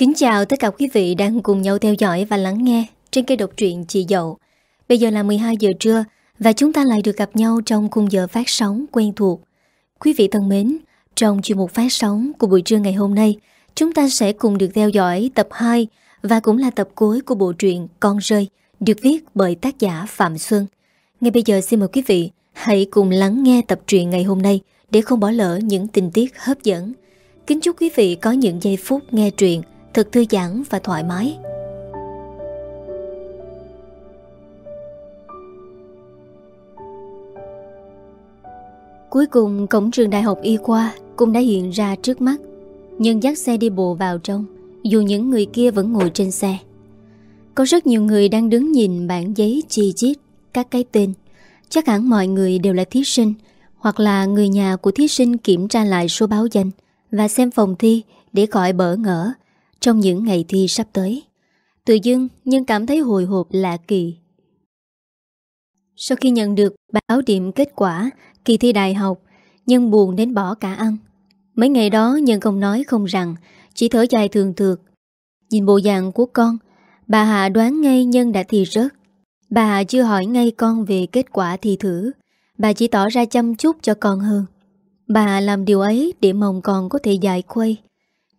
Kính chào tất cả quý vị đang cùng nhau theo dõi và lắng nghe trên kênh độc truyện Chị Dậu. Bây giờ là 12 giờ trưa và chúng ta lại được gặp nhau trong khung giờ phát sóng quen thuộc. Quý vị thân mến, trong chuyên mục phát sóng của buổi trưa ngày hôm nay, chúng ta sẽ cùng được theo dõi tập 2 và cũng là tập cuối của bộ truyện Con Rơi được viết bởi tác giả Phạm Xuân. Ngay bây giờ xin mời quý vị hãy cùng lắng nghe tập truyện ngày hôm nay để không bỏ lỡ những tình tiết hấp dẫn. Kính chúc quý vị có những giây phút nghe truyện thật thư giãn và thoải mái. Cuối cùng cổng trường đại học y khoa cũng đã hiện ra trước mắt. Nhân dắt xe đi bộ vào trong, dù những người kia vẫn ngồi trên xe. Có rất nhiều người đang đứng nhìn bản giấy chi chít, các cái tên. Chắc hẳn mọi người đều là thí sinh, hoặc là người nhà của thí sinh kiểm tra lại số báo danh và xem phòng thi để khỏi bỡ ngỡ trong những ngày thi sắp tới. Tự dưng Nhân cảm thấy hồi hộp lạ kỳ. Sau khi nhận được báo điểm kết quả kỳ thi đại học, Nhân buồn đến bỏ cả ăn. Mấy ngày đó Nhân không nói không rằng, chỉ thở dài thường thượt. Nhìn bộ dạng của con, bà Hạ đoán ngay Nhân đã thi rớt. Bà Hạ chưa hỏi ngay con về kết quả thi thử, bà chỉ tỏ ra chăm chút cho con hơn. Bà Hạ làm điều ấy để mong con có thể giải khuây.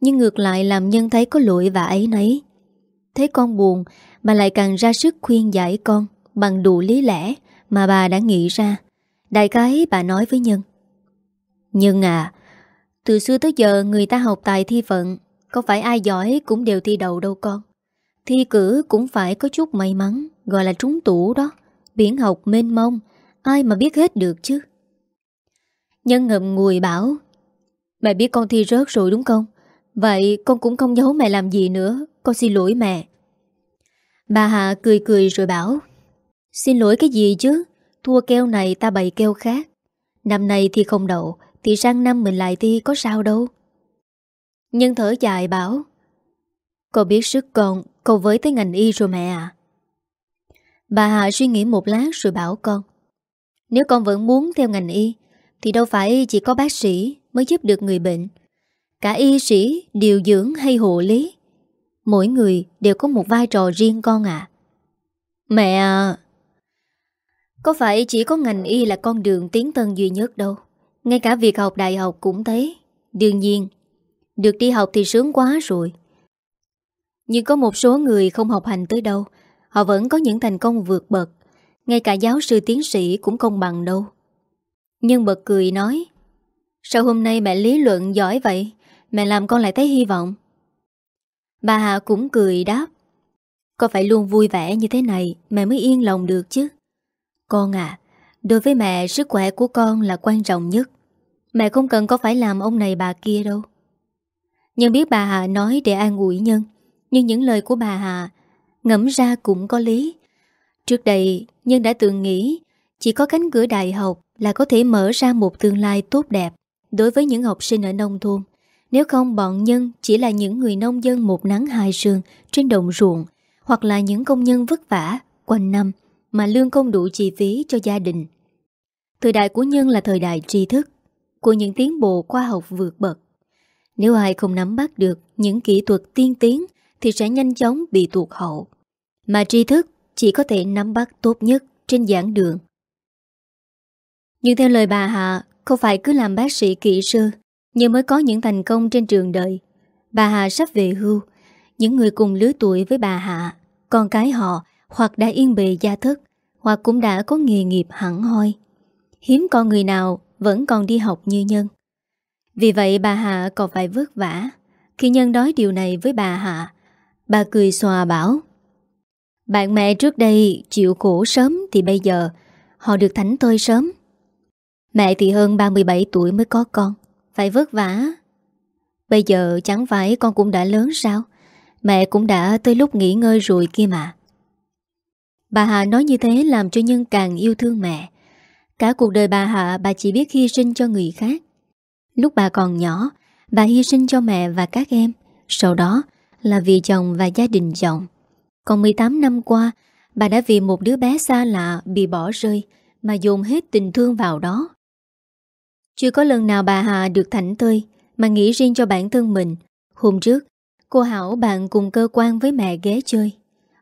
Nhưng ngược lại làm nhân thấy có lỗi và ấy nấy. Thấy con buồn, Bà lại càng ra sức khuyên giải con Bằng đủ lý lẽ Mà bà đã nghĩ ra. Đại cái bà nói với Nhân. Nhân à Từ xưa tới giờ người ta học tài thi phận, Có phải ai giỏi cũng đều thi đầu đâu con. Thi cử cũng phải có chút may mắn, Gọi là trúng tủ đó. Biển học mênh mông, Ai mà biết hết được chứ? Nhân ngậm ngùi bảo Mẹ biết con thi rớt rồi đúng không? Vậy con cũng không giấu mẹ làm gì nữa. Con xin lỗi mẹ. Bà Hạ cười cười rồi bảo, Xin lỗi cái gì chứ? Thua keo này ta bày keo khác. Năm nay thì không đậu, Thì sang năm mình lại thi có sao đâu. Nhân thở dài bảo, Con biết sức con Con với tới ngành y rồi mẹ à Bà Hạ suy nghĩ một lát rồi bảo con, Nếu con vẫn muốn theo ngành y, Thì đâu phải chỉ có bác sĩ Mới giúp được người bệnh. Cả y sĩ, điều dưỡng hay hộ lý Mỗi người đều có một vai trò riêng con ạ. Mẹ à Có phải chỉ có ngành y là con đường tiến tân duy nhất đâu? Ngay cả việc học đại học cũng thế. Đương nhiên Được đi học thì sướng quá rồi. Nhưng có một số người không học hành tới đâu Họ vẫn có những thành công vượt bậc. Ngay cả giáo sư tiến sĩ cũng không bằng đâu. Nhưng bật cười nói Sao hôm nay mẹ lý luận giỏi vậy? Mẹ làm con lại thấy hy vọng. Bà hà cũng cười đáp Con phải luôn vui vẻ như thế này Mẹ mới yên lòng được chứ? Con à Đối với mẹ, sức khỏe của con là quan trọng nhất. Mẹ không cần có phải làm ông này bà kia đâu. Nhân biết bà hà nói để an ủi Nhân, Nhưng những lời của bà hà Ngẫm ra cũng có lý. Trước đây, Nhân đã từng nghĩ Chỉ có cánh cửa đại học Là có thể mở ra một tương lai tốt đẹp Đối với những học sinh ở nông thôn nếu không bọn nhân chỉ là những người nông dân một nắng hai sương trên đồng ruộng hoặc là những công nhân vất vả quanh năm mà lương không đủ chi phí cho gia đình. Thời đại của nhân là thời đại tri thức, của những tiến bộ khoa học vượt bậc. Nếu ai không nắm bắt được những kỹ thuật tiên tiến thì sẽ nhanh chóng bị tuột hậu. Mà tri thức chỉ có thể nắm bắt tốt nhất trên giảng đường. Nhưng theo lời bà Hạ, không phải cứ làm bác sĩ kỹ sư nhưng mới có những thành công trên trường đời. Bà hà sắp về hưu. Những người cùng lứa tuổi với bà Hạ, Con cái họ, hoặc đã yên bề gia thất, Hoặc cũng đã có nghề nghiệp hẳn hoi. Hiếm con người nào Vẫn còn đi học như Nhân. Vì vậy bà Hạ còn phải vất vả? Khi Nhân nói điều này với bà Hạ, Bà cười xòa bảo, Bạn mẹ trước đây chịu khổ sớm Thì bây giờ Họ được thánh tôi sớm. Mẹ thì hơn 37 tuổi mới có con phải vất vả. Bây giờ chẳng phải con cũng đã lớn sao? Mẹ cũng đã tới lúc nghỉ ngơi rồi kia mà. Bà Hạ nói như thế làm cho Nhân càng yêu thương mẹ. Cả cuộc đời bà Hạ bà chỉ biết hy sinh cho người khác. Lúc bà còn nhỏ, Bà hy sinh cho mẹ và các em. Sau đó là vì chồng và gia đình chồng. Còn 18 năm qua, Bà đã vì một đứa bé xa lạ Bị bỏ rơi Mà dồn hết tình thương vào đó chưa có lần nào bà Hà được thảnh tươi Mà nghĩ riêng cho bản thân mình. Hôm trước, Cô Hảo bạn cùng cơ quan với mẹ ghé chơi.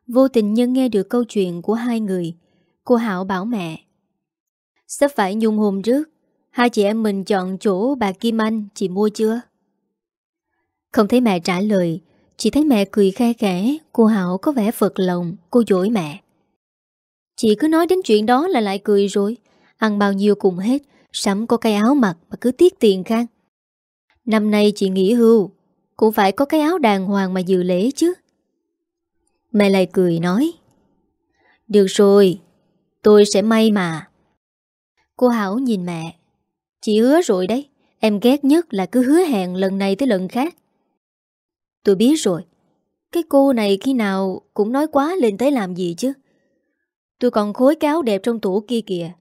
Vô tình nhân nghe được câu chuyện của hai người. Cô Hảo bảo mẹ, Sắp phải nhung hôm trước, Hai chị em mình chọn chỗ bà Kim Anh, Chị mua chưa? Không thấy mẹ trả lời, Chỉ thấy mẹ cười khe khẽ, Cô Hảo có vẻ phật lòng, Cô dỗi mẹ, Chị cứ nói đến chuyện đó là lại cười rồi, Ăn bao nhiêu cùng hết sẵn có cái áo mặc mà cứ tiếc tiền khang. Năm nay chị nghỉ hưu, Cũng phải có cái áo đàng hoàng mà dự lễ chứ. Mẹ lại cười nói, Được rồi, Tôi sẽ may mà. Cô Hảo nhìn mẹ, Chị hứa rồi đấy, Em ghét nhất là cứ hứa hẹn lần này tới lần khác. Tôi biết rồi, Cái cô này khi nào cũng nói quá lên tới làm gì chứ? Tôi còn khối cáo đẹp trong tủ kia kìa.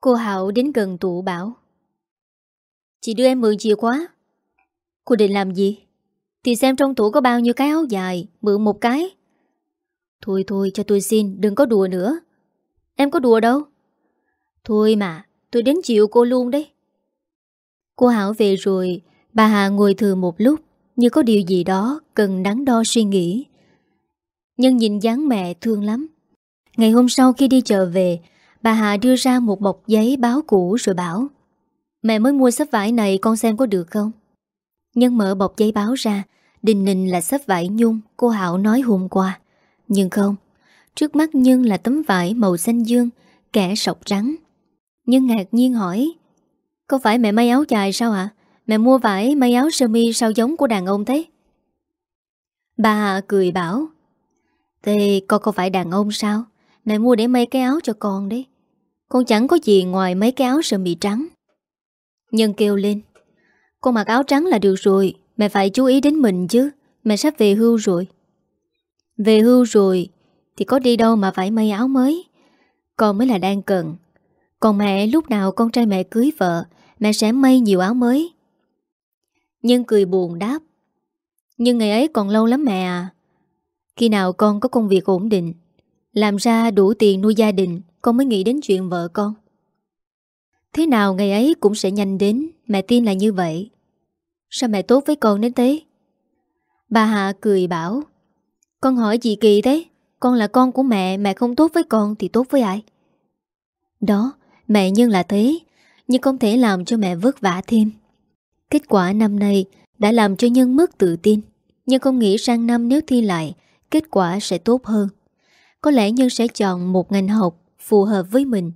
Cô Hảo đến gần tủ bảo. Chị đưa em mượn chìa khóa. Cô định làm gì? Thì xem trong tủ có bao nhiêu cái áo dài, Mượn một cái. Thôi thôi, cho tôi xin, đừng có đùa nữa. Em có đùa đâu? Thôi mà, tôi đến chịu cô luôn đấy. Cô Hảo về rồi, Bà Hà ngồi thừa một lúc, Như có điều gì đó cần đắn đo suy nghĩ. Nhưng nhìn dáng mẹ thương lắm. Ngày hôm sau khi đi chợ về Bà Hà đưa ra một bọc giấy báo cũ rồi bảo, Mẹ mới mua sắp vải này con xem có được không? Nhân mở bọc giấy báo ra, Đình nình là sắp vải nhung, Cô Hảo nói hôm qua Nhưng không, Trước mắt Nhân là tấm vải màu xanh dương, Kẻ sọc trắng Nhân ngạc nhiên hỏi, Có phải mẹ may áo dài sao ạ? Mẹ mua vải may áo sơ mi sao giống của đàn ông thế? Bà Hà cười bảo, Thế con có phải đàn ông sao? Mẹ mua để may cái áo cho con đấy. Con chẳng có gì ngoài mấy cái áo sơ mi trắng. Nhân kêu lên. Con mặc áo trắng là được rồi, Mẹ phải chú ý đến mình chứ. Mẹ sắp về hưu rồi. Về hưu rồi Thì có đi đâu mà phải may áo mới. Con mới là đang cần. Còn mẹ, lúc nào con trai mẹ cưới vợ, Mẹ sẽ may nhiều áo mới. Nhân cười buồn đáp. Nhưng ngày ấy còn lâu lắm mẹ à. Khi nào con có công việc ổn định làm ra đủ tiền nuôi gia đình, Con mới nghĩ đến chuyện vợ con. Thế nào ngày ấy cũng sẽ nhanh đến, Mẹ tin là như vậy. Sao mẹ tốt với con đến thế? Bà Hạ cười bảo, Con hỏi gì kỳ thế, Con là con của mẹ Mẹ không tốt với con thì tốt với ai? Đó, Mẹ nhân là thế, Nhưng không thể làm cho mẹ vất vả thêm. Kết quả năm nay Đã làm cho Nhân mất tự tin, Nhưng không nghĩ sang năm nếu thi lại, Kết quả sẽ tốt hơn. Có lẽ Nhân sẽ chọn một ngành học Phù hợp với mình.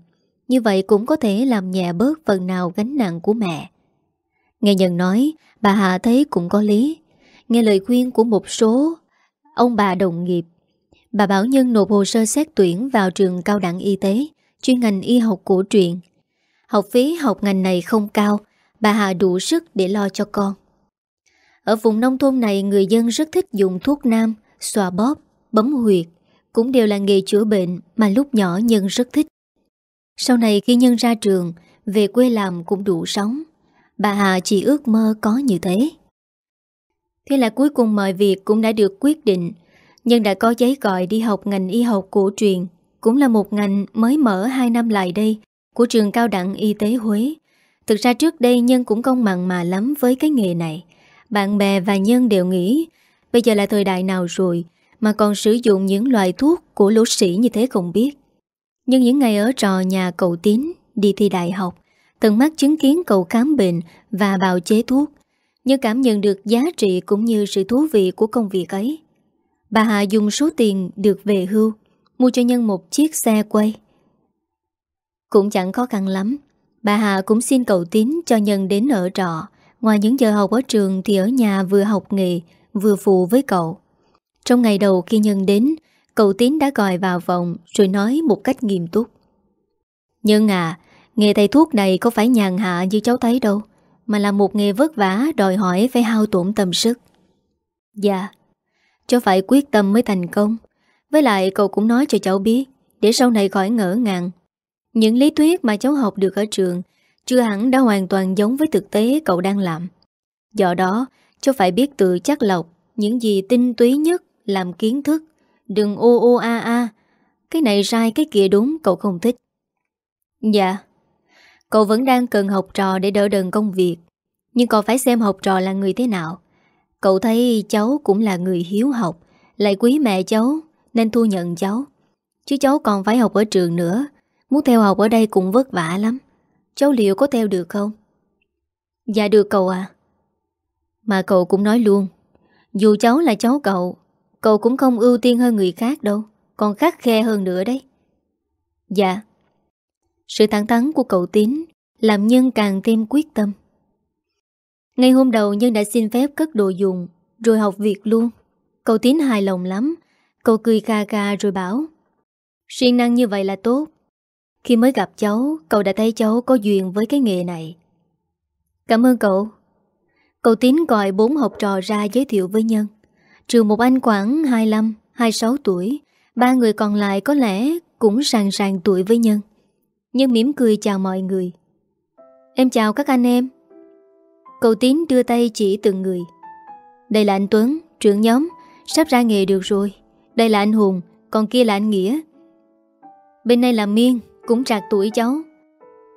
Như vậy cũng có thể làm nhẹ bớt phần nào gánh nặng của mẹ. Nghe Nhân nói Bà Hà thấy cũng có lý. Nghe lời khuyên của một số Ông bà đồng nghiệp Bà bảo Nhân nộp hồ sơ xét tuyển vào trường cao đẳng y tế Chuyên ngành y học cổ truyền. Học phí học ngành này không cao Bà Hà đủ sức để lo cho con. Ở vùng nông thôn này Người dân rất thích dùng thuốc nam Xoa bóp, bấm huyệt. Cũng đều là nghề chữa bệnh Mà lúc nhỏ Nhân rất thích. Sau này khi Nhân ra trường, Về quê làm cũng đủ sống. Bà Hà chỉ ước mơ có như thế. Thế là cuối cùng mọi việc cũng đã được quyết định. Nhân đã có giấy gọi đi học ngành y học cổ truyền, Cũng là một ngành mới mở 2 năm lại đây Của trường cao đẳng y tế Huế. Thực ra trước đây Nhân cũng không mặn mà lắm với cái nghề này. Bạn bè và Nhân đều nghĩ, Bây giờ là thời đại nào rồi? Mà còn sử dụng những loại thuốc của lỗ sĩ như thế không biết nhưng những ngày ở trò nhà cậu Tín đi thi đại học, tận mắt chứng kiến cậu khám bệnh và bào chế thuốc, như cảm nhận được giá trị cũng như sự thú vị của công việc ấy. Bà Hà dùng số tiền được về hưu, mua cho Nhân một chiếc xe quay. Cũng chẳng khó khăn lắm, bà Hà cũng xin cậu Tín cho Nhân đến ở trọ, ngoài những giờ học ở trường thì ở nhà vừa học nghề, vừa phụ với cậu. Trong ngày đầu khi Nhân đến, Cậu tiến đã gọi vào vòng Rồi nói một cách nghiêm túc. Nhân à Nghề thầy thuốc này có phải nhàn hạ như cháu thấy đâu Mà là một nghề vất vả Đòi hỏi phải hao tổn tâm sức. Dạ Cháu phải quyết tâm mới thành công. Với lại cậu cũng nói cho cháu biết Để sau này khỏi ngỡ ngàng. Những lý thuyết mà cháu học được ở trường Chưa hẳn đã hoàn toàn giống với thực tế cậu đang làm. Do đó Cháu phải biết tự chắc lọc Những gì tinh túy nhất làm kiến thức. Đừng ô ô a a. Cái này sai, cái kia đúng, cậu không thích. Dạ. Cậu vẫn đang cần học trò để đỡ đần công việc. Nhưng cậu phải xem học trò là người thế nào. Cậu thấy cháu cũng là người hiếu học, Lại quý mẹ cháu, Nên thu nhận cháu. Chứ cháu còn phải học ở trường nữa. Muốn theo học ở đây cũng vất vả lắm. Cháu liệu có theo được không? Dạ được cậu à Mà cậu cũng nói luôn, Dù cháu là cháu cậu Cậu cũng không ưu tiên hơn người khác đâu, Còn khắc khe hơn nữa đấy. Dạ. Sự thẳng thắn của cậu Tín Làm Nhân càng thêm quyết tâm. Ngày hôm đầu Nhân đã xin phép cất đồ dùng, Rồi học việc luôn. Cậu Tín hài lòng lắm, Cậu cười ca ca rồi bảo, Siêng năng như vậy là tốt. Khi mới gặp cháu, Cậu đã thấy cháu có duyên với cái nghề này. Cảm ơn cậu. Cậu Tín gọi bốn học trò ra giới thiệu với Nhân. Trừ một anh khoảng 25, 26 tuổi Ba người còn lại có lẽ cũng sàng sàng tuổi với Nhân. Nhân mỉm cười chào mọi người. Em chào các anh em. Cậu Tín đưa tay chỉ từng người. Đây là anh Tuấn, trưởng nhóm. Sắp ra nghề được rồi. Đây là anh Hùng, còn kia là anh Nghĩa. Bên này là Miên Cũng trạc tuổi cháu.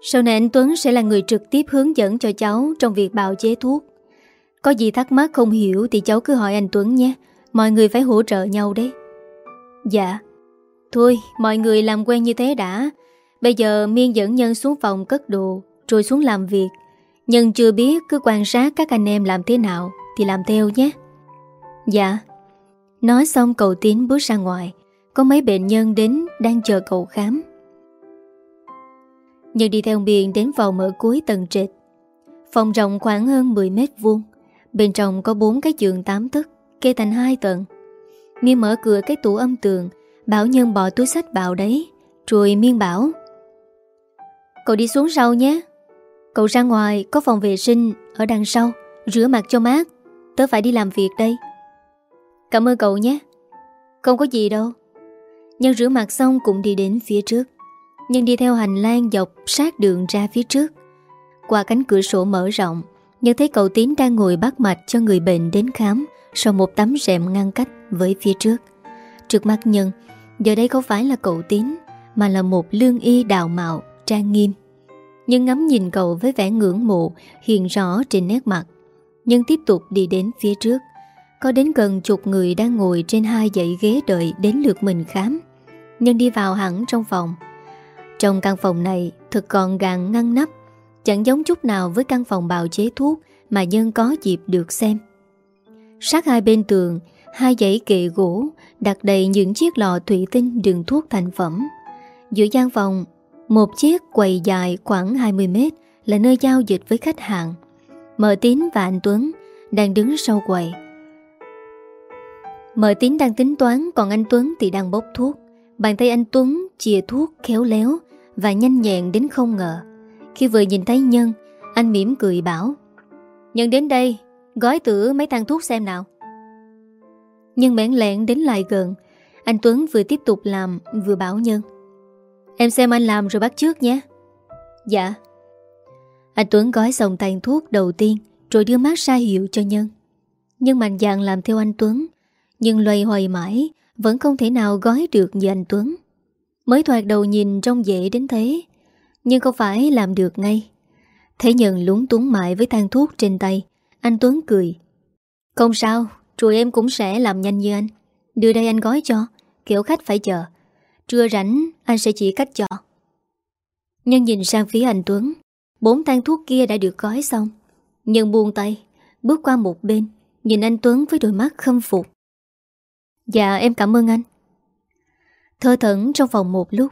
Sau này anh Tuấn sẽ là người trực tiếp hướng dẫn cho cháu Trong việc bào chế thuốc. Có gì thắc mắc không hiểu Thì cháu cứ hỏi anh Tuấn nhé. Mọi người phải hỗ trợ nhau đấy. Dạ. Thôi, mọi người làm quen như thế đã. Bây giờ Miên dẫn Nhân xuống phòng cất đồ, Rồi xuống làm việc. Nhân chưa biết cứ quan sát các anh em làm thế nào Thì làm theo nhé. Dạ. Nói xong cậu Tín bước ra ngoài. Có mấy bệnh nhân đến đang chờ cậu khám. Nhân đi theo Miên đến phòng mở cuối tầng trệt. Phòng rộng khoảng hơn 10 mét vuông. Bên trong có bốn cái giường tám tức Kê thành hai tầng. Miên mở cửa cái tủ âm tường, Bảo Nhân bỏ túi sách vào đấy, Rồi Miên bảo, Cậu đi xuống sau nhé. Cậu ra ngoài, có phòng vệ sinh, Ở đằng sau, Rửa mặt cho mát. Tớ phải đi làm việc đây. Cảm ơn cậu nhé. Không có gì đâu. Nhân rửa mặt xong cũng đi đến phía trước. Nhân đi theo hành lang dọc sát đường ra phía trước. Qua cánh cửa sổ mở rộng nhận thấy cậu Tín đang ngồi bắt mạch cho người bệnh đến khám Sau một tấm rèm ngăn cách với phía trước. Trước mắt Nhân, Giờ đây không phải là cậu Tín Mà là một lương y đào mạo, Trang nghiêm? Nhưng ngắm nhìn cậu với vẻ ngưỡng mộ Hiện rõ trên nét mặt. Nhân tiếp tục đi đến phía trước. Có đến gần chục người đang ngồi trên hai dãy ghế đợi đến lượt mình khám. Nhân đi vào hẳn trong phòng. Trong căn phòng này thật gọn gàng ngăn nắp Chẳng giống chút nào với căn phòng bào chế thuốc Mà Nhân có dịp được xem Sát hai bên tường Hai dãy kệ gỗ đặt đầy những chiếc lọ thủy tinh đựng thuốc thành phẩm. Giữa gian phòng, một chiếc quầy dài khoảng 20 mét là nơi giao dịch với khách hàng. Mở Tín và anh Tuấn đang đứng sau quầy. Mở Tín đang tính toán còn anh Tuấn thì đang bốc thuốc. Bàn tay anh Tuấn chìa thuốc khéo léo và nhanh nhẹn đến không ngờ. Khi vừa nhìn thấy Nhân, anh mỉm cười bảo Nhân đến đây, gói tử mấy thang thuốc xem nào. Nhân bẽn lẹn đến lại gần Anh Tuấn vừa tiếp tục làm Vừa bảo Nhân Em xem anh làm rồi bắt trước nhé. Dạ. Anh Tuấn gói xong tàn thuốc đầu tiên Rồi đưa mát ra hiệu cho Nhân. Nhân mạnh dạn làm theo anh Tuấn Nhưng loay hoài mãi Vẫn không thể nào gói được như anh Tuấn. Mới thoạt đầu nhìn trông dễ đến thế nhưng không phải làm được ngay. Thế Nhân lúng túng mãi với thang thuốc trên tay, Anh Tuấn cười. Không sao rồi em cũng sẽ làm nhanh như anh. Đưa đây anh gói cho, Kiểu khách phải chờ. Trưa rảnh, anh sẽ chỉ cách cho. Nhân nhìn sang phía anh Tuấn, Bốn tan thuốc kia đã được gói xong. Nhân buông tay, Bước qua một bên, Nhìn anh Tuấn với đôi mắt khâm phục. Dạ em cảm ơn anh. Thơ thẩn trong phòng một lúc,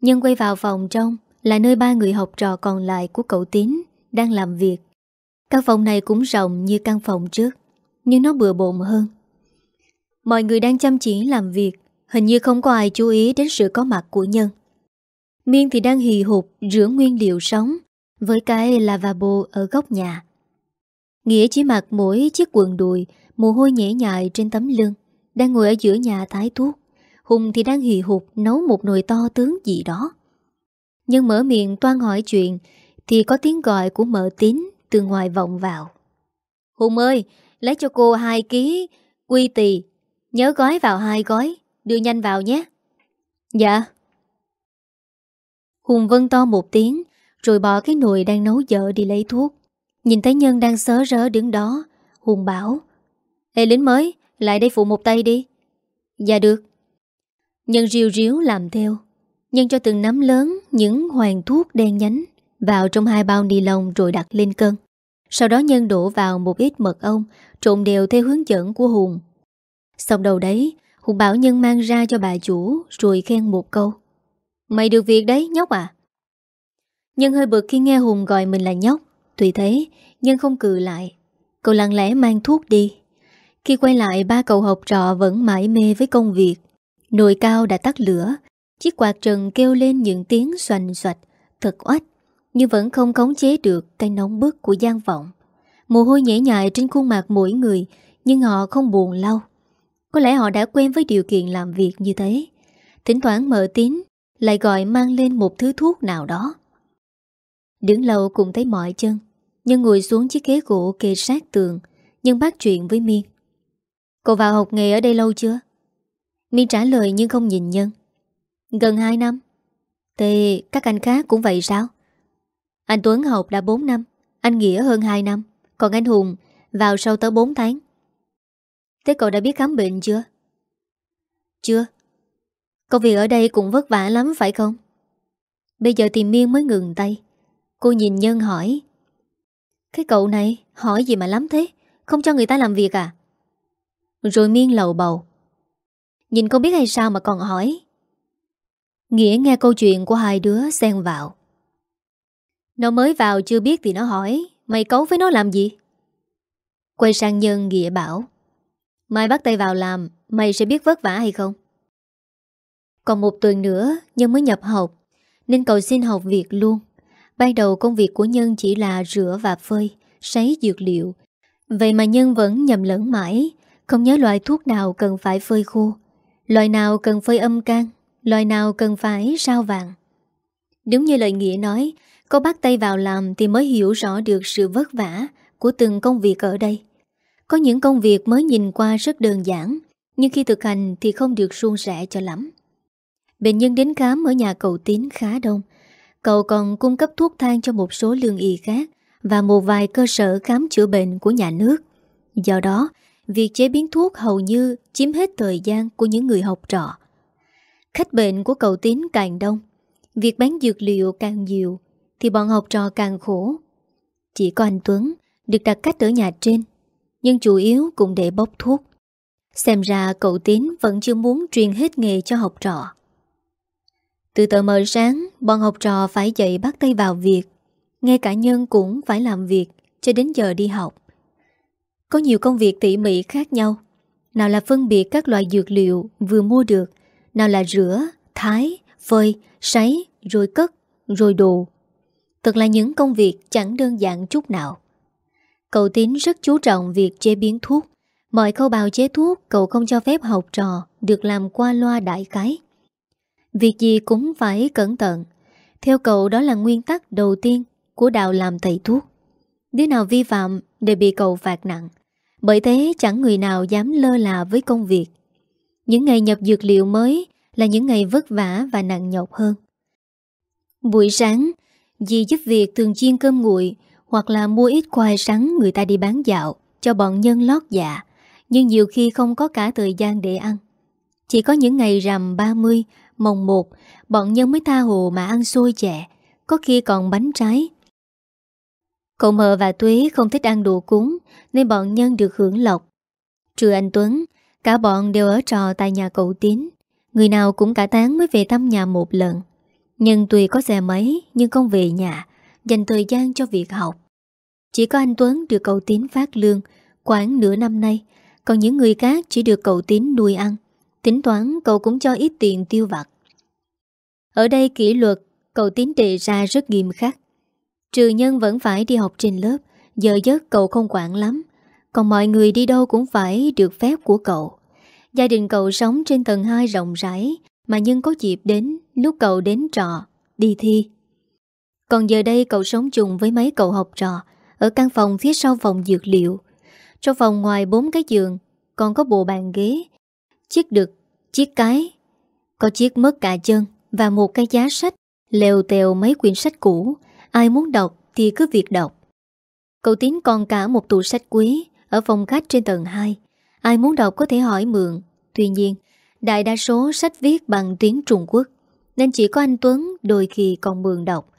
Nhân quay vào phòng trong là nơi ba người học trò còn lại của cậu Tín Đang làm việc Căn phòng này cũng rộng như căn phòng trước nhưng nó bừa bộn hơn. Mọi người đang chăm chỉ làm việc, hình như không có ai chú ý đến sự có mặt của Nhân. Miên thì đang hì hụt rửa nguyên liệu sống với cái lavabo ở góc nhà. Nghĩa chỉ mặc mỗi chiếc quần đùi, mồ hôi nhễ nhại trên tấm lưng, đang ngồi ở giữa nhà thái thuốc. Hùng thì đang hì hụt nấu một nồi to tướng gì đó. Nhưng mở miệng toan hỏi chuyện thì có tiếng gọi của mợ tín từ ngoài vọng vào. Hùng ơi, Lấy cho cô hai ký quy tỳ Nhớ gói vào hai gói Đưa nhanh vào nhé. Dạ. Hùng vân to một tiếng Rồi bỏ cái nồi đang nấu dở đi lấy thuốc. Nhìn thấy Nhân đang sớ rớ đứng đó Hùng bảo Ê lính mới Lại đây phụ một tay đi. Dạ được. Nhân riêu riếu làm theo. Nhân cho từng nắm lớn Những hoàng thuốc đen nhánh Vào trong hai bao ni lông rồi đặt lên cân. Sau đó Nhân đổ vào một ít mật ong, Trộn đều theo hướng dẫn của Hùng. Xong đầu đấy, Hùng bảo Nhân mang ra cho bà chủ Rồi khen một câu. Mày được việc đấy, nhóc à? Nhân hơi bực khi nghe Hùng gọi mình là nhóc. Tùy thế, Nhân không cự lại. Cậu lặng lẽ mang thuốc đi. Khi quay lại, ba cậu học trò vẫn mãi mê với công việc. Nồi cao đã tắt lửa Chiếc quạt trần kêu lên những tiếng xoành xoạch, Thật oách, Nhưng vẫn không khống chế được cái nóng bức của gian vọng. Mồ hôi nhễ nhại trên khuôn mặt mỗi người, Nhưng họ không buồn lau. Có lẽ họ đã quen với điều kiện làm việc như thế. Thỉnh thoảng mở tín, Lại gọi mang lên một thứ thuốc nào đó. Đứng lâu cũng thấy mỏi chân Nhân ngồi xuống chiếc ghế gỗ kề sát tường Nhân bắt chuyện với Miên. Cậu vào học nghề ở đây lâu chưa? Miên trả lời nhưng không nhìn Nhân. Gần 2 năm. Thì các anh khác cũng vậy sao? Anh Tuấn học đã 4 năm, Anh Nghĩa hơn 2 năm, Còn anh Hùng vào sau tới 4 tháng. Thế cậu đã biết khám bệnh chưa? Chưa. Công việc ở đây cũng vất vả lắm phải không? Bây giờ thì Miên mới ngừng tay. Cô nhìn Nhân hỏi. Cái cậu này hỏi gì mà lắm thế? Không cho người ta làm việc à? Rồi Miên lầu bầu. Nhìn không biết hay sao mà còn hỏi. Nghĩa nghe câu chuyện của hai đứa xen vào. Nó mới vào chưa biết thì nó hỏi, Mày cấu với nó làm gì? Quay sang Nhân Nghĩa bảo, Mai bắt tay vào làm, Mày sẽ biết vất vả hay không? Còn một tuần nữa, Nhân mới nhập học, Nên cậu xin học việc luôn. Ban đầu công việc của Nhân chỉ là rửa và phơi, Sấy dược liệu. Vậy mà Nhân vẫn nhầm lẫn mãi, Không nhớ loại thuốc nào cần phải phơi khô, Loại nào cần phơi âm can loài nào cần phải sao vàng? Đúng như lời Nghĩa nói Có bắt tay vào làm thì mới hiểu rõ được sự vất vả Của từng công việc ở đây. Có những công việc mới nhìn qua rất đơn giản Nhưng khi thực hành thì không được suôn sẻ cho lắm. Bệnh nhân đến khám ở nhà cậu Tín khá đông. Cậu còn cung cấp thuốc thang cho một số lương y khác Và một vài cơ sở khám chữa bệnh của nhà nước. Do đó, việc chế biến thuốc hầu như chiếm hết thời gian của những người học trò. Khách bệnh của cậu Tín càng đông, Việc bán dược liệu càng nhiều Thì bọn học trò càng khổ. Chỉ có anh Tuấn Được đặt cách ở nhà trên, Nhưng chủ yếu cũng để bốc thuốc. Xem ra cậu Tín vẫn chưa muốn truyền hết nghề cho học trò. Từ tờ mờ sáng, Bọn học trò phải dậy bắt tay vào việc, Ngay cả nhân cũng phải làm việc Cho đến giờ đi học. Có nhiều công việc tỉ mỉ khác nhau, Nào là phân biệt các loại dược liệu vừa mua được nào là rửa, thái, phơi, sấy, rồi cất, rồi đồ. Thật là những công việc chẳng đơn giản chút nào. Cậu Tín rất chú trọng việc chế biến thuốc. Mọi khâu bào chế thuốc cậu không cho phép học trò được làm qua loa đại cái. Việc gì cũng phải cẩn thận. Theo cậu đó là nguyên tắc đầu tiên của đạo làm thầy thuốc. Đứa nào vi phạm đều bị cậu phạt nặng. Bởi thế chẳng người nào dám lơ là với công việc. Những ngày nhập dược liệu mới là những ngày vất vả và nặng nhọc hơn. Buổi sáng, dì giúp việc thường chiên cơm nguội hoặc là mua ít khoai sắn người ta đi bán dạo cho bọn nhân lót dạ, nhưng nhiều khi không có cả thời gian để ăn. Chỉ có những ngày rằm 30, mồng 1, bọn nhân mới tha hồ mà ăn xôi chè, có khi còn bánh trái. Cậu mờ và Tuế không thích ăn đồ cúng nên bọn nhân được hưởng lộc. Trừ anh Tuấn, Cả bọn đều ở trò tại nhà cậu Tín. Người nào cũng cả tháng mới về thăm nhà một lần. Nhưng tuy có xe máy, Nhưng không về nhà, Dành thời gian cho việc học. Chỉ có anh Tuấn được cậu Tín phát lương. Khoảng nửa năm nay, Còn những người khác chỉ được cậu Tín nuôi ăn. Tính toán cậu cũng cho ít tiền tiêu vặt. Ở đây kỷ luật, Cậu Tín đề ra rất nghiêm khắc. Trừ nhân vẫn phải đi học trên lớp, Giờ giấc cậu không quản lắm còn mọi người đi đâu cũng phải được phép của cậu. Gia đình cậu sống trên tầng 2 rộng rãi Mà nhưng có dịp đến lúc cậu đến trọ, đi thi. Còn giờ đây cậu sống chung với mấy cậu học trò Ở căn phòng phía sau phòng dược liệu. Trong phòng ngoài bốn cái giường Còn có bộ bàn ghế Chiếc đực, chiếc cái Có chiếc mất cả chân Và một cái giá sách Lèo tèo mấy quyển sách cũ. Ai muốn đọc thì cứ việc đọc. Cậu Tín còn cả một tủ sách quý ở phòng khách trên tầng 2 Ai muốn đọc có thể hỏi mượn. Tuy nhiên, Đại đa số sách viết bằng tiếng Trung Quốc, Nên chỉ có anh Tuấn đôi khi còn mượn đọc.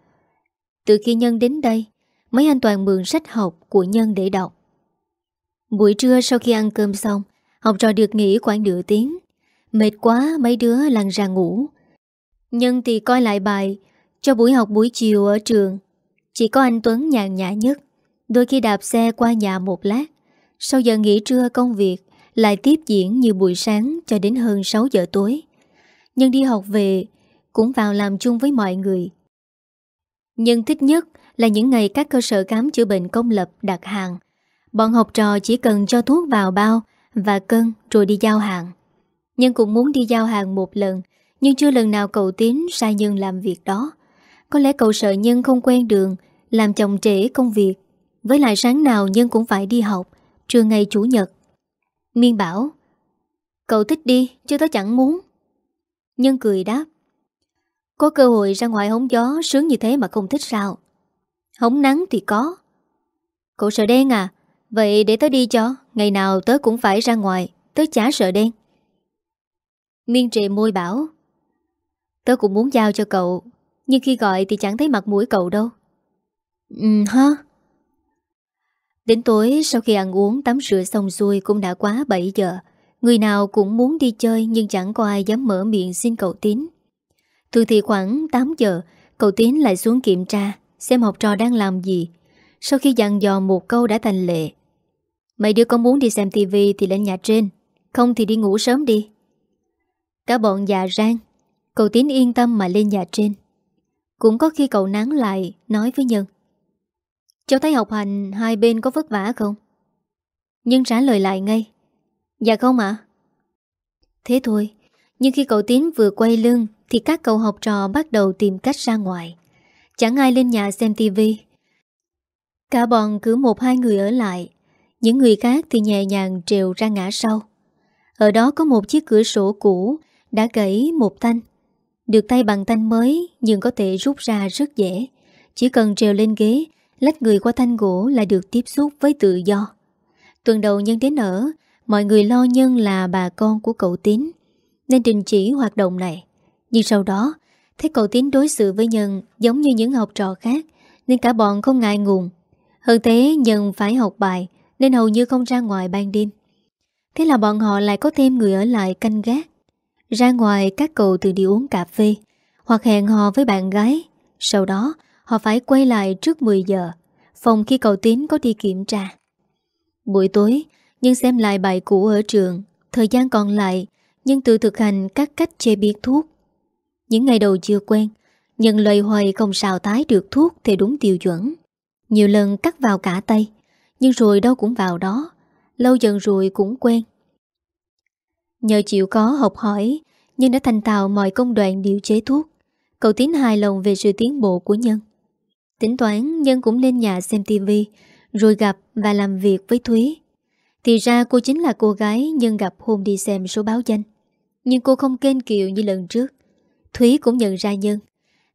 Từ khi Nhân đến đây, Mấy anh toàn mượn sách học của Nhân để đọc. Buổi trưa sau khi ăn cơm xong, Học trò được nghỉ khoảng nửa tiếng. Mệt quá, mấy đứa lăn ra ngủ. Nhân thì coi lại bài Cho buổi học buổi chiều ở trường. Chỉ có anh Tuấn nhàn nhã nhất. Đôi khi đạp xe qua nhà một lát sau giờ nghỉ trưa công việc, Lại tiếp diễn như buổi sáng Cho đến hơn 6 giờ tối. Nhân đi học về, Cũng vào làm chung với mọi người. Nhân thích nhất Là những ngày các cơ sở khám chữa bệnh công lập đặt hàng. Bọn học trò chỉ cần cho thuốc vào bao Và cân rồi đi giao hàng. Nhân cũng muốn đi giao hàng một lần, Nhưng chưa lần nào cậu Tiến sai Nhân làm việc đó. Có lẽ cậu sợ Nhân không quen đường, Làm chồng trễ công việc. Với lại sáng nào Nhân cũng phải đi học. Trưa ngày Chủ nhật. Miên bảo, Cậu thích đi, chứ tớ chẳng muốn. Nhân cười đáp, Có cơ hội ra ngoài hóng gió Sướng như thế mà không thích sao? Hóng nắng thì có. Cậu sợ đen à? Vậy để tớ đi cho, Ngày nào tớ cũng phải ra ngoài, Tớ chả sợ đen. Miên trệ môi bảo, Tớ cũng muốn giao cho cậu, Nhưng khi gọi thì chẳng thấy mặt mũi cậu đâu. Ừ ha Đến tối, sau khi ăn uống, tắm rửa xong xuôi cũng đã quá 7 giờ. Người nào cũng muốn đi chơi nhưng chẳng có ai dám mở miệng xin cậu Tín. Thường thì khoảng 8 giờ, Cậu Tín lại xuống kiểm tra, Xem học trò đang làm gì. Sau khi dặn dò một câu đã thành lệ. Mấy đứa có muốn đi xem tivi thì lên nhà trên, Không thì đi ngủ sớm đi. Cả bọn già rang, Cậu Tín yên tâm mà lên nhà trên. Cũng có khi cậu nắng lại, Nói với Nhân. Cháu thấy học hành hai bên có vất vả không? nhưng trả lời lại ngay Dạ không ạ Thế thôi Nhưng khi cậu tiến vừa quay lưng Thì các cậu học trò bắt đầu tìm cách ra ngoài Chẳng ai lên nhà xem tivi Cả bọn cứ một hai người ở lại Những người khác thì nhẹ nhàng trèo ra ngã sau Ở đó có một chiếc cửa sổ cũ đã gãy một thanh. Được tay bằng thanh mới nhưng có thể rút ra rất dễ. Chỉ cần trèo lên ghế, lách người qua thanh gỗ là được tiếp xúc với tự do. Tuần đầu nhân đến ở, mọi người lo nhân là bà con của cậu Tín, nên đình chỉ hoạt động này. Nhưng sau đó, thấy cậu Tín đối xử với Nhân giống như những học trò khác, nên cả bọn không ngại ngùng. Hơn thế, Nhân phải học bài, nên hầu như không ra ngoài ban đêm. Thế là bọn họ lại có thêm người ở lại canh gác. Ra ngoài các cậu từ đi uống cà phê Hoặc hẹn hò với bạn gái Sau đó họ phải quay lại trước 10 giờ. Phòng khi cậu Tín có đi kiểm tra. Buổi tối, Nhưng xem lại bài cũ ở trường. Thời gian còn lại, Nhưng tự thực hành các cách chế biến thuốc. Những ngày đầu chưa quen Nhân lời hoài không xào tái được thuốc thì đúng tiêu chuẩn. Nhiều lần cắt vào cả tay, Nhưng rồi đâu cũng vào đó. Lâu dần rồi cũng quen. Nhờ chịu có học hỏi, Nhưng đã thành tạo mọi công đoạn điều chế thuốc. Cậu Tín hài lòng về sự tiến bộ của Nhân. Tính toán Nhân cũng lên nhà xem tivi Rồi gặp và làm việc với Thúy. Thì ra cô chính là cô gái Nhân gặp hôm đi xem số báo danh. Nhưng cô không kênh kiệu như lần trước. Thúy cũng nhận ra Nhân.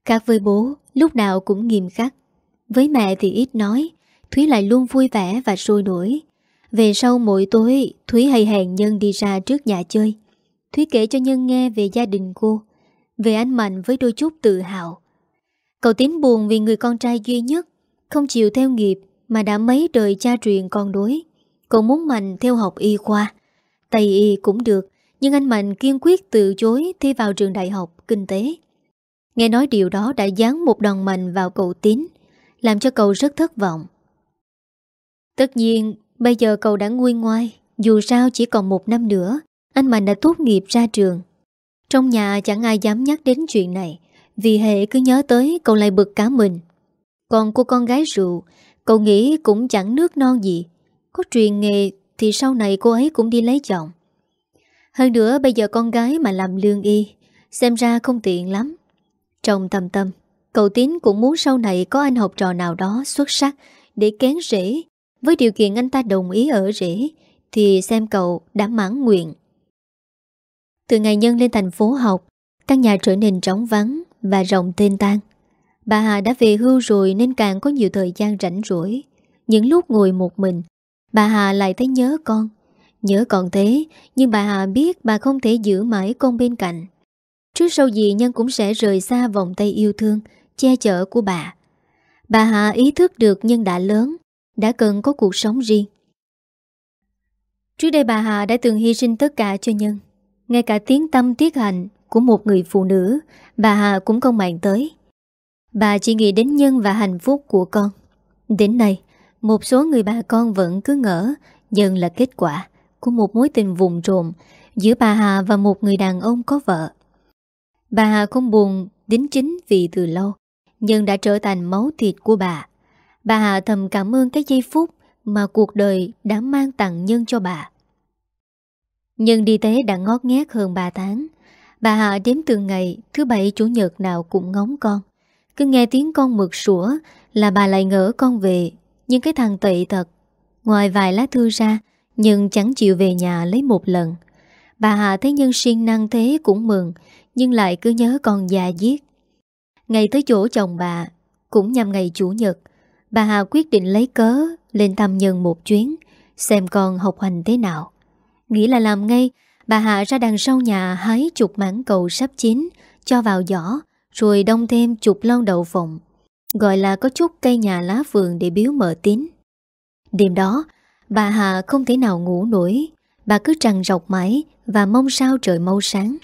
Khác với bố, Lúc nào cũng nghiêm khắc. Với mẹ thì ít nói, Thúy lại luôn vui vẻ và sôi nổi. Về sau mỗi tối, Thúy hay hẹn Nhân đi ra trước nhà chơi. Thúy kể cho Nhân nghe về gia đình cô, Về anh Mạnh với đôi chút tự hào. Cậu Tín buồn vì người con trai duy nhất, Không chịu theo nghiệp Mà đã mấy đời cha truyền con đối. Cậu muốn Mạnh theo học y khoa. Tây y cũng được, Nhưng anh Mạnh kiên quyết từ chối Thi vào trường đại học kinh tế. Nghe nói điều đó đã dán một đòn mạnh vào cậu Tín, Làm cho cậu rất thất vọng. Tất nhiên, Bây giờ cậu đã nguôi ngoai, Dù sao chỉ còn một năm nữa, Anh Mạnh đã tốt nghiệp ra trường. Trong nhà chẳng ai dám nhắc đến chuyện này. Vì hệ cứ nhớ tới cậu lại bực cả mình. Còn cô con gái rượu, Cậu nghĩ cũng chẳng nước non gì. Có truyền nghề Thì sau này cô ấy cũng đi lấy chồng. Hơn nữa bây giờ con gái mà làm lương y, Xem ra không tiện lắm. Trong tầm tâm, Cậu Tín cũng muốn sau này có anh học trò nào đó xuất sắc Để kén rễ với điều kiện anh ta đồng ý ở rễ Thì xem cậu đã mãn nguyện. Từ ngày nhân lên thành phố học, Căn nhà trở nên trống vắng. Và rộng tên tan Bà Hà đã về hưu rồi Nên càng có nhiều thời gian rảnh rỗi. Những lúc ngồi một mình, Bà Hà lại thấy nhớ con. Nhớ còn thế, Nhưng bà Hà biết bà không thể giữ mãi con bên cạnh. Trước sau gì Nhân cũng sẽ rời xa vòng tay yêu thương, Che chở của bà. Bà Hà ý thức được Nhân đã lớn, Đã cần có cuộc sống riêng. Trước đây bà Hà đã từng hy sinh tất cả cho Nhân. Ngay cả tiếng tâm tiết hạnh Của một người phụ nữ Bà Hà cũng không mạng tới. Bà chỉ nghĩ đến Nhân và hạnh phúc của con. Đến nay, Một số người bà con vẫn cứ ngỡ Nhân là kết quả Của một mối tình vùng trộm Giữa bà Hà và một người đàn ông có vợ. Bà Hà không buồn Đính chính vì từ lâu Nhân đã trở thành máu thịt của bà. Bà Hà thầm cảm ơn cái giây phút Mà cuộc đời đã mang tặng Nhân cho bà. Nhân đi tế đã ngót nghét hơn 3 tháng Bà Hà đếm từ ngày Thứ bảy chủ nhật nào cũng ngóng con. Cứ nghe tiếng con mượt sủa Là bà lại ngỡ con về. Nhưng cái thằng tệ thật, Ngoài vài lá thư ra, Nhưng chẳng chịu về nhà lấy một lần. Bà Hà thấy nhân siêng năng thế cũng mừng, Nhưng lại cứ nhớ con già giết Ngày tới chỗ chồng bà, Cũng nhằm ngày chủ nhật, Bà Hà quyết định lấy cớ Lên thăm nhân một chuyến, Xem con học hành thế nào. Nghĩ là làm ngay Bà hạ ra đằng sau nhà hái chục mảng cầu sắp chín, Cho vào giỏ, Rồi đông thêm chục lon đậu phộng, Gọi là có chút cây nhà lá vườn để biếu mở tín. Đêm đó, Bà hạ không thể nào ngủ nổi, Bà cứ trằn rọc mãi Và mong sao trời mau sáng.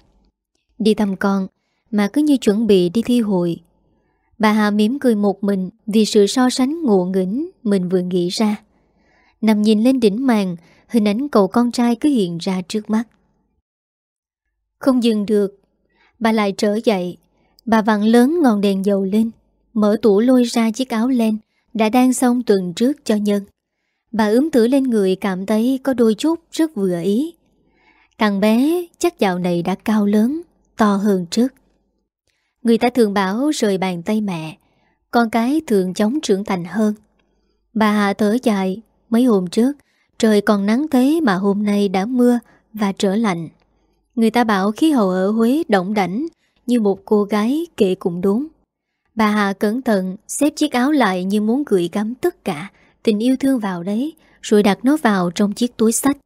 Đi thăm con, Mà cứ như chuẩn bị đi thi hội. Bà Hà mỉm cười một mình Vì sự so sánh ngộ nghĩnh Mình vừa nghĩ ra. Nằm nhìn lên đỉnh màn, Hình ảnh cậu con trai cứ hiện ra trước mắt. Không dừng được. Bà lại trở dậy. Bà vặn lớn ngọn đèn dầu lên. Mở tủ lôi ra chiếc áo len Đã đang xong tuần trước cho Nhân. Bà ướm thử lên người cảm thấy có đôi chút rất vừa ý. Thằng bé, chắc dạo này đã cao lớn, To hơn trước. Người ta thường bảo rời bàn tay mẹ, Con cái thường chống trưởng thành hơn. Bà Hạ thở dài, Mấy hôm trước, Trời còn nắng thế mà hôm nay đã mưa Và trở lạnh. Người ta bảo khí hậu ở Huế động đảnh Như một cô gái kệ cũng đúng Bà Hà cẩn thận xếp chiếc áo lại như muốn gửi gắm tất cả tình yêu thương vào đấy rồi đặt nó vào trong chiếc túi sách.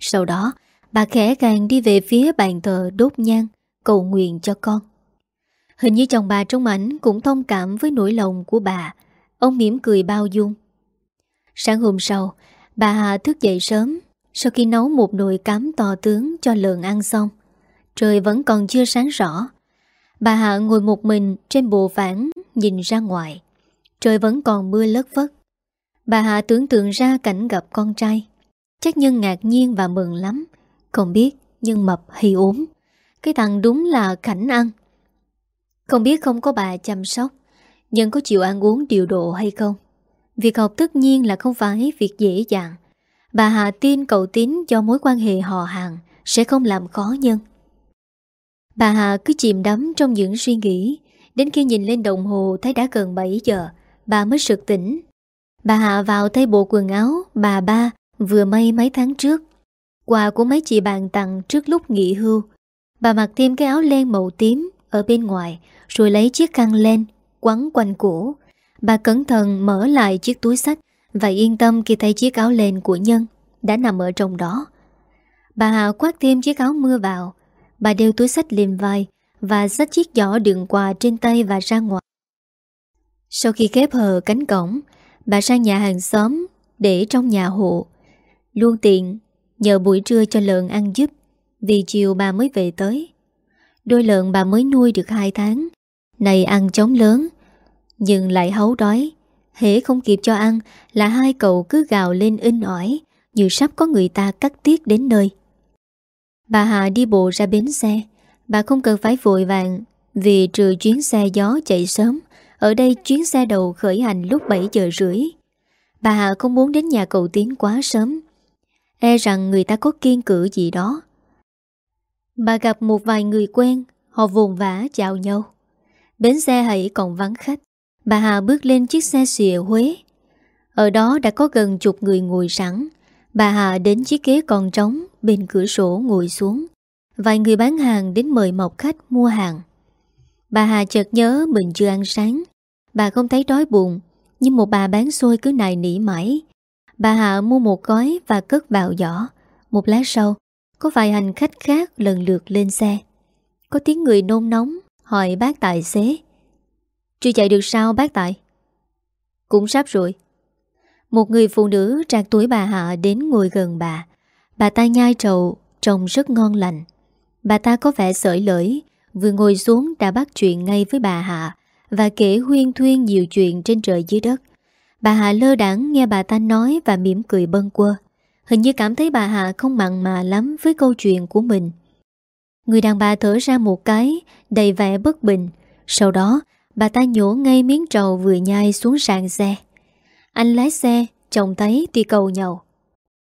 Sau đó, bà khẽ càng đi về phía bàn thờ đốt nhang, cầu nguyện cho con. Hình như chồng bà trong ảnh cũng thông cảm với nỗi lòng của bà. Ông mỉm cười bao dung. Sáng hôm sau, bà Hà thức dậy sớm sau khi nấu một nồi cám to tướng cho lợn ăn xong. Trời vẫn còn chưa sáng rõ. Bà Hạ ngồi một mình trên bộ vãn nhìn ra ngoài. Trời vẫn còn mưa lất vất. Bà Hạ tưởng tượng ra cảnh gặp con trai. Chắc Nhân ngạc nhiên và mừng lắm. Không biết Nhân mập hay ốm. Cái thằng đúng là cảnh ăn. Không biết không có bà chăm sóc. Nhân có chịu ăn uống điều độ hay không? Việc học tất nhiên là không phải việc dễ dàng. Bà Hà tin cậu tín cho mối quan hệ họ hàng sẽ không làm khó Nhân. Bà Hà cứ chìm đắm trong những suy nghĩ Đến khi nhìn lên đồng hồ thấy đã gần 7 giờ, Bà mới sực tỉnh Bà Hạ vào thay bộ quần áo bà ba vừa may mấy tháng trước. Quà của mấy chị bạn tặng trước lúc nghỉ hưu. Bà mặc thêm cái áo len màu tím ở bên ngoài, rồi lấy chiếc khăn len quấn quanh cổ. Bà cẩn thận mở lại chiếc túi sách và yên tâm khi thấy chiếc áo lên của Nhân đã nằm ở trong đó. Bà Hà quát thêm chiếc áo mưa vào. Bà đeo túi sách lên vai và xách chiếc giỏ đựng quà trên tay và ra ngoài. Sau khi khép hờ cánh cổng, Bà sang nhà hàng xóm Để trong nhà hộ Luôn tiện Nhờ buổi trưa cho lợn ăn giúp Vì chiều bà mới về tới Đôi lợn bà mới nuôi được 2 tháng Này ăn chóng lớn Nhưng lại hấu đói Hễ không kịp cho ăn, Là hai cậu cứ gào lên in ỏi, Như sắp có người ta cắt tiết đến nơi. Bà Hà đi bộ ra bến xe. Bà không cần phải vội vàng, Vì trừ chuyến xe gió chạy sớm, ở đây chuyến xe đầu khởi hành lúc 7 giờ rưỡi. Bà Hà không muốn đến nhà cậu Tiến quá sớm. E rằng người ta có kiên cử gì đó. Bà gặp một vài người quen, Họ vùng vã chào nhau. Bến xe hãy còn vắng khách. Bà Hà bước lên chiếc xe xìa Huế. Ở đó đã có gần chục người ngồi sẵn. Bà Hà đến chiếc ghế còn trống, Bên cửa sổ ngồi xuống. Vài người bán hàng đến mời mọc khách mua hàng. Bà Hà chợt nhớ mình chưa ăn sáng. Bà không thấy đói buồn, Nhưng một bà bán xôi cứ nài nỉ mãi. Bà Hà mua một gói và cất vào giỏ. Một lát sau, Có vài hành khách khác lần lượt lên xe. Có tiếng người nôn nóng, Hỏi bác tài xế. Chưa chạy được sao, bác tài? Cũng sắp rồi. Một người phụ nữ trạc tuổi bà Hạ đến ngồi gần bà. Bà ta nhai trầu, Trông rất ngon lành. Bà ta có vẻ sởi lưỡi Vừa ngồi xuống đã bắt chuyện ngay với bà Hạ Và kể huyên thuyên nhiều chuyện trên trời dưới đất. Bà Hạ lơ đảng nghe bà ta nói Và mỉm cười bâng quơ. Hình như cảm thấy bà Hạ không mặn mà lắm Với câu chuyện của mình. Người đàn bà thở ra một cái, Đầy vẻ bất bình. Sau đó bà ta nhổ ngay miếng trầu vừa nhai xuống sàn xe. Anh lái xe, Chồng thấy thì cầu nhậu.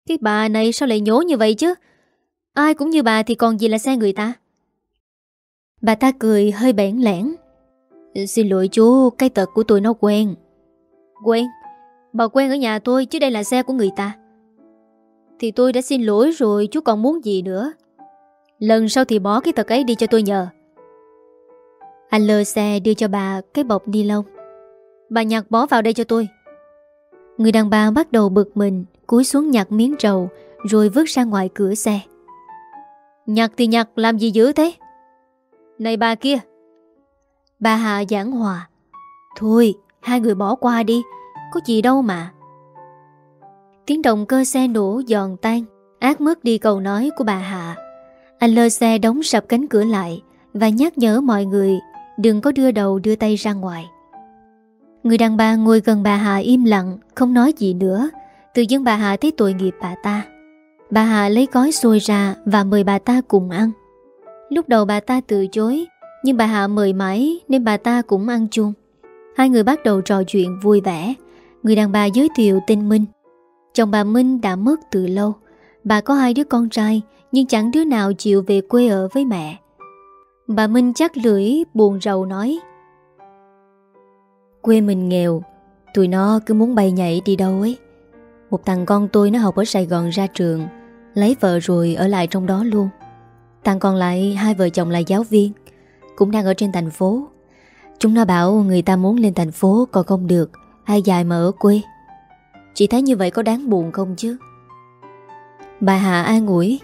Cái bà này sao lại nhổ như vậy chứ? Ai cũng như bà thì còn gì là xe người ta? Bà ta cười hơi bẽn lẽn. Xin lỗi chú, Cái tật của tôi nó quen. Quen? Bà quen ở nhà tôi chứ đây là xe của người ta. Thì tôi đã xin lỗi rồi, Chú còn muốn gì nữa? Lần sau thì bỏ cái tật ấy đi cho tôi nhờ. Anh lơ xe đưa cho bà Cái bọc ni lông. Bà nhặt bó vào đây cho tôi. Người đàn bà bắt đầu bực mình, Cúi xuống nhặt miếng trầu, Rồi vứt ra ngoài cửa xe. Nhặt thì nhặt, làm gì dữ thế? Này bà kia. Bà Hạ giảng hòa. Thôi, hai người bỏ qua đi, Có gì đâu mà. Tiếng động cơ xe nổ giòn tan, Ác mất đi câu nói của bà Hạ. Anh lơ xe đóng sập cánh cửa lại Và nhắc nhở mọi người Đừng có đưa đầu đưa tay ra ngoài. Người đàn bà ngồi gần bà hà im lặng, Không nói gì nữa. Tự dưng bà hà thấy tội nghiệp bà ta. Bà hà lấy gói xôi ra Và mời bà ta cùng ăn. Lúc đầu bà ta từ chối, Nhưng bà hà mời mãi Nên bà ta cũng ăn chung. Hai người bắt đầu trò chuyện vui vẻ. Người đàn bà giới thiệu tên Minh. Chồng bà Minh đã mất từ lâu. Bà có hai đứa con trai, Nhưng chẳng đứa nào chịu về quê ở với mẹ. Bà Minh chắc lưỡi, buồn rầu nói. Quê mình nghèo, Tụi nó cứ muốn bay nhảy đi đâu ấy. Một thằng con tôi nó học ở Sài Gòn ra trường, Lấy vợ rồi ở lại trong đó luôn. Thằng còn lại, hai vợ chồng là giáo viên, Cũng đang ở trên thành phố. Chúng nó bảo người ta muốn lên thành phố Còn không được, Ai dài mà ở quê. Chị thấy như vậy có đáng buồn không chứ? Bà Hạ an ủi.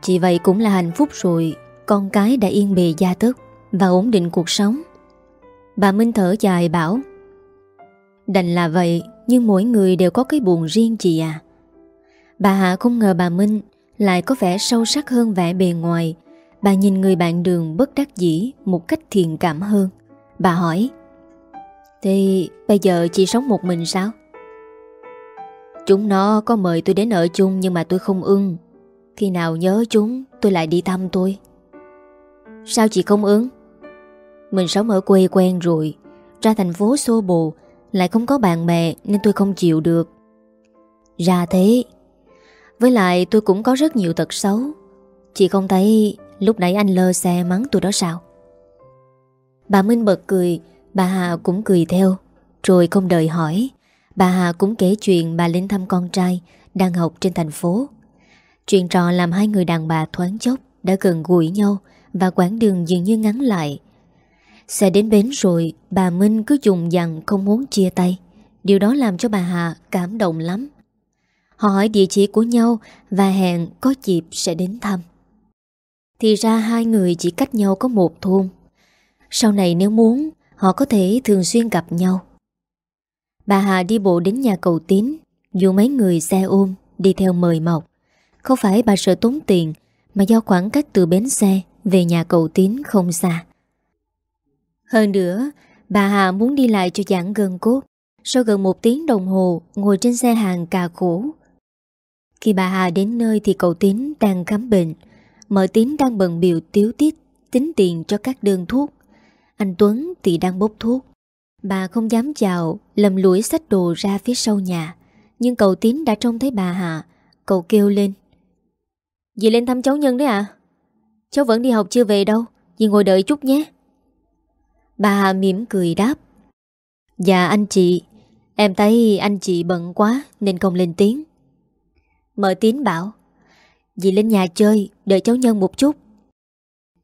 Chị vậy cũng là hạnh phúc rồi con cái đã yên bề gia tức Và ổn định cuộc sống. Bà Minh thở dài bảo, Đành là vậy, Nhưng mỗi người đều có cái buồn riêng chị à. Bà Hạ không ngờ bà Minh Lại có vẻ sâu sắc hơn vẻ bề ngoài. Bà nhìn người bạn đường bất đắc dĩ Một cách thiện cảm hơn. Bà hỏi Thì bây giờ chị sống một mình sao? Chúng nó có mời tôi đến ở chung Nhưng mà tôi không ưng. Khi nào nhớ chúng, tôi lại đi thăm tôi. Sao chị không ứng? Mình sống ở quê quen rồi, Ra thành phố xô bồ, Lại không có bạn bè Nên tôi không chịu được. Ra thế. Với lại tôi cũng có rất nhiều tật xấu. Chị không thấy Lúc nãy anh lơ xe mắng tôi đó sao? Bà Minh bật cười, Bà Hà cũng cười theo, Rồi không đợi hỏi. Bà Hà cũng kể chuyện bà lên thăm con trai Đang học trên thành phố. Chuyện trò làm hai người đàn bà thoáng chốc Đã gần gũi nhau và quãng đường dường như ngắn lại. Xe đến bến rồi, Bà Minh cứ dùng dằn không muốn chia tay. Điều đó làm cho bà Hà cảm động lắm. Họ hỏi địa chỉ của nhau Và hẹn có dịp sẽ đến thăm. Thì ra hai người chỉ cách nhau có một thôn. Sau này nếu muốn, Họ có thể thường xuyên gặp nhau. Bà Hà đi bộ đến nhà cầu tín, Dù mấy người xe ôm, Đi theo mời mọc. Không phải bà sợ tốn tiền Mà do khoảng cách từ bến xe về nhà cậu tín không xa hơn nữa, bà Hà muốn đi lại cho giãn gần cốt. Sau gần một tiếng đồng hồ, ngồi trên xe hàng cà khổ. Khi bà Hà đến nơi thì cậu Tín đang khám bệnh. Mở Tín đang bận biểu tiếu tiết, tính tiền cho các đơn thuốc. Anh Tuấn thì đang bốc thuốc. Bà không dám chào, lầm lũi xách đồ ra phía sau nhà. Nhưng cậu Tín đã trông thấy bà Hà. Cậu kêu lên. Dì lên thăm cháu Nhân đấy à? Cháu vẫn đi học chưa về đâu. Dì ngồi đợi chút nhé. Bà Hà mỉm cười đáp. Dạ anh chị, Em thấy anh chị bận quá Nên không lên tiếng. Mở tín bảo. Dì lên nhà chơi, Đợi cháu Nhân một chút.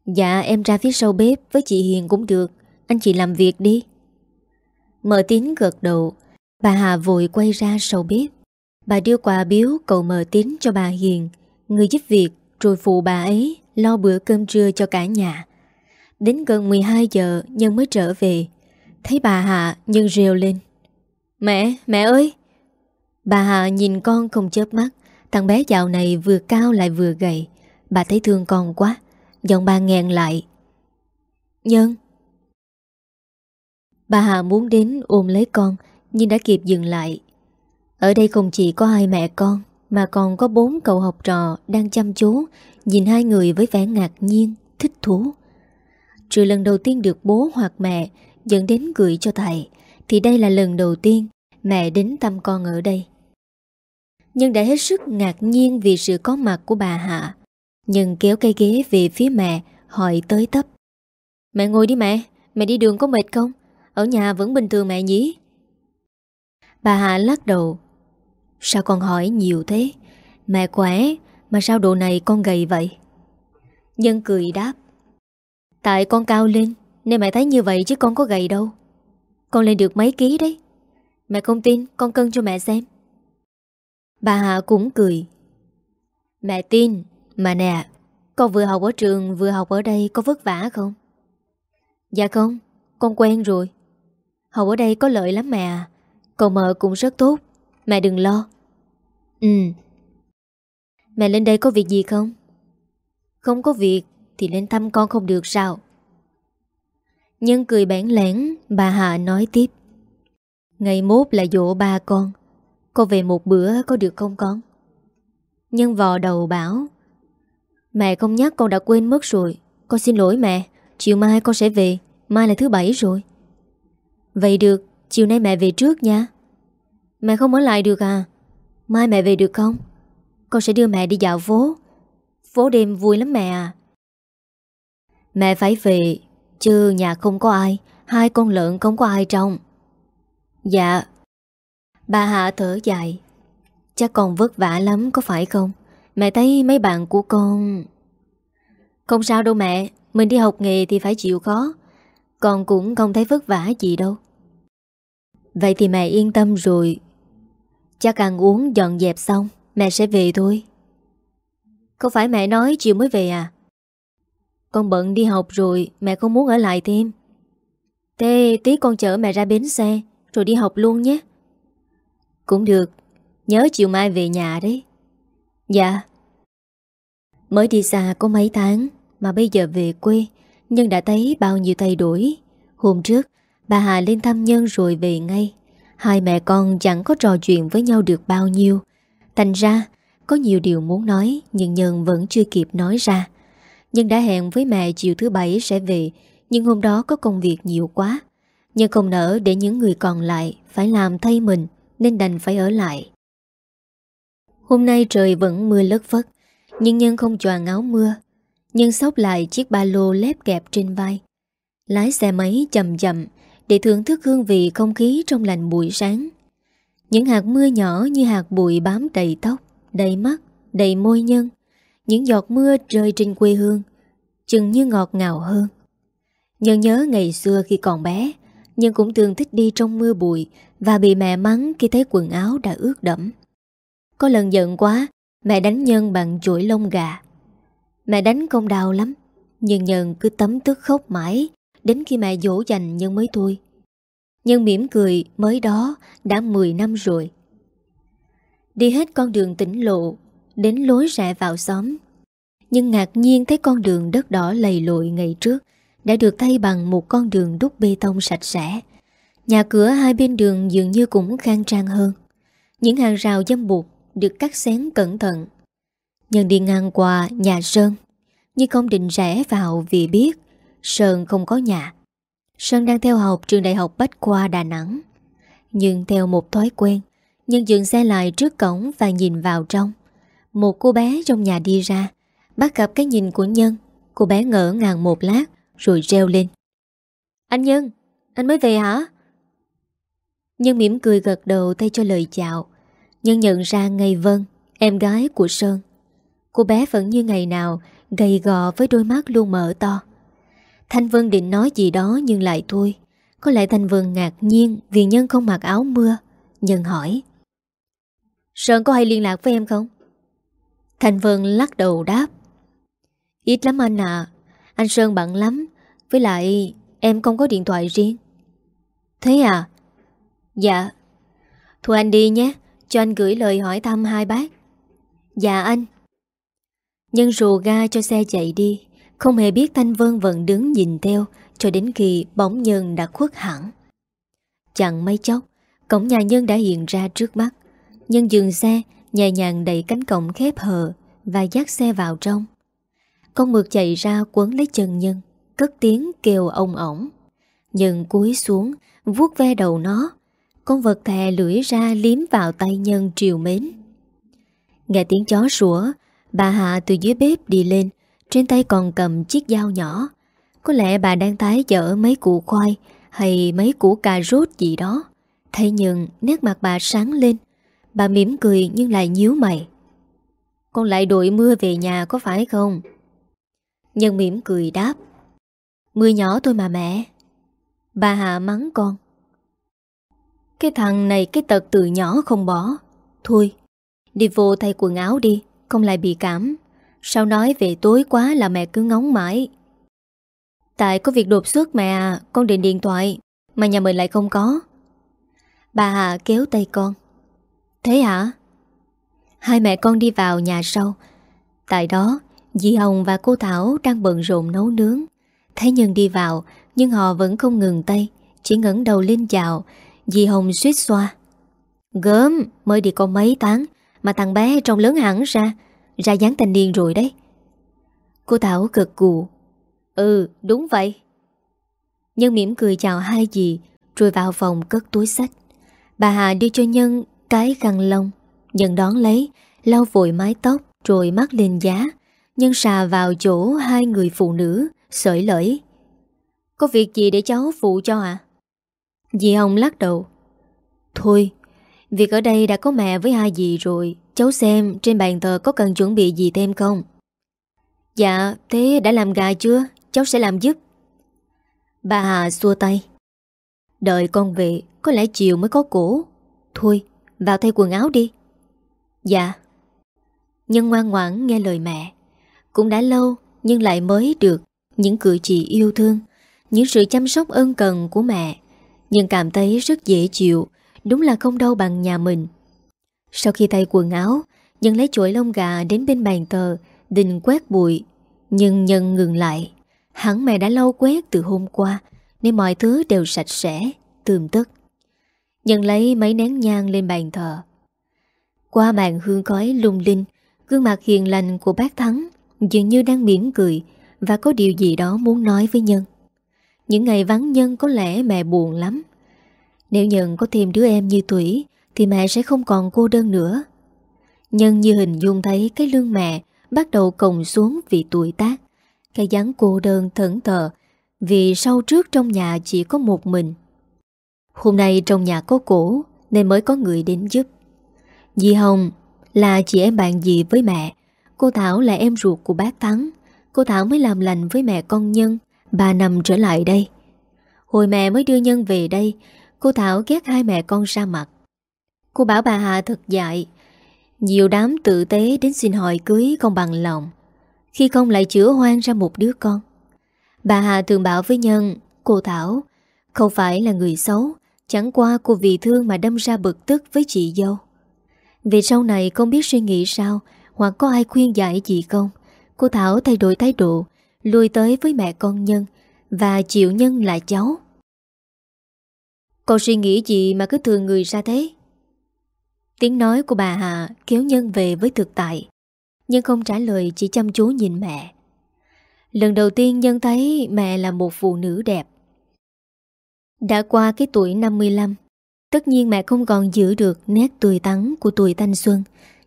Dạ em ra phía sau bếp Với chị Hiền cũng được, Anh chị làm việc đi. Mở tín gật đầu, Bà Hà vội quay ra sau bếp. Bà đưa quà biếu cầu mờ tín cho bà Hiền, Người giúp việc Rồi phụ bà ấy lo bữa cơm trưa cho cả nhà. Đến gần 12 giờ Nhân mới trở về. Thấy bà Hạ Nhân rêu lên. Mẹ, mẹ ơi! Bà Hạ nhìn con không chớp mắt. Thằng bé dạo này vừa cao lại vừa gầy. Bà thấy thương con quá Giọng bà nghẹn lại. Nhân! Bà Hà muốn đến ôm lấy con Nhưng đã kịp dừng lại. Ở đây không chỉ có hai mẹ con Mà còn có bốn cậu học trò Đang chăm chú Nhìn hai người với vẻ ngạc nhiên, Thích thú. Trừ lần đầu tiên được bố hoặc mẹ Dẫn đến gửi cho thầy, Thì đây là lần đầu tiên Mẹ đến thăm con ở đây. Nhưng đã hết sức ngạc nhiên Vì sự có mặt của bà Hạ, Nhưng kéo cây ghế về phía mẹ, Hỏi tới tấp. Mẹ ngồi đi mẹ Mẹ đi đường có mệt không? Ở nhà vẫn bình thường mẹ nhỉ? Bà Hạ lắc đầu. Sao con hỏi nhiều thế? Mẹ khỏe mà sao độ này con gầy vậy? Nhân cười đáp, Tại con cao lên, Nên mẹ thấy như vậy chứ con có gầy đâu. Con lên được mấy ký đấy? Mẹ không tin, con cân cho mẹ xem. Bà Hạ cũng cười. Mẹ tin, Mà nè, Con vừa học ở trường, vừa học ở đây có vất vả không? Dạ không, Con quen rồi. Học ở đây có lợi lắm mẹ à. Cậu mợ cũng rất tốt, Mẹ đừng lo. Ừ Mẹ lên đây có việc gì không? Không có việc Thì lên thăm con không được sao? Nhân cười bản lẻn Bà Hạ nói tiếp. Ngày mốt là dỗ ba con. Con về một bữa có được không con? Nhân vò đầu bảo. Mẹ không nhắc con đã quên mất rồi. Con xin lỗi mẹ. Chiều mai con sẽ về. Mai là thứ bảy rồi. Vậy được. Chiều nay mẹ về trước nha. Mẹ không ở lại được à? Mai mẹ về được không? Con sẽ đưa mẹ đi dạo phố. Phố đêm vui lắm mẹ à. Mẹ phải về, Chứ nhà không có ai. Hai con lợn không có ai trong Dạ. Bà Hạ thở dài. Chắc còn vất vả lắm, có phải không? Mẹ thấy mấy bạn của con Không sao đâu mẹ, Mình đi học nghề thì phải chịu khó. Con cũng không thấy vất vả gì đâu. Vậy thì mẹ yên tâm rồi. Chắc ăn uống dọn dẹp xong. Mẹ sẽ về thôi. Không phải mẹ nói chiều mới về à? Con bận đi học rồi, Mẹ không muốn ở lại thêm. Thế tí con chở mẹ ra bến xe, Rồi đi học luôn nhé. Cũng được, Nhớ chiều mai về nhà đấy. Dạ. Mới đi xa có mấy tháng, Mà bây giờ về quê, nhưng đã thấy bao nhiêu thay đổi. Hôm trước, Bà Hà lên thăm Nhân rồi về ngay. Hai mẹ con chẳng có trò chuyện với nhau được bao nhiêu. Thành ra, Có nhiều điều muốn nói, Nhưng Nhân vẫn chưa kịp nói ra. Nhân đã hẹn với mẹ chiều thứ bảy sẽ về, Nhưng hôm đó có công việc nhiều quá. Nhân không nỡ để những người còn lại Phải làm thay mình, Nên đành phải ở lại. Hôm nay trời vẫn mưa lất phất, Nhưng Nhân không choàng áo mưa. Nhân xốc lại chiếc ba lô lép kẹp trên vai. Lái xe máy chậm chậm Để thưởng thức hương vị không khí trong lành buổi sáng. Những hạt mưa nhỏ như hạt bụi bám đầy tóc Đầy mắt, đầy môi nhân. Những giọt mưa rơi trên quê hương Chừng như ngọt ngào hơn. Nhân nhớ ngày xưa khi còn bé Nhưng cũng thường thích đi trong mưa bụi Và bị mẹ mắng khi thấy quần áo đã ướt đẫm. Có lần giận quá Mẹ đánh Nhân bằng chuỗi lông gà. Mẹ đánh công đau lắm Nhưng Nhân cứ tấm tức khóc mãi Đến khi mẹ dỗ dành Nhân mới thôi nhưng mỉm cười mới đó Đã 10 năm rồi. Đi hết con đường tỉnh lộ, Đến lối rẽ vào xóm. Nhưng ngạc nhiên thấy con đường đất đỏ lầy lội ngày trước Đã được thay bằng một con đường đúc bê tông sạch sẽ. Nhà cửa hai bên đường dường như cũng khang trang hơn. Những hàng rào dâm buộc Được cắt xén cẩn thận. Nhân đi ngang qua nhà Sơn, Nhưng không định rẽ vào vì biết Sơn không có nhà. Sơn đang theo học trường đại học Bách Khoa Đà Nẵng. Nhưng theo một thói quen Nhân dừng xe lại trước cổng và nhìn vào trong. Một cô bé trong nhà đi ra Bắt gặp cái nhìn của Nhân. Cô bé ngỡ ngàng một lát Rồi reo lên. Anh Nhân, anh mới về hả? Nhân mỉm cười gật đầu thay cho lời chào. Nhân nhận ra ngay Vân Em gái của Sơn. Cô bé vẫn như ngày nào Gầy gò với đôi mắt luôn mở to. Thanh Vân định nói gì đó nhưng lại thôi. Có lẽ Thanh Vân ngạc nhiên Vì Nhân không mặc áo mưa, Nhân hỏi. Sơn có hay liên lạc với em không? Thanh Vân lắc đầu đáp. Ít lắm anh à Anh Sơn bận lắm. Với lại em không có điện thoại riêng. Thế à? Dạ. Thôi anh đi nhé. Cho anh gửi lời hỏi thăm hai bác. Dạ anh. Nhân rù ga cho xe chạy đi. Không hề biết Thanh Vân vẫn đứng nhìn theo, Cho đến khi bóng nhân đã khuất hẳn. Chẳng mấy chốc, Cổng nhà nhân đã hiện ra trước mắt. Nhân dừng xe, Nhẹ nhàng đẩy cánh cổng khép hờ Và dắt xe vào trong. Con mực chạy ra quấn lấy chân nhân, Cất tiếng kêu ông ổng. Nhân cúi xuống, vuốt ve đầu nó. Con vật thè lưỡi ra liếm vào tay nhân triều mến. Nghe tiếng chó sủa, Bà Hạ từ dưới bếp đi lên trên tay còn cầm chiếc dao nhỏ. Có lẽ bà đang tái chở mấy củ khoai Hay mấy củ cà rốt gì đó. Thế nhưng nét mặt bà sáng lên. Bà mỉm cười nhưng lại nhíu mày. Con lại đội mưa về nhà có phải không? Nhân mỉm cười đáp. Mưa nhỏ thôi mà mẹ. Bà Hạ mắng con. Cái thằng này cái tật từ nhỏ không bỏ. Thôi, Đi vô thay quần áo đi, Không lại bị cảm. Sao nói về tối quá là mẹ cứ ngóng mãi. Tại có việc đột xuất mẹ à Con định điện thoại, Mà nhà mình lại không có. Bà hà kéo tay con. Thế hả? Hai mẹ con đi vào nhà sau. Tại đó, Dì Hồng và cô Thảo đang bận rộn nấu nướng. Thấy Nhân đi vào, Nhưng họ vẫn không ngừng tay, Chỉ ngẩng đầu lên chào. Dì Hồng suýt xoa. Gớm, mới đi có mấy tháng, Mà thằng bé trông lớn hẳn ra. Ra dáng thanh niên rồi đấy. Cô Thảo cực cù Ừ đúng vậy. Nhân mỉm cười chào hai dì, Rồi vào phòng cất túi sách. Bà Hà đưa cho Nhân cái khăn lông. Nhân đón lấy, Lau vội mái tóc, Rồi mắt lên giá. Nhân xà vào chỗ hai người phụ nữ, Sởi lởi. Có việc gì để cháu phụ cho à Dì Hồng lắc đầu. Thôi, Việc ở đây đã có mẹ với hai dì rồi. Cháu xem trên bàn thờ có cần chuẩn bị gì thêm không? Dạ Thế đã làm gà chưa? Cháu sẽ làm giúp. Bà Hà xua tay. Đợi con về, Có lẽ chiều mới có cổ. Thôi, vào thay quần áo đi. Dạ. Nhân ngoan ngoãn nghe lời mẹ. Cũng đã lâu, nhưng lại mới được Những cử chỉ yêu thương, Những sự chăm sóc ân cần của mẹ. Nhưng cảm thấy rất dễ chịu, Đúng là không đâu bằng nhà mình. Sau khi thay quần áo, Nhân lấy chuỗi lông gà đến bên bàn tờ Định quét bụi, Nhưng Nhân ngừng lại. Hẳn mẹ đã lau quét từ hôm qua, Nên mọi thứ đều sạch sẽ, Tươm tất. Nhân lấy mấy nén nhang lên bàn thờ. Qua màn hương khói lung linh, Gương mặt hiền lành của bác Thắng Dường như đang mỉm cười Và có điều gì đó muốn nói với Nhân. Những ngày vắng Nhân có lẽ mẹ buồn lắm. Nếu Nhân có thêm đứa em như Thủy thì mẹ sẽ không còn cô đơn nữa. Nhân như hình dung thấy, cái lưng mẹ Bắt đầu còng xuống vì tuổi tác. Cái dáng cô đơn thẫn thờ, Vì sau trước trong nhà chỉ có một mình. Hôm nay trong nhà có cổ, Nên mới có người đến giúp. Dì Hồng là chị em bạn gì với mẹ. Cô Thảo là em ruột của bác Thắng Cô Thảo mới làm lành với mẹ con Nhân, Ba năm trở lại đây. Hồi mẹ mới đưa Nhân về đây, Cô Thảo ghét hai mẹ con ra mặt Cô bảo bà Hà thật dại. Nhiều đám tự tế đến xin hỏi cưới không bằng lòng, Khi không lại chữa hoang ra một đứa con. Bà Hà thường bảo với Nhân, Cô Thảo, Không phải là người xấu, Chẳng qua cô vì thương mà đâm ra bực tức với chị dâu. Vì sau này không biết suy nghĩ sao, Hoặc có ai khuyên giải gì không, Cô Thảo thay đổi thái độ Lui tới với mẹ con Nhân, Và chịu Nhân là cháu. Con suy nghĩ gì mà cứ thường người ra thế? Tiếng nói của bà Hà kéo Nhân về với thực tại, nhưng không trả lời, chỉ chăm chú nhìn mẹ. Lần đầu tiên Nhân thấy mẹ là một phụ nữ đẹp. Đã qua cái tuổi 55 Tất nhiên mẹ không còn giữ được nét tươi tắn của tuổi thanh xuân,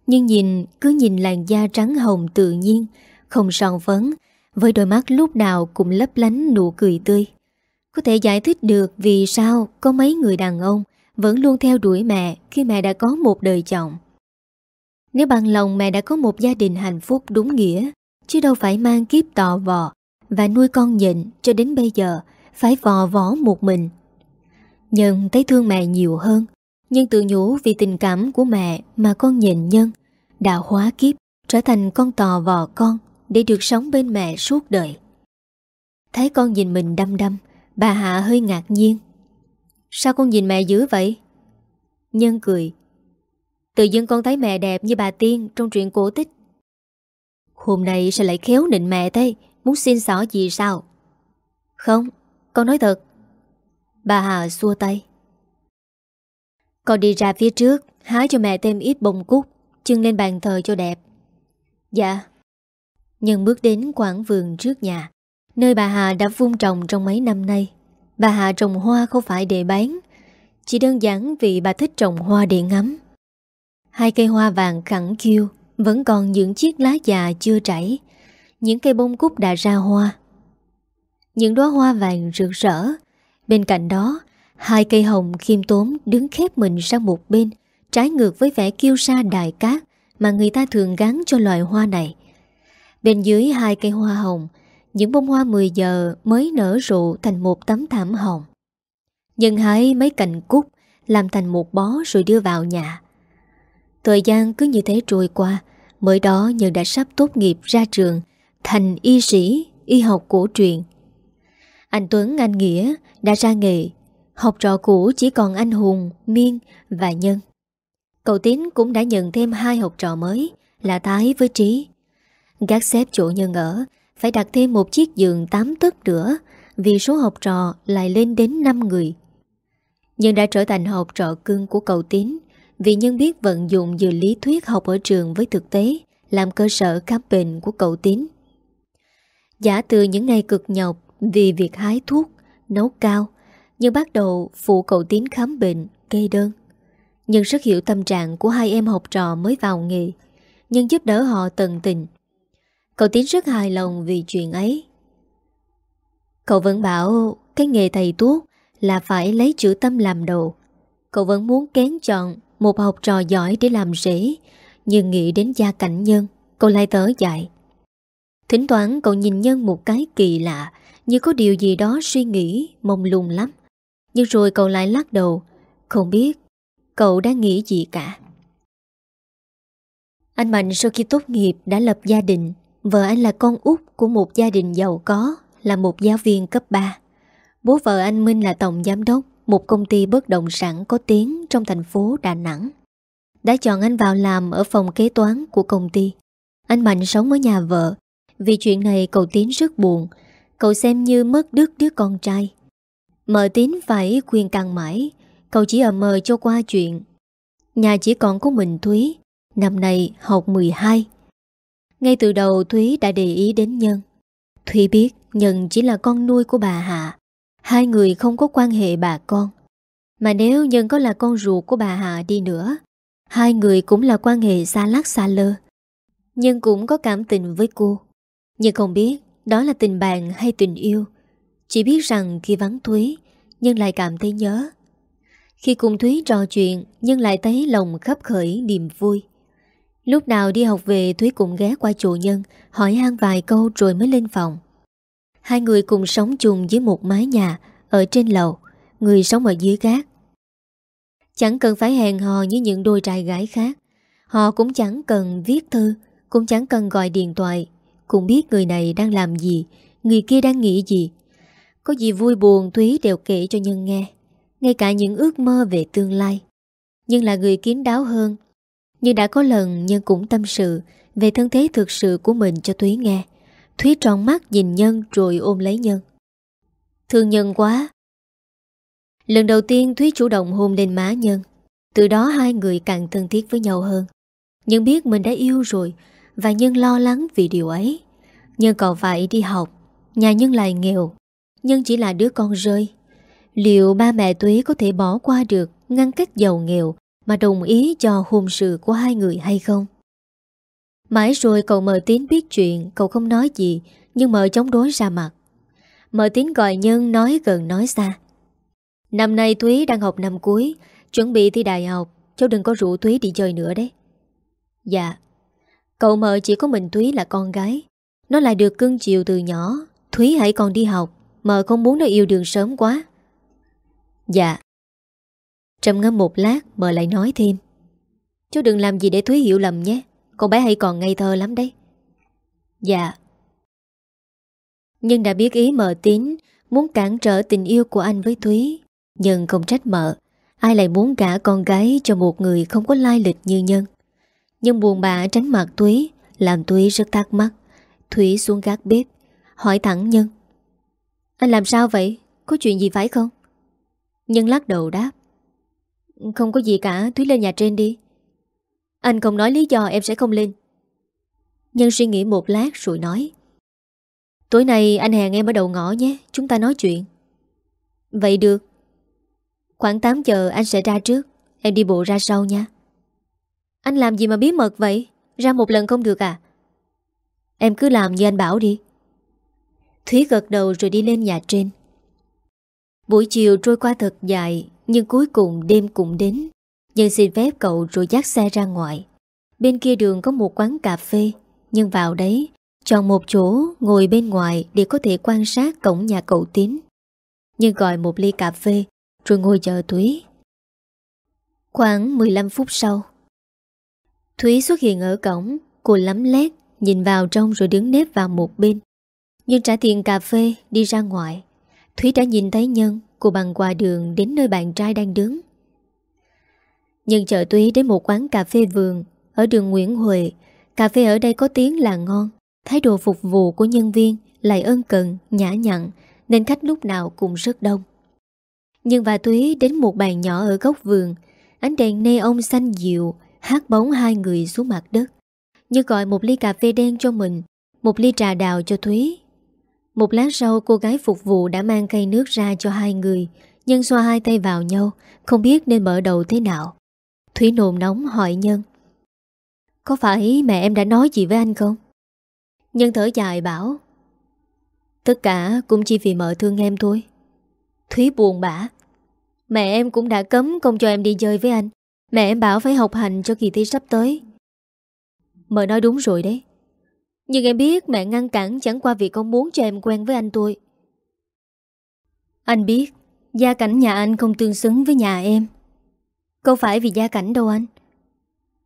Nhưng nhìn, cứ nhìn làn da trắng hồng tự nhiên, Không son phấn, Với đôi mắt lúc nào cũng lấp lánh nụ cười tươi. Có thể giải thích được vì sao có mấy người đàn ông vẫn luôn theo đuổi mẹ khi mẹ đã có một đời chồng. Nếu bằng lòng mẹ đã có một gia đình hạnh phúc đúng nghĩa, Chứ đâu phải mang kiếp tò vò Và nuôi con nhịn cho đến bây giờ Phải vò vỏ một mình. Nhân thấy thương mẹ nhiều hơn, Nhưng tự nhủ vì tình cảm của mẹ mà con nhịn nhân Đã hóa kiếp, trở thành con tò vò con Để được sống bên mẹ suốt đời. Thấy con nhìn mình đăm đăm, Bà Hạ hơi ngạc nhiên. Sao con nhìn mẹ dữ vậy? Nhân cười. Tự dưng con thấy mẹ đẹp như bà Tiên Trong truyện cổ tích. Hôm nay sao lại khéo nịnh mẹ thế, Muốn xin xỏ gì sao? Không, con nói thật. Bà Hà xua tay. Con đi ra phía trước, Hái cho mẹ thêm ít bông cúc Trưng lên bàn thờ cho đẹp. Dạ. Nhân bước đến quảng vườn trước nhà, Nơi bà Hà đã vung trồng trong mấy năm nay. Bà Hạ trồng hoa không phải để bán, Chỉ đơn giản vì bà thích trồng hoa để ngắm. Hai cây hoa vàng khẳng khiu Vẫn còn những chiếc lá già chưa chảy Những cây bông cúc đã ra hoa. Những đóa hoa vàng rực rỡ, Bên cạnh đó, Hai cây hồng khiêm tốn đứng khép mình sang một bên, Trái ngược với vẻ kiêu sa đại cát Mà người ta thường gắn cho loài hoa này. Bên dưới hai cây hoa hồng những bông hoa 10 giờ mới nở rộ thành một tấm thảm hồng. Nhân hái mấy cành cúc Làm thành một bó rồi đưa vào nhà. Thời gian cứ như thế trôi qua Mới đó Nhân đã sắp tốt nghiệp ra trường Thành y sĩ Y học cổ truyền. Anh Tuấn anh Nghĩa đã ra nghề Học trò cũ chỉ còn anh Hùng, Miên và Nhân. Cậu Tín cũng đã nhận thêm hai học trò mới Là Thái với Trí. Gác xếp chỗ Nhân ở phải đặt thêm một chiếc giường 8 tấc nữa Vì số học trò lại lên đến 5 người nhưng đã trở thành học trò cưng của cậu Tín vì Nhân biết vận dụng giữa lý thuyết học ở trường với thực tế làm cơ sở khám bệnh của cậu Tín. Giả từ những ngày cực nhọc vì việc hái thuốc, nấu cao, nhưng bắt đầu phụ cậu Tín khám bệnh, kê đơn. Nhưng rất hiểu tâm trạng của hai em học trò mới vào nghề, nhưng giúp đỡ họ tận tình. Cậu tiến rất hài lòng vì chuyện ấy. Cậu vẫn bảo, cái nghề thầy thuốc là phải lấy chữ tâm làm đầu. Cậu vẫn muốn kén chọn một học trò giỏi để làm rễ Nhưng nghĩ đến gia cảnh nhân, Cậu lại tớ dại Thỉnh thoảng cậu nhìn nhân một cái kỳ lạ, Như có điều gì đó suy nghĩ, Mông lung lắm Nhưng rồi cậu lại lắc đầu, Không biết cậu đang nghĩ gì cả Anh Mạnh sau khi tốt nghiệp đã lập gia đình Vợ anh là con út của một gia đình giàu có, Là một giáo viên cấp 3 Bố vợ anh Minh là tổng giám đốc một công ty bất động sản có tiếng trong thành phố Đà Nẵng. Đã chọn anh vào làm ở phòng kế toán của công ty. Anh Mạnh sống ở nhà vợ. Vì chuyện này cậu Tiến rất buồn. Cậu xem như mất đứt đứa con trai. Mợ Tín phải khuyên càng mãi. Cậu chỉ ở mờ cho qua chuyện. Nhà chỉ còn có mình Thúy. Năm nay học 12. Ngay từ đầu Thúy đã để ý đến Nhân. Thúy biết Nhân chỉ là con nuôi của bà Hạ. Hai người không có quan hệ bà con. Mà nếu Nhân có là con ruột của bà Hạ đi nữa, Hai người cũng là quan hệ xa lắc xa lơ. Nhân cũng có cảm tình với cô. Nhưng không biết đó là tình bạn hay tình yêu. Chỉ biết rằng khi vắng Thúy, Nhân lại cảm thấy nhớ. Khi cùng Thúy trò chuyện, Nhân lại thấy lòng khắp khởi, niềm vui. Lúc nào đi học về, Thúy cũng ghé qua chủ Nhân, Hỏi han vài câu rồi mới lên phòng. Hai người cùng sống chung dưới một mái nhà, Ở trên lầu. Người sống ở dưới gác. Chẳng cần phải hẹn hò như những đôi trai gái khác. Họ cũng chẳng cần viết thư, Cũng chẳng cần gọi điện thoại. Cũng biết người này đang làm gì, Người kia đang nghĩ gì. Có gì vui buồn, Thúy đều kể cho Nhân nghe. Ngay cả những ước mơ về tương lai. Nhưng là người kiến đáo hơn nhưng đã có lần Nhân cũng tâm sự Về thân thế thực sự của mình cho Thúy nghe. Thúy tròn mắt nhìn Nhân rồi ôm lấy Nhân. Thương Nhân quá. Lần đầu tiên Thúy chủ động hôn lên má Nhân. Từ đó hai người càng thân thiết với nhau hơn. Nhân biết mình đã yêu rồi Và Nhân lo lắng vì điều ấy. Nhân còn phải đi học. Nhà Nhân lại nghèo. Nhân chỉ là đứa con rơi. Liệu ba mẹ Thúy có thể bỏ qua được Ngăn cách giàu nghèo mà đồng ý cho hôn sự của hai người hay không? Mãi rồi cậu mờ tín biết chuyện, Cậu không nói gì, Nhưng mờ chống đối ra mặt. Mờ tín gọi nhân nói gần nói xa. Năm nay Thúy đang học năm cuối, Chuẩn bị thi đại học, Cháu đừng có rủ Thúy đi chơi nữa đấy. Dạ. Cậu mờ chỉ có mình Thúy là con gái, Nó lại được cưng chiều từ nhỏ. Thúy hãy còn đi học, Mờ không muốn nó yêu đường sớm quá. Dạ. Trầm ngâm một lát mờ lại nói thêm. Chú đừng làm gì để Thúy hiểu lầm nhé. Con bé hay còn ngây thơ lắm đấy. Dạ. Nhưng đã biết ý mờ tín, Muốn cản trở tình yêu của anh với Thúy, Nhưng không trách mợ. Ai lại muốn cả con gái cho một người không có lai lịch như nhân? Nhưng buồn bã tránh mặt Thúy, Làm Thúy rất thắc mắc. Thúy xuống gác bếp, Hỏi thẳng Nhân. Anh làm sao vậy? Có chuyện gì phải không? Nhân lắc đầu đáp. Không có gì cả, Thúy lên nhà trên đi. Anh không nói lý do, em sẽ không lên. Nhân suy nghĩ một lát rồi nói. Tối nay anh hẹn em ở đầu ngõ nhé, Chúng ta nói chuyện. Vậy được. Khoảng 8 giờ anh sẽ ra trước, Em đi bộ ra sau nha. Anh làm gì mà bí mật vậy? Ra một lần không được à? Em cứ làm như anh bảo đi. Thúy gật đầu rồi đi lên nhà trên. Buổi chiều trôi qua thật dài nhưng cuối cùng đêm cũng đến. Nhân xin phép cậu rồi dắt xe ra ngoài. Bên kia đường có một quán cà phê. Nhưng vào đấy, Chọn một chỗ ngồi bên ngoài Để có thể quan sát cổng nhà cậu Tín. Nhân gọi một ly cà phê, Rồi ngồi chờ Thúy. Khoảng 15 phút sau, Thúy xuất hiện ở cổng. Cô lắm lét, Nhìn vào trong rồi đứng nếp vào một bên. Nhưng trả tiền cà phê, đi ra ngoài. Thúy đã nhìn thấy Nhân. Cô băng qua đường đến nơi bạn trai đang đứng. Nhân chợ túy đến một quán cà phê vườn Ở đường Nguyễn Huệ. Cà phê ở đây có tiếng là ngon. Thái độ phục vụ của nhân viên Lại ân cần, nhã nhặn Nên khách lúc nào cũng rất đông. Nhưng và túy đến một bàn nhỏ ở góc vườn. Ánh đèn nê ông xanh dịu Hát bóng hai người xuống mặt đất. Như gọi một ly cà phê đen cho mình Một ly trà đào cho Thúy một lát sau, cô gái phục vụ đã mang cây nước ra cho hai người Nhân xoa hai tay vào nhau, Không biết nên mở đầu thế nào. Thúy nồn nóng hỏi Nhân, Có phải mẹ em đã nói gì với anh không? Nhân thở dài bảo, Tất cả cũng chỉ vì mợ thương em thôi. Thúy buồn bã, Mẹ em cũng đã cấm không cho em đi chơi với anh. Mẹ em bảo phải học hành cho kỳ thi sắp tới. Mợ nói đúng rồi đấy nhưng em biết mẹ ngăn cản chẳng qua vì con muốn cho em quen với anh tôi. Anh biết, gia cảnh nhà anh không tương xứng với nhà em. Không phải vì gia cảnh đâu anh.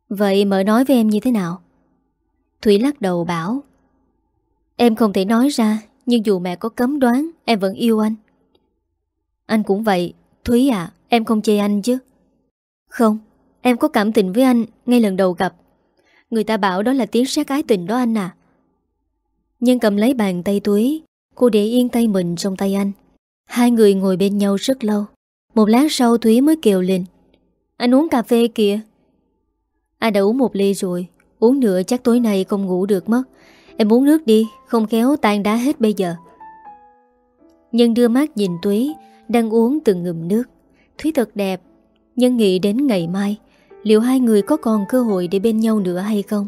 Vậy mợ nói với em như thế nào? Thủy lắc đầu bảo Em không thể nói ra Nhưng dù mẹ có cấm đoán Em vẫn yêu anh Anh cũng vậy Thúy à em không chê anh chứ Không Em có cảm tình với anh ngay lần đầu gặp Người ta bảo đó là tiếng sát ái tình đó anh à Nhân cầm lấy bàn tay túi, Cô để yên tay mình trong tay anh. Hai người ngồi bên nhau rất lâu. Một lát sau Thúy mới kêu lên. Anh uống cà phê kìa. Anh đã uống một ly rồi, Uống nữa chắc tối nay không ngủ được mất. Em uống nước đi, Không kéo tan đá hết bây giờ. Nhân đưa mắt nhìn Thúy, Đang uống từng ngụm nước. Thúy thật đẹp. Nhân nghĩ đến ngày mai, Liệu hai người có còn cơ hội để bên nhau nữa hay không?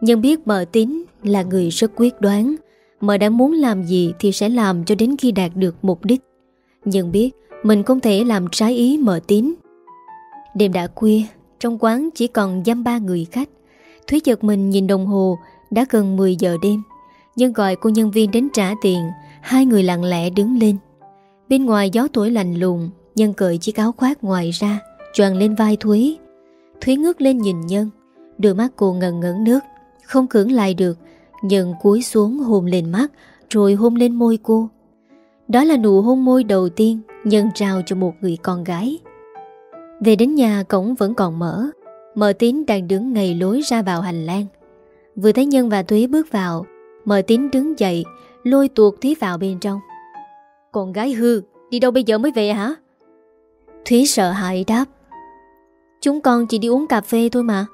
Nhân biết mờ tín là người rất quyết đoán. Mợ đã muốn làm gì thì sẽ làm cho đến khi đạt được mục đích. Nhưng biết mình không thể làm trái ý mợ tín. Đêm đã khuya, Trong quán chỉ còn dăm ba người khách. Thúy giật mình nhìn đồng hồ, Đã gần 10 giờ đêm. Nhưng gọi cô nhân viên đến trả tiền, Hai người lặng lẽ đứng lên. Bên ngoài gió thổi lạnh lùng Nhân cởi chiếc áo khoác ngoài ra, Choàng lên vai Thúy. Thúy ngước lên nhìn Nhân, Đôi mắt cô ngần ngẩn nước. Không cưỡng lại được Nhân cúi xuống hôn lên mắt, Rồi hôn lên môi cô. Đó là nụ hôn môi đầu tiên Nhân trao cho một người con gái. Về đến nhà, cổng vẫn còn mở. Mợ tín đang đứng ngay lối ra vào hành lang. Vừa thấy Nhân và Thúy bước vào, Mợ tín đứng dậy, Lôi tuột Thúy vào bên trong. Con gái hư, Đi đâu bây giờ mới về hả? Thúy sợ hãi đáp. Chúng con chỉ đi uống cà phê thôi mà.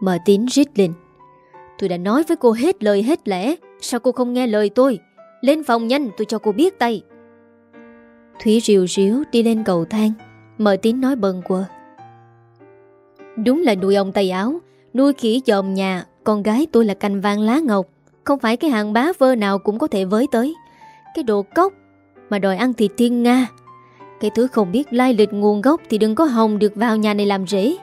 Mợ tín rít lên. Tôi đã nói với cô hết lời hết lẽ. Sao cô không nghe lời tôi? Lên phòng nhanh, tôi cho cô biết tay. Thúy rìu ríu đi lên cầu thang. Mở tiếng nói bần quờ. Đúng là nuôi ông tay áo. Nuôi khỉ dòm nhà, Con gái tôi là cành vàng lá ngọc. Không phải cái hàng bá vơ nào cũng có thể với tới. Cái đồ cốc Mà đòi ăn thịt thiên Nga. Cái thứ không biết lai lịch nguồn gốc Thì đừng có hồng được vào nhà này làm rễ.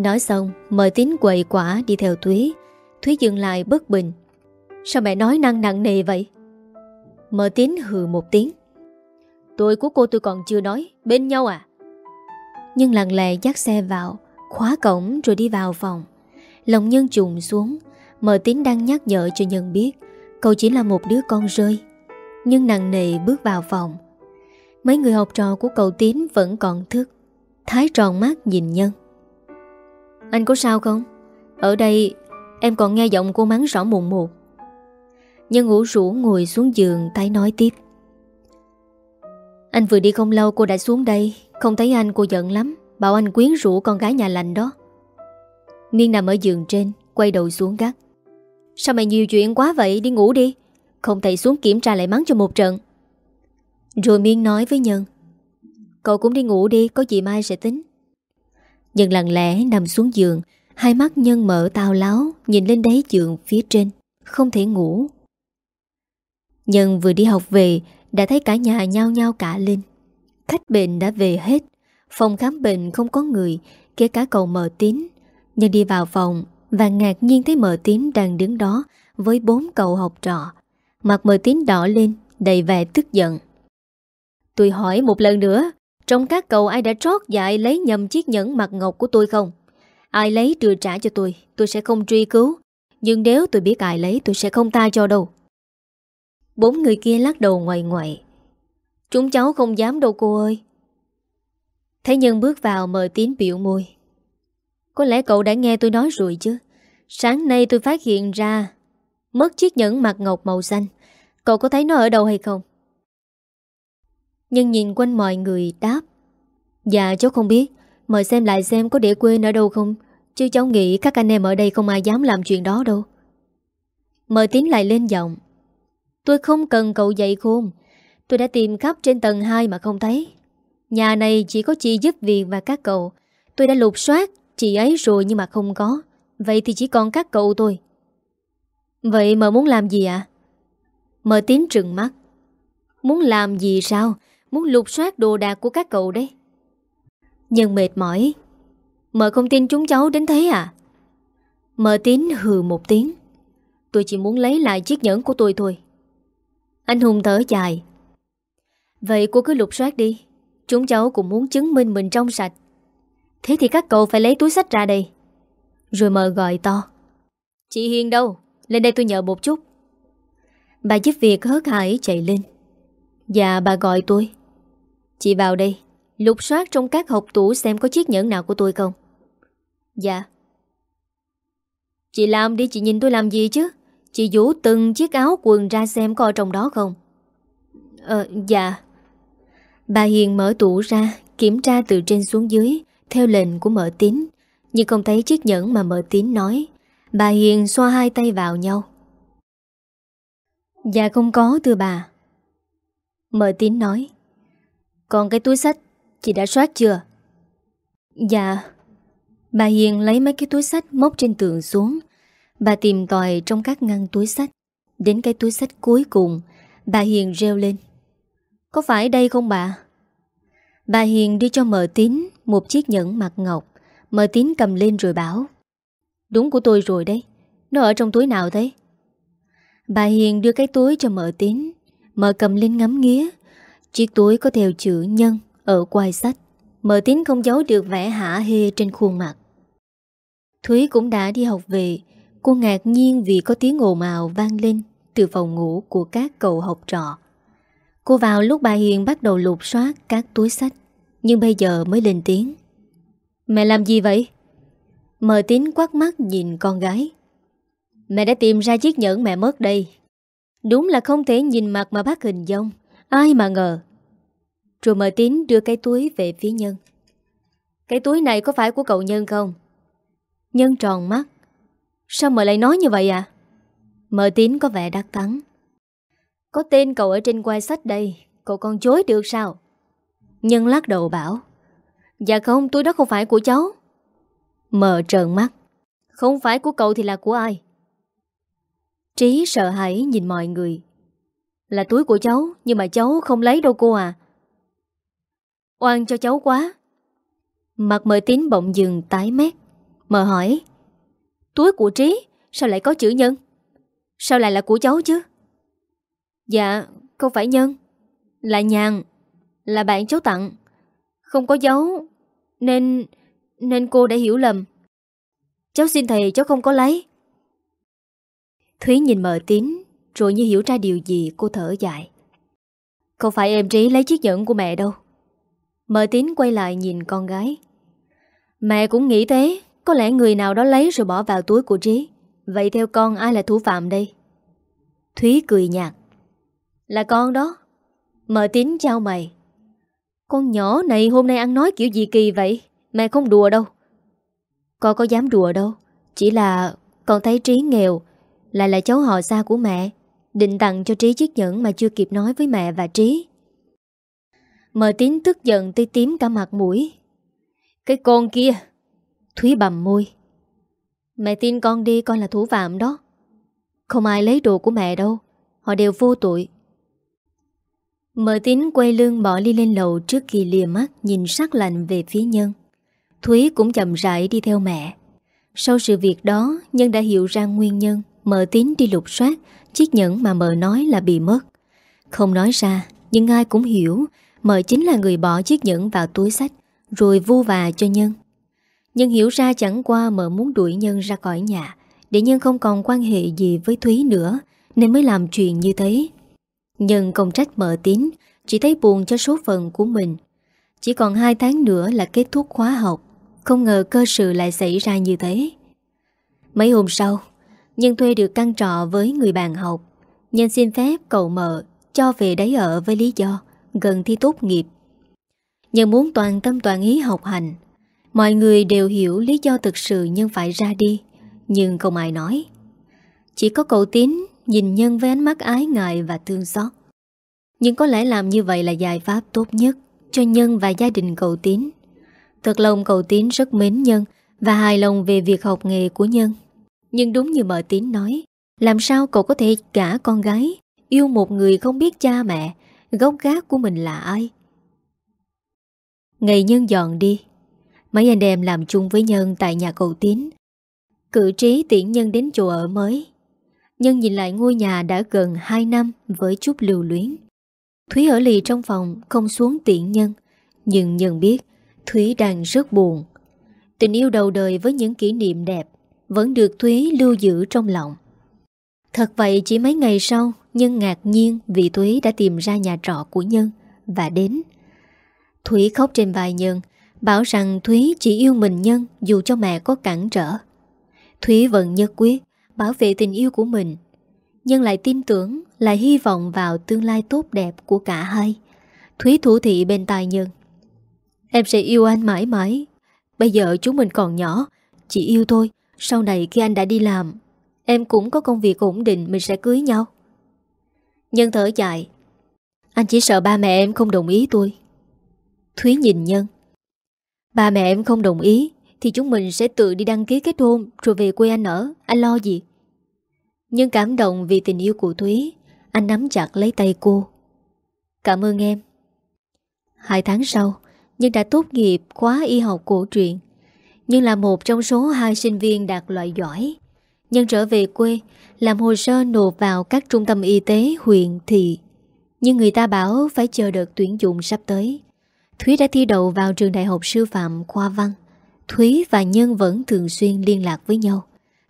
Nói xong, mời tín quậy quả đi theo Thúy. Thúy dừng lại bất bình. Sao mẹ nói năng nặng nề vậy? Mờ tín hừ một tiếng. Tôi của cô tôi còn chưa nói, Bên nhau à? Nhưng lặng lẽ dắt xe vào, Khóa cổng rồi đi vào phòng. Lòng nhân trùng xuống, Mờ tín đang nhắc nhở cho nhân biết, Cậu chỉ là một đứa con rơi. Nhưng nặng nề bước vào phòng. Mấy người học trò của cậu Tín vẫn còn thức. Thái tròn mắt nhìn Nhân. Anh có sao không? Ở đây, em còn nghe giọng cô mắng rõ mồn một. Nhân ngủ rũ ngồi xuống giường tay nói tiếp. Anh vừa đi không lâu, cô đã xuống đây. Không thấy anh, cô giận lắm. Bảo anh quyến rũ con gái nhà lành đó. Miên nằm ở giường trên, Quay đầu xuống gắt Sao mày nhiều chuyện quá vậy? Đi ngủ đi. Không thầy xuống kiểm tra lại mắng cho một trận. Rồi Miên nói với Nhân. Cậu cũng đi ngủ đi, Có gì mai sẽ tính. Nhân lặng lẽ nằm xuống giường, Hai mắt Nhân mở tao láo, Nhìn lên đáy giường phía trên, Không thể ngủ. Nhân vừa đi học về, Đã thấy cả nhà nhao nhao cả lên. Khách bệnh đã về hết, Phòng khám bệnh không có người, Kể cả cậu mờ tín. Nhân đi vào phòng Và ngạc nhiên thấy mờ tín đang đứng đó Với bốn cậu học trò. Mặt mờ tín đỏ lên, Đầy vẻ tức giận. Tôi hỏi một lần nữa trong các cậu ai đã trót dại lấy nhầm chiếc nhẫn mặt ngọc của tôi không? Ai lấy đưa trả cho tôi Tôi sẽ không truy cứu. Nhưng nếu tôi biết ai lấy, tôi sẽ không tha cho đâu. Bốn người kia lắc đầu ngoài ngoại. Chúng cháu không dám đâu, cô ơi. Thế Nhân bước vào mờ tín biểu môi. Có lẽ cậu đã nghe tôi nói rồi chứ. Sáng nay tôi phát hiện ra Mất chiếc nhẫn mặt ngọc màu xanh. Cậu có thấy nó ở đâu hay không? Nhưng nhìn quanh mọi người đáp Dạ cháu không biết. Mời xem lại xem có để quên ở đâu không? Chứ cháu nghĩ các anh em ở đây không ai dám làm chuyện đó đâu. Mời tiến lại lên giọng, Tôi không cần cậu dạy khôn. Tôi đã tìm khắp trên tầng 2 mà không thấy. Nhà này chỉ có chị giúp việc và các cậu. Tôi đã lục soát, chị ấy rồi nhưng mà không có. Vậy thì chỉ còn các cậu thôi Vậy mờ muốn làm gì ạ? À? Mờ tín trừng mắt, Muốn làm gì sao? Muốn lục soát đồ đạc của các cậu đấy. Nhân mệt mỏi. Mờ không tin chúng cháu đến thế à? Mờ tín hừ một tiếng. Tôi chỉ muốn lấy lại chiếc nhẫn của tôi thôi. Anh Hùng thở dài. Vậy cô cứ lục soát đi. Chúng cháu cũng muốn chứng minh mình trong sạch. Thế thì các cậu phải lấy túi sách ra đây. Rồi mờ gọi to. Chị Hiền đâu? Lên đây tôi nhờ một chút. Bà giúp việc hớt hải chạy lên. Dạ bà gọi tôi. Chị vào đây, Lục soát trong các hộp tủ xem có chiếc nhẫn nào của tôi không. Dạ. Chị làm đi, chị nhìn tôi làm gì chứ? Chị vũ từng chiếc áo quần ra xem có ở trong đó không? Ờ dạ. Bà Hiền mở tủ ra, Kiểm tra từ trên xuống dưới, Theo lệnh của Mở tín. Nhưng không thấy chiếc nhẫn mà Mở tín nói. Bà Hiền xoa hai tay vào nhau. Dạ không có, thưa bà. Mở tín nói. Còn cái túi sách, Chị đã soát chưa? Dạ. Bà Hiền lấy mấy cái túi sách móc trên tường xuống. Bà tìm tòi trong các ngăn túi sách. Đến cái túi sách cuối cùng, Bà Hiền reo lên. Có phải đây không bà? Bà Hiền đi cho Mở tín Một chiếc nhẫn mặt ngọc. Mở tín cầm lên rồi bảo, Đúng của tôi rồi đấy. Nó ở trong túi nào thế? Bà Hiền đưa cái túi cho Mở tín. Mở cầm lên ngắm nghía. Chiếc túi có theo chữ nhân Ở quai sách. Mở tín không giấu được vẻ hả hê trên khuôn mặt. Thúy cũng đã đi học về. Cô ngạc nhiên vì có tiếng ồn ào vang lên Từ phòng ngủ của các cậu học trò. Cô vào lúc bà Hiền bắt đầu lục soát các túi sách, Nhưng bây giờ mới lên tiếng. Mẹ làm gì vậy? Mờ tín quát mắt nhìn con gái. Mẹ đã tìm ra chiếc nhẫn mẹ mất đây. Đúng là không thể nhìn mặt mà bác hình dông Ai mà ngờ Rồi mờ tín đưa cái túi về phía Nhân Cái túi này có phải của cậu Nhân không? Nhân tròn mắt Sao mờ lại nói như vậy à? Mờ tín có vẻ đắc thắng Có tên cậu ở trên quai sách đây Cậu còn chối được sao? Nhân lắc đầu bảo Dạ không, túi đó không phải của cháu Mờ trợn mắt Không phải của cậu thì là của ai? Trí sợ hãi nhìn mọi người là túi của cháu, Nhưng mà cháu không lấy đâu cô à. Oan cho cháu quá. Mặt mờ tín bỗng dừng, tái mét. Mờ hỏi, Túi của Trí, Sao lại có chữ nhân? Sao lại là của cháu chứ? Dạ không phải nhân, Là nhàn, Là bạn cháu tặng. Không có dấu Nên Nên cô đã hiểu lầm. Cháu xin thầy, cháu không có lấy. Thúy nhìn mờ tín rồi như hiểu ra điều gì, cô thở dài. Không phải em Trí lấy chiếc nhẫn của mẹ đâu. Mở tín quay lại nhìn con gái. Mẹ cũng nghĩ thế, Có lẽ người nào đó lấy rồi bỏ vào túi của Trí. Vậy theo con, ai là thủ phạm đây? Thúy cười nhạt. Là con đó. Mở tín chào mày. Con nhỏ này hôm nay ăn nói kiểu gì kỳ vậy? Mẹ không đùa đâu. Con có dám đùa đâu. Chỉ là con thấy Trí nghèo Lại là cháu họ xa của mẹ. Định tặng cho Trí chiếc nhẫn mà chưa kịp nói với mẹ và Trí. Mờ tín tức giận tới tím cả mặt mũi. Cái con kia, Thúy bầm môi. Mẹ tin con đi, con là thủ phạm đó. Không ai lấy đồ của mẹ đâu, Họ đều vô tội. Mờ tín quay lưng bỏ ly lên lầu Trước khi lìa mắt nhìn sắc lạnh về phía Nhân. Thúy cũng chậm rãi đi theo mẹ. Sau sự việc đó, Nhân đã hiểu ra nguyên nhân, Mờ tín đi lục soát Chiếc nhẫn mà mờ nói là bị mất. Không nói ra, Nhưng ai cũng hiểu, Mờ chính là người bỏ chiếc nhẫn vào túi sách, Rồi vu và cho Nhân. Nhân hiểu ra chẳng qua mờ muốn đuổi Nhân ra khỏi nhà, Để Nhân không còn quan hệ gì với Thúy nữa, Nên mới làm chuyện như thế. Nhân không trách mờ tín, Chỉ thấy buồn cho số phận của mình. Chỉ còn 2 tháng nữa là kết thúc khóa học, Không ngờ cơ sự lại xảy ra như thế. Mấy hôm sau Nhân thuê được căn trọ với người bạn học. Nhân xin phép cậu mợ Cho về đấy ở với lý do, Gần thi tốt nghiệp. Nhân muốn toàn tâm toàn ý học hành, Mọi người đều hiểu lý do thực sự Nhân phải ra đi. Nhưng không ai nói. Chỉ có cậu Tín nhìn Nhân với ánh mắt ái ngại và thương xót. Nhưng có lẽ làm như vậy là giải pháp tốt nhất Cho Nhân và gia đình cậu Tín. Thật lòng cậu Tín rất mến Nhân Và hài lòng về việc học nghề của Nhân. Nhưng đúng như mợ Tín nói, Làm sao cậu có thể cả con gái? Yêu một người không biết cha mẹ, Gốc gác của mình là ai? Ngày Nhân dọn đi. Mấy anh em làm chung với Nhân tại nhà cậu Tín. Cử trí tiễn Nhân đến chỗ ở mới. Nhân nhìn lại ngôi nhà đã gần 2 năm với chút lưu luyến. Thúy ở lì trong phòng, không xuống tiện Nhân. Nhưng Nhân biết, Thúy đang rất buồn. Tình yêu đầu đời với những kỷ niệm đẹp. Vẫn được Thúy lưu giữ trong lòng. Thật vậy chỉ mấy ngày sau Nhân ngạc nhiên vì Thúy đã tìm ra nhà trọ của Nhân Và đến. Thúy khóc trên vai Nhân Bảo rằng Thúy chỉ yêu mình Nhân Dù cho mẹ có cản trở. Thúy vẫn nhất quyết, Bảo vệ tình yêu của mình. Nhân lại tin tưởng, Lại hy vọng vào tương lai tốt đẹp của cả hai. Thúy thủ thị bên tai Nhân. Em sẽ yêu anh mãi mãi. Bây giờ chúng mình còn nhỏ, Chỉ yêu thôi. Sau này khi anh đã đi làm, Em cũng có công việc ổn định, Mình sẽ cưới nhau. Nhân thở dài. Anh chỉ sợ ba mẹ em không đồng ý tôi. Thúy nhìn Nhân. Ba mẹ em không đồng ý, Thì chúng mình sẽ tự đi đăng ký kết hôn, Rồi về quê anh ở. Anh lo gì? Nhân cảm động vì tình yêu của Thúy. Anh nắm chặt lấy tay cô. Cảm ơn em. Hai tháng sau, Nhân đã tốt nghiệp khóa y học cổ truyền. Nhưng là một trong số hai sinh viên đạt loại giỏi. Nhân trở về quê, Làm hồ sơ nộp vào các trung tâm y tế huyện, thị. Nhưng người ta bảo phải chờ đợt tuyển dụng sắp tới. Thúy đã thi đậu vào trường đại học sư phạm khoa văn. Thúy và Nhân vẫn thường xuyên liên lạc với nhau.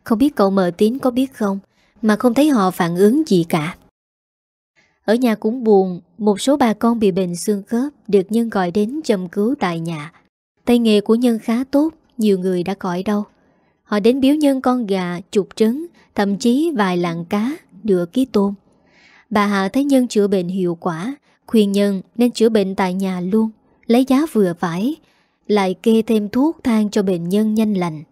Không biết cậu mờ tín có biết không, Mà không thấy họ phản ứng gì cả. Ở nhà cũng buồn, Một số bà con bị bệnh xương khớp Được Nhân gọi đến châm cứu tại nhà. Tay nghề của Nhân khá tốt nhiều người đã cõi đâu. Họ đến biếu Nhân con gà, chục trứng Thậm chí vài lạng cá, nửa ký tôm. Bà Hạ thấy Nhân chữa bệnh hiệu quả Khuyên Nhân nên chữa bệnh tại nhà luôn Lấy giá vừa phải Lại kê thêm thuốc thang cho bệnh nhân nhanh lành.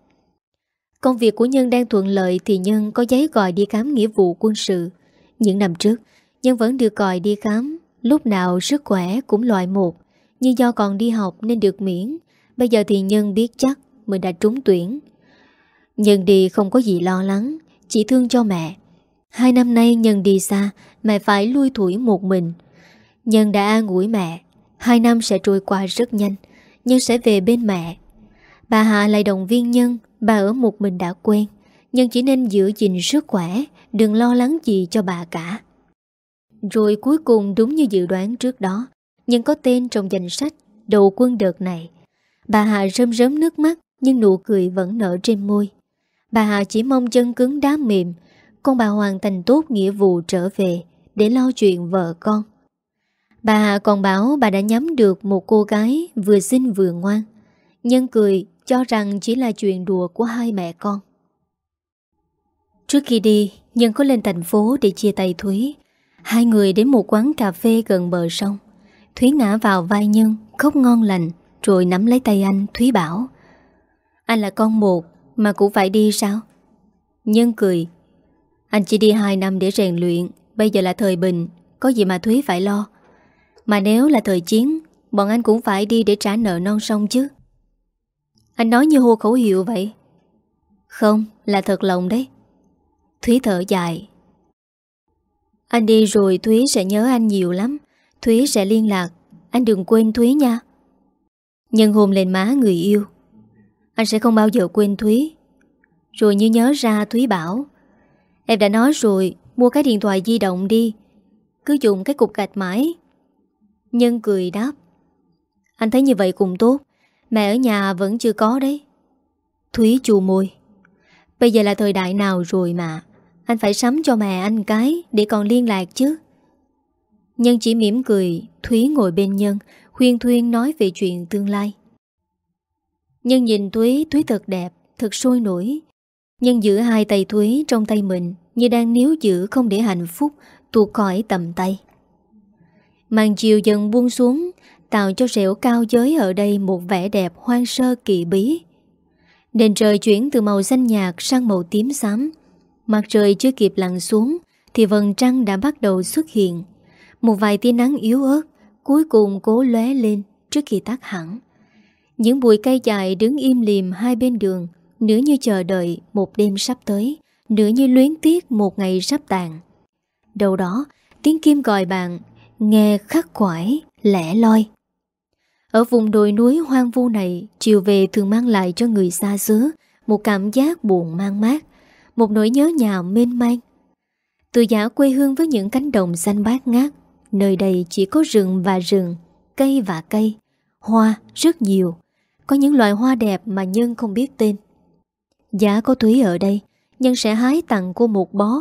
Công việc của Nhân đang thuận lợi Thì Nhân có giấy gọi đi khám nghĩa vụ quân sự. Những năm trước Nhân vẫn được gọi đi khám Lúc nào sức khỏe cũng loại một Nhưng do còn đi học nên được miễn. Bây giờ thì Nhân biết chắc mình đã trúng tuyển. Nhân đi không có gì lo lắng, Chỉ thương cho mẹ. Hai năm nay Nhân đi xa, Mẹ phải lui thủi một mình. Nhân đã an ủi mẹ. Hai năm sẽ trôi qua rất nhanh Nhân sẽ về bên mẹ. Bà Hạ lại động viên Nhân, Bà ở một mình đã quen. Nhân chỉ nên giữ gìn sức khỏe, Đừng lo lắng gì cho bà cả. Rồi cuối cùng đúng như dự đoán trước đó, nhân có tên trong danh sách Đầu quân đợt này. Bà Hà rơm rớm nước mắt nhưng nụ cười vẫn nở trên môi. Bà Hà chỉ mong chân cứng đá mềm, Con bà hoàn thành tốt nghĩa vụ trở về Để lo chuyện vợ con. Bà Hà còn bảo bà đã nhắm được Một cô gái vừa xinh vừa ngoan, Nhân cười cho rằng chỉ là chuyện đùa của hai mẹ con. Trước khi đi, Nhân có lên thành phố để chia tay Thúy. Hai người đến một quán cà phê gần bờ sông. Thúy ngã vào vai Nhân, Khóc ngon lành, Rồi nắm lấy tay anh, Thúy bảo anh là con một, Mà cũng phải đi sao? Nhân cười. Anh chỉ đi 2 năm để rèn luyện, Bây giờ là thời bình, Có gì mà Thúy phải lo. Mà nếu là thời chiến, Bọn anh cũng phải đi để trả nợ non sông chứ. Anh nói như hô khẩu hiệu vậy. Không, là thật lòng đấy. Thúy thở dài. Anh đi rồi Thúy sẽ nhớ anh nhiều lắm. Thúy sẽ liên lạc. Anh đừng quên Thúy nha. Nhân hôn lên má người yêu. Anh sẽ không bao giờ quên Thúy. Rồi như nhớ ra Thúy bảo, Em đã nói rồi, Mua cái điện thoại di động đi, Cứ dùng cái cục gạch mãi. Nhân cười đáp, Anh thấy như vậy cũng tốt, Mẹ ở nhà vẫn chưa có đấy. Thúy chù môi, Bây giờ là thời đại nào rồi mà, Anh phải sắm cho mẹ anh cái Để còn liên lạc chứ. Nhân chỉ mỉm cười, Thúy ngồi bên Nhân Khuyên Thuyên nói về chuyện tương lai. Nhân nhìn Thúy Thúy thật đẹp, thật sôi nổi. Nhân giữ hai tay Thúy trong tay mình Như đang níu giữ không để hạnh phúc tuột khỏi tầm tay. Màn chiều dần buông xuống Tạo cho rẻo cao giới ở đây Một vẻ đẹp hoang sơ kỳ bí. Nền trời chuyển từ màu xanh nhạt Sang màu tím xám. Mặt trời chưa kịp lặn xuống Thì vầng trăng đã bắt đầu xuất hiện. Một vài tia nắng yếu ớt Cuối cùng cố lóe lên Trước khi tắt hẳn. Những bụi cây dài đứng im lìm hai bên đường, Nửa như chờ đợi Một đêm sắp tới, Nửa như luyến tiếc một ngày sắp tàn. Đầu đó, tiếng kim gọi bạn Nghe khắc khoải, Lẻ loi. Ở vùng đồi núi hoang vu này, Chiều về thường mang lại cho người xa xứ Một cảm giác buồn mang mát, Một nỗi nhớ nhà mênh mang. Từ giả quê hương với những cánh đồng xanh bát ngát, Nơi đây chỉ có rừng và rừng, Cây và cây, Hoa rất nhiều. Có những loài hoa đẹp mà Nhân không biết tên. Giá có Thúy ở đây, Nhân sẽ hái tặng cô một bó.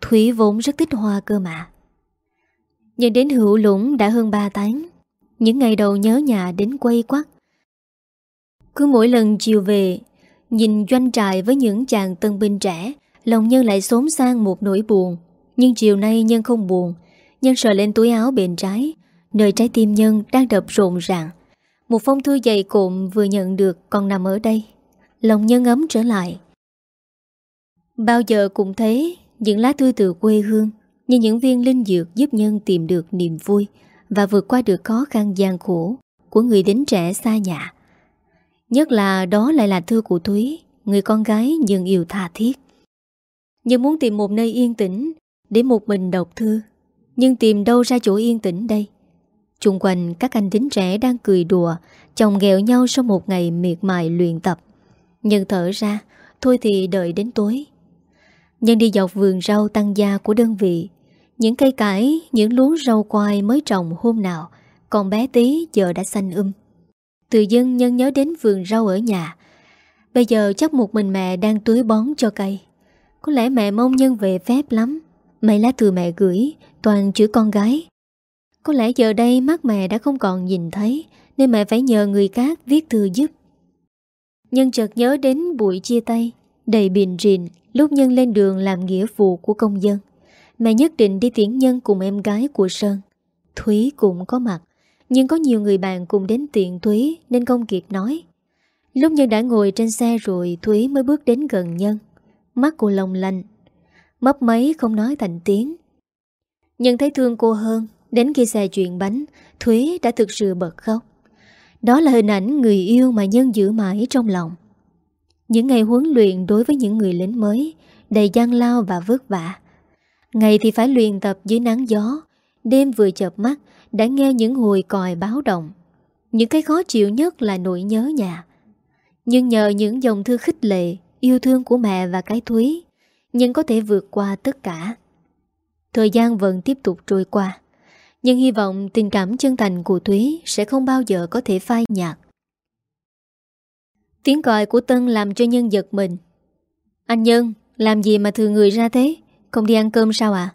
Thúy vốn rất thích hoa cơ mà. Nhân đến hữu lũng đã hơn 3 tháng. Những ngày đầu nhớ nhà đến quay quắt. Cứ mỗi lần chiều về, Nhìn doanh trại với những chàng tân binh trẻ, Lòng Nhân lại xốn sang một nỗi buồn. Nhưng chiều nay Nhân không buồn. Nhân sờ lên túi áo bên trái, Nơi trái tim Nhân đang đập rộn ràng. Một phong thư dày cộm vừa nhận được, Còn nằm ở đây. Lòng Nhân ấm trở lại. Bao giờ cũng thế, Những lá thư từ quê hương Như những viên linh dược giúp Nhân tìm được niềm vui Và vượt qua được khó khăn gian khổ Của người đến trẻ xa nhà. Nhất là đó lại là thư của Thúy, Người con gái nhưng yêu tha thiết. Nhưng muốn tìm một nơi yên tĩnh Để một mình đọc thư, Nhưng tìm đâu ra chỗ yên tĩnh đây? Trung quanh, các anh tính trẻ đang cười đùa, Chồng ghẹo nhau sau một ngày miệt mài luyện tập. Nhưng thở ra, Thôi thì đợi đến tối. Nhân đi dọc vườn rau tăng gia của đơn vị, Những cây cải, Những luống rau quai mới trồng hôm nào, Còn bé tí giờ đã xanh um. Từ dân nhân nhớ đến vườn rau ở nhà. Bây giờ chắc một mình mẹ đang tưới bón cho cây. Có lẽ mẹ mong nhân về phép lắm. Mấy lá từ mẹ gửi, Toàn chữ con gái. Có lẽ giờ đây mắt mẹ đã không còn nhìn thấy, Nên mẹ phải nhờ người khác viết thư giúp. Nhân chợt nhớ đến buổi chia tay, Đầy bình rịn, Lúc Nhân lên đường làm nghĩa vụ của công dân. Mẹ nhất định đi tiễn Nhân cùng em gái của Sơn. Thúy cũng có mặt, Nhưng có nhiều người bạn cùng đến tiện Thúy Nên không kịp nói. Lúc Nhân đã ngồi trên xe rồi, Thúy mới bước đến gần Nhân. Mắt cô lồng lành, Mấp mấy không nói thành tiếng. Nhân thấy thương cô hơn Đến khi xe chuyện bánh, Thúy đã thực sự bật khóc. Đó là hình ảnh người yêu mà Nhân giữ mãi trong lòng. Những ngày huấn luyện đối với những người lính mới, Đầy gian lao và vất vả. Ngày thì phải luyện tập dưới nắng gió, Đêm vừa chợp mắt Đã nghe những hồi còi báo động. Những cái khó chịu nhất là nỗi nhớ nhà. Nhưng nhờ những dòng thư khích lệ, Yêu thương của mẹ và cái Thúy, Nhưng có thể vượt qua tất cả. Thời gian vẫn tiếp tục trôi qua. Nhưng hy vọng tình cảm chân thành của Thúy Sẽ không bao giờ có thể phai nhạt. Tiếng còi của Tân làm cho Nhân giật mình. Anh Nhân, Làm gì mà thừa người ra thế? Không đi ăn cơm sao à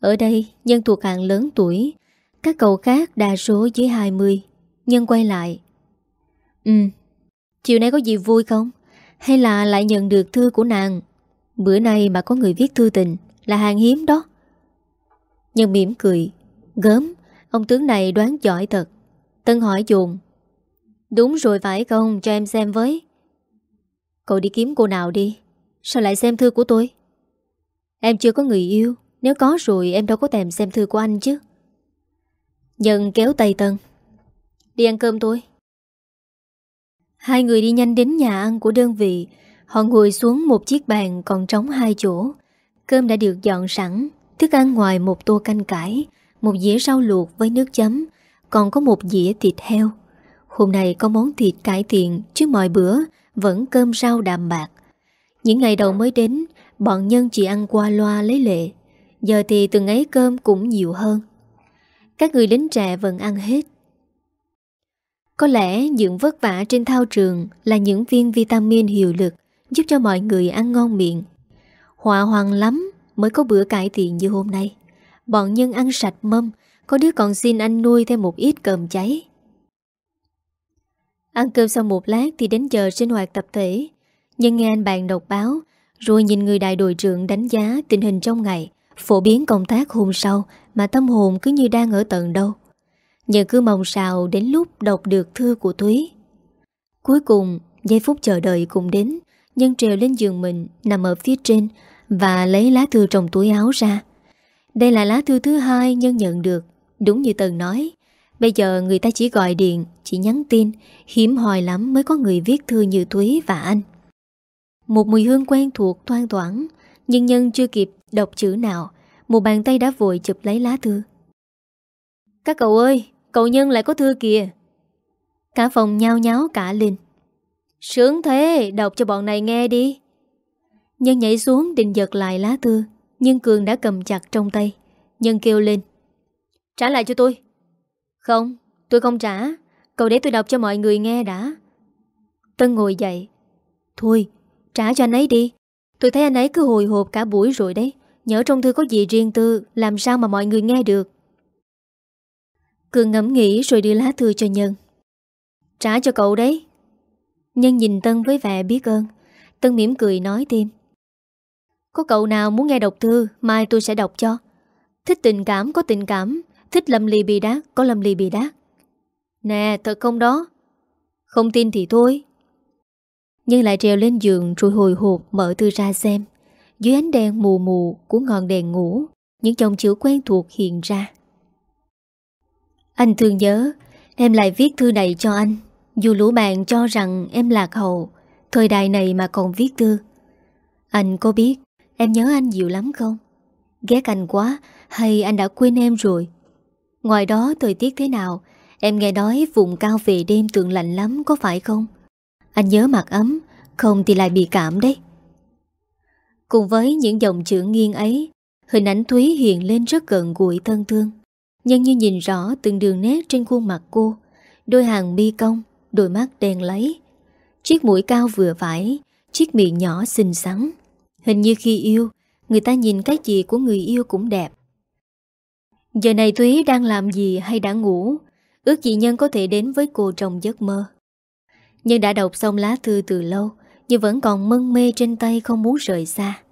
Ở đây, Nhân thuộc hạng lớn tuổi. Các cậu khác đa số dưới 20 Nhân quay lại. Ừ Chiều nay có gì vui không? Hay là lại nhận được thư của nàng? Bữa nay mà có người viết thư tình Là hàng hiếm đó. Nhân mỉm cười. Gớm, Ông tướng này đoán giỏi thật. Tân hỏi dồn Đúng rồi phải không? Cho em xem với. Cậu đi kiếm cô nào đi? Sao lại xem thư của tôi? Em chưa có người yêu, Nếu có rồi em đâu có tèm xem thư của anh chứ. Nhân kéo tay Tân, Đi ăn cơm tôi. Hai người đi nhanh đến nhà ăn của đơn vị. Họ ngồi xuống một chiếc bàn còn trống hai chỗ. Cơm đã được dọn sẵn, Thức ăn ngoài một tô canh cải. Một dĩa rau luộc với nước chấm, Còn có một dĩa thịt heo. Hôm nay có món thịt cải thiện, Chứ mọi bữa vẫn cơm rau đạm bạc. Những ngày đầu mới đến, Bọn nhân chỉ ăn qua loa lấy lệ. Giờ thì từng ấy cơm cũng nhiều hơn. Các người lính trẻ vẫn ăn hết. Có lẽ những vất vả trên thao trường Là những viên vitamin hiệu lực Giúp cho mọi người ăn ngon miệng. Hòa hoàng lắm Mới có bữa cải thiện như hôm nay. Bọn nhân ăn sạch mâm, Có đứa còn xin anh nuôi thêm một ít cơm cháy. Ăn cơm xong một lát thì đến giờ sinh hoạt tập thể. Nhân nghe anh bạn đọc báo, Rồi nhìn người đại đội trưởng đánh giá tình hình trong ngày, Phổ biến công tác hôm sau Mà tâm hồn cứ như đang ở tận đâu. Nhân cứ mong sao đến lúc đọc được thư của Thúy. Cuối cùng, Giây phút chờ đợi cũng đến, Nhân trèo lên giường mình, Nằm ở phía trên Và lấy lá thư trong túi áo ra. Đây là lá thư thứ hai Nhân nhận được. Đúng như Tần nói Bây giờ người ta chỉ gọi điện Chỉ nhắn tin. Hiếm hoi lắm mới có người viết thư như Thúy và anh. Một mùi hương quen thuộc toan toảng Nhưng Nhân chưa kịp đọc chữ nào Một bàn tay đã vội chụp lấy lá thư. Các cậu ơi Cậu Nhân lại có thư kìa. Cả phòng nhao nháo cả lên. Sướng thế Đọc cho bọn này nghe đi. Nhân nhảy xuống định giật lại lá thư nhưng Cường đã cầm chặt trong tay Nhân kêu lên, Trả lại cho tôi. Không tôi không trả, Cậu để tôi đọc cho mọi người nghe đã. Tân ngồi dậy, Thôi, trả cho anh ấy đi. Tôi thấy anh ấy cứ hồi hộp cả buổi rồi đấy, Nhớ trong thư có gì riêng tư, Làm sao mà mọi người nghe được. Cường ngẫm nghĩ rồi đưa lá thư cho Nhân. Trả cho cậu đấy. Nhân nhìn Tân với vẻ biết ơn. Tân mỉm cười nói thêm có cậu nào muốn nghe đọc thư, Mai tôi sẽ đọc cho. Thích tình cảm có tình cảm, Thích lâm ly bì đát có lâm ly bì đát. Nè, thật không đó? Không tin thì thôi. Nhưng lại trèo lên giường rồi hồi hộp mở thư ra xem. Dưới ánh đèn mù mù của ngọn đèn ngủ, Những dòng chữ quen thuộc hiện ra. Anh thương nhớ, Em lại viết thư này cho anh. Dù lũ bạn cho rằng em lạc hậu, Thời đại này mà còn viết thư. Anh có biết Em nhớ anh nhiều lắm không? Ghét anh quá Hay anh đã quên em rồi? Ngoài đó thời tiết thế nào? Em nghe nói vùng cao về đêm tường lạnh lắm có phải không? Anh nhớ mặc ấm Không thì lại bị cảm đấy. Cùng với những dòng chữ nghiêng ấy Hình ảnh Thúy hiện lên rất gần gũi thân thương. Nhưng như nhìn rõ từng đường nét trên khuôn mặt cô Đôi hàng mi cong Đôi mắt đen lấy Chiếc mũi cao vừa vải, Chiếc miệng nhỏ xinh xắn Hình như khi yêu Người ta nhìn cái gì của người yêu cũng đẹp. Giờ này Thúy đang làm gì hay đã ngủ? Ước gì Nhân có thể đến với cô trong giấc mơ. Nhân đã đọc xong lá thư từ lâu Nhưng vẫn còn mân mê trên tay không muốn rời xa.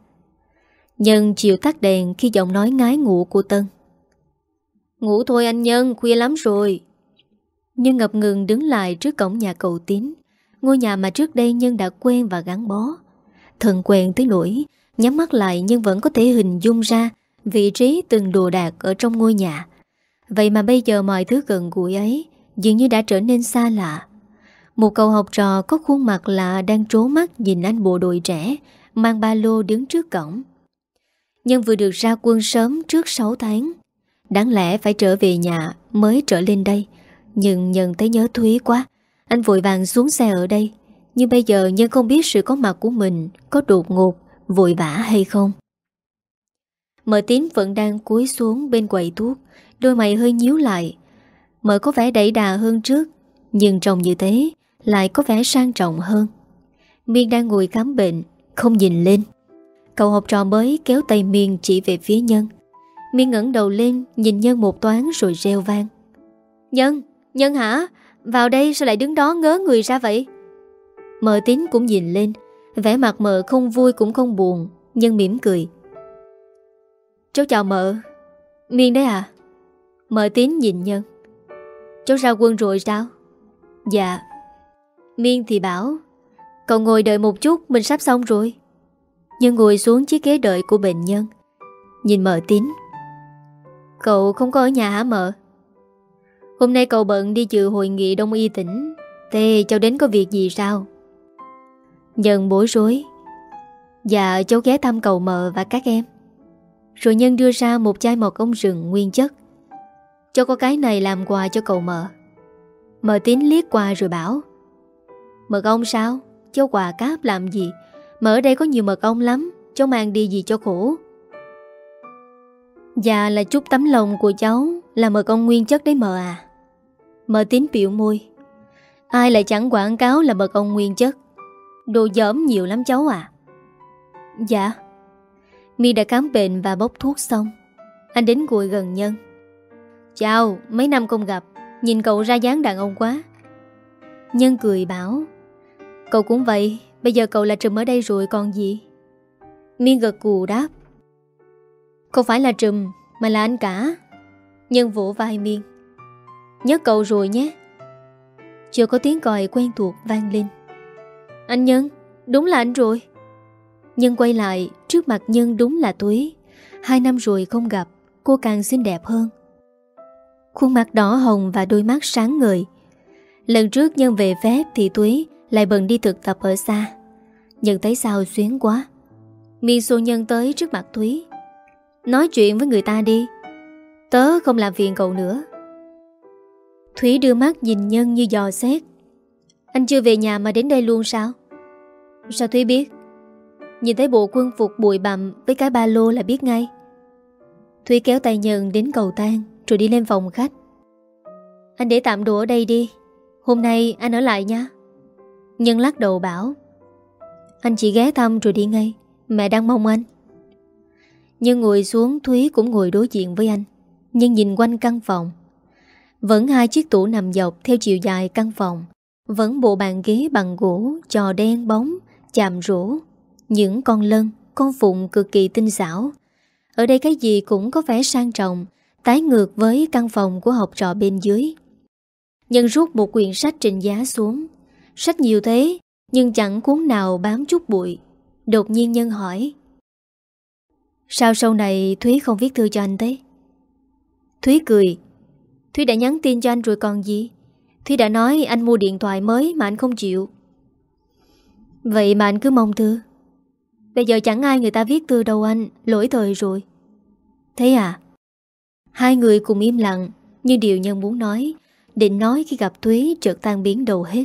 Nhân chịu tắt đèn khi giọng nói ngái ngủ của Tân. Ngủ thôi anh Nhân, khuya lắm rồi. Nhân ngập ngừng đứng lại trước cổng nhà cầu tín Ngôi nhà mà trước đây Nhân đã quen và gắn bó. Thần quen tới nỗi Nhắm mắt lại nhưng vẫn có thể hình dung ra Vị trí từng đồ đạc ở trong ngôi nhà. Vậy mà bây giờ mọi thứ gần gũi ấy Dường như đã trở nên xa lạ. Một cậu học trò có khuôn mặt lạ Đang trố mắt nhìn anh bộ đội trẻ, Mang ba lô đứng trước cổng. Nhưng vừa được ra quân sớm trước 6 tháng, Đáng lẽ phải trở về nhà Mới trở lên đây. Nhưng nhận thấy nhớ Thúy quá, Anh vội vàng xuống xe ở đây. Nhưng bây giờ Nhân không biết sự có mặt của mình Có đột ngột, vội vã hay không. Mở tín vẫn đang cúi xuống bên quầy thuốc Đôi mày hơi nhíu lại. Mở có vẻ đẩy đà hơn trước Nhưng trông như thế Lại có vẻ sang trọng hơn. Miên đang ngồi khám bệnh Không nhìn lên. Cậu học trò mới kéo tay Miên chỉ về phía Nhân. Miên ngẩng đầu lên Nhìn Nhân một toán rồi reo vang. Nhân, Nhân hả? Vào đây sao lại đứng đó ngớ người ra vậy? Mợ tín cũng nhìn lên, vẻ mặt mợ không vui cũng không buồn, Nhưng mỉm cười. Cháu chào mợ, Miên đấy à? Mợ tín nhìn Nhân. Cháu ra quân rồi sao? Dạ. Miên thì bảo, Cậu ngồi đợi một chút, mình sắp xong rồi. Nhân ngồi xuống chiếc ghế đợi của bệnh nhân, Nhìn mợ tín. Cậu không có ở nhà hả mợ? Hôm nay cậu bận đi dự hội nghị đông y tỉnh, Thế cháu đến có việc gì sao? Nhân bối rối. Dạ cháu ghé thăm cầu mợ và các em. Rồi Nhân đưa ra một chai mật ong rừng nguyên chất. Cho có cái này làm quà cho cậu mợ Mợ tín liếc qua rồi bảo, Mật ong sao? Cháu quà cáp làm gì? Mợ ở đây có nhiều mật ong lắm. Cháu mang đi gì cho khổ. Dạ là chút tấm lòng của cháu Là mật ong nguyên chất đấy mợ à. Mợ tín biểu môi, Ai lại chẳng quảng cáo là mật ong nguyên chất? Đồ dởm nhiều lắm cháu à. Dạ. Mi đã khám bệnh và bốc thuốc xong. Anh đến gùi gần nhân. Chào, mấy năm không gặp. Nhìn cậu ra dáng đàn ông quá. Nhân cười bảo Cậu cũng vậy Bây giờ cậu là trùm ở đây rồi còn gì? Miên gật cù đáp Không phải là trùm Mà là anh cả. Nhân vỗ vai Miên Nhớ cậu rồi nhé. Chưa có tiếng còi quen thuộc vang lên. Anh Nhân, Đúng là anh rồi. Nhân quay lại, Trước mặt Nhân đúng là Túy. Hai năm rồi không gặp, Cô càng xinh đẹp hơn. Khuôn mặt đỏ hồng và đôi mắt sáng ngời. Lần trước Nhân về phép thì Túy lại bận đi thực tập ở xa. Nhân thấy sao xuyến quá. Miên xô Nhân tới trước mặt Túy. Nói chuyện với người ta đi. Tớ không làm phiền cậu nữa. Thúy đưa mắt nhìn Nhân như dò xét. Anh chưa về nhà mà đến đây luôn sao? Sao Thúy biết? Nhìn thấy bộ quân phục bụi bặm Với cái ba lô là biết ngay. Thúy kéo tay Nhân đến cầu thang, Rồi đi lên phòng khách. Anh để tạm đồ ở đây đi, Hôm nay anh ở lại nha. Nhân lắc đầu bảo, Anh chỉ ghé thăm rồi đi ngay, Mẹ đang mong anh. Nhân ngồi xuống, Thúy cũng ngồi đối diện với anh. Nhân nhìn quanh căn phòng. Vẫn hai chiếc tủ nằm dọc Theo chiều dài căn phòng, Vẫn bộ bàn ghế bằng gỗ, Trò đen bóng Chạm rũ. Những con lân, Con phụng cực kỳ tinh xảo. Ở đây cái gì cũng có vẻ sang trọng, Tái ngược với căn phòng của học trò bên dưới. Nhân rút một quyển sách trình giá xuống. Sách nhiều thế, Nhưng chẳng cuốn nào bám chút bụi. Đột nhiên Nhân hỏi, Sao sau này Thúy không viết thư cho anh thế? Thúy cười, Thúy đã nhắn tin cho anh rồi còn gì? Thúy đã nói anh mua điện thoại mới Mà anh không chịu. Vậy mà anh cứ mong thư Bây giờ chẳng ai người ta viết thư đâu anh, Lỗi thời rồi. Thế à? Hai người cùng im lặng, Như điều Nhân muốn nói, Định nói khi gặp Thúy chợt tan biến đầu hết.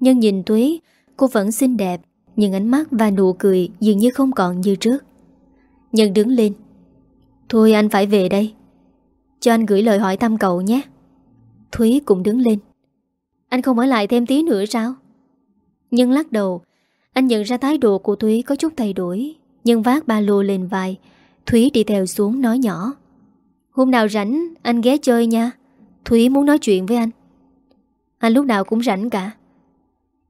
Nhân nhìn Thúy Cô vẫn xinh đẹp, Nhưng ánh mắt và nụ cười dường như không còn như trước. Nhân đứng lên. Thôi anh phải về đây. Cho anh gửi lời hỏi thăm cậu nhé. Thúy cũng đứng lên. Anh không ở lại thêm tí nữa sao? Nhân lắc đầu anh nhận ra thái độ của Thúy có chút thay đổi Nhân vác ba lô lên vai. Thúy đi theo xuống nói nhỏ. Hôm nào rảnh anh ghé chơi nha. Thúy muốn nói chuyện với anh. Anh lúc nào cũng rảnh cả.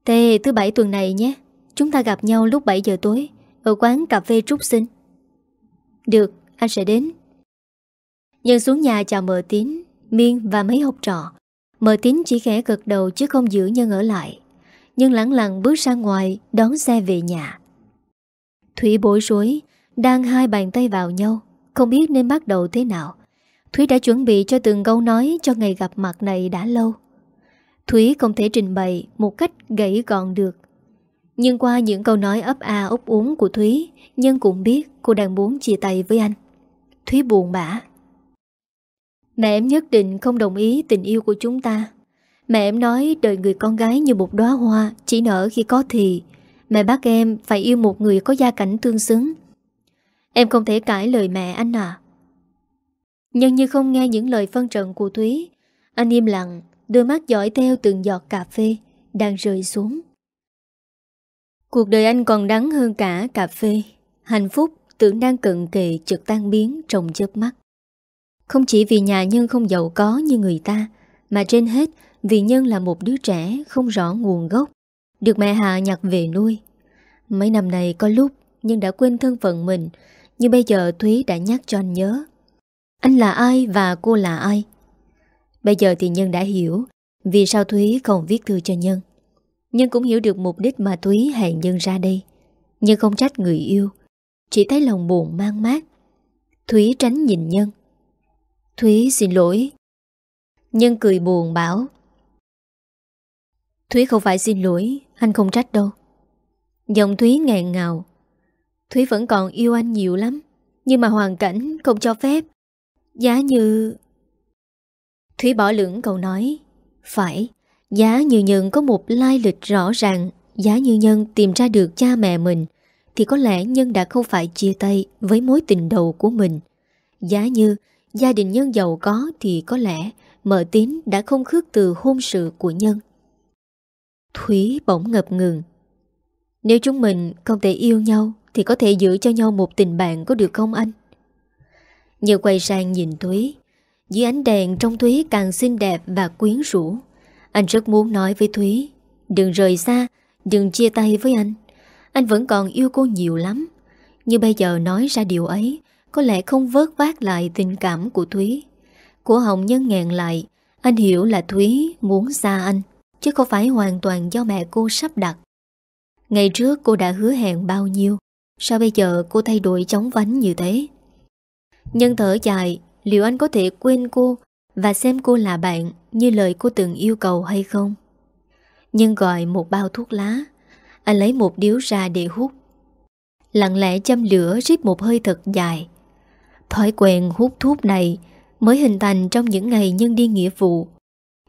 Thế thứ bảy tuần này nhé. Chúng ta gặp nhau lúc 7 giờ tối Ở quán cà phê Trúc Sinh. Được, anh sẽ đến. Nhân xuống nhà chào mờ tín Miên và mấy học trò. Mờ tín chỉ khẽ gật đầu chứ không giữ Nhân ở lại. Nhưng lẳng lặng bước ra ngoài, Đón xe về nhà. Thủy bối rối, Đang hai bàn tay vào nhau, Không biết nên bắt đầu thế nào. Thúy đã chuẩn bị cho từng câu nói Cho ngày gặp mặt này đã lâu. Thúy không thể trình bày Một cách gãy gọn được. Nhưng qua những câu nói ấp a ấp úng của Thúy Nhân cũng biết cô đang muốn chia tay với anh. Thúy buồn bã. Mẹ em nhất định không đồng ý tình yêu của chúng ta. Mẹ em nói đời người con gái như một đóa hoa, Chỉ nở khi có thì. Mẹ bác em phải yêu một người có gia cảnh tương xứng. Em không thể cãi lời mẹ anh à. Nhưng như không nghe những lời phân trận của Thúy, Anh im lặng, Đôi mắt dõi theo từng giọt cà phê Đang rơi xuống. Cuộc đời anh còn đắng hơn cả cà phê. Hạnh phúc tưởng đang cận kề chợt tan biến trong chớp mắt. Không chỉ vì nhà nhân không giàu có như người ta, Mà trên hết vì nhân là một đứa trẻ không rõ nguồn gốc, Được mẹ Hạ nhặt về nuôi. Mấy năm này có lúc Nhưng đã quên thân phận mình, Nhưng bây giờ Thúy đã nhắc cho anh nhớ. Anh là ai và cô là ai? Bây giờ thì Nhân đã hiểu Vì sao Thúy không viết thư cho Nhân. Nhân cũng hiểu được mục đích mà Thúy hẹn Nhân ra đây. Nhưng không trách người yêu, Chỉ thấy lòng buồn mang mát. Thúy tránh nhìn Nhân. Thúy xin lỗi. Nhân cười buồn bảo Thúy không phải xin lỗi, Anh không trách đâu. Giọng Thúy ngẹn ngào. Thúy vẫn còn yêu anh nhiều lắm, Nhưng mà hoàn cảnh không cho phép. Giá như Thúy bỏ lưỡng câu nói. Phải, Giá như nhân có một lai lịch rõ ràng, Giá như nhân tìm ra được cha mẹ mình, Thì có lẽ nhân đã không phải chia tay Với mối tình đầu của mình. Giá như gia đình nhân giàu có Thì có lẽ Mợ tín đã không khước từ hôn sự của nhân. Thúy bỗng ngập ngừng. Nếu chúng mình không thể yêu nhau, Thì có thể giữ cho nhau một tình bạn có được không anh? Như quay sang nhìn Thúy, Dưới ánh đèn trong Thúy càng xinh đẹp và quyến rũ. Anh rất muốn nói với Thúy, Đừng rời xa, Đừng chia tay với anh. Anh vẫn còn yêu cô nhiều lắm. Nhưng bây giờ nói ra điều ấy, Có lẽ không vớt vát lại tình cảm của Thúy. Của Hồng Nhân ngẹn lại, Anh hiểu là Thúy muốn xa anh. Chứ không phải hoàn toàn do mẹ cô sắp đặt. Ngày trước cô đã hứa hẹn bao nhiêu, Sao bây giờ cô thay đổi chóng vánh như thế? Nhân thở dài, Liệu anh có thể quên cô Và xem cô là bạn Như lời cô từng yêu cầu hay không? Nhân gọi một bao thuốc lá, Anh lấy một điếu ra để hút. Lặng lẽ châm lửa rít một hơi thật dài. Thói quen hút thuốc này Mới hình thành trong những ngày Nhân đi nghĩa vụ.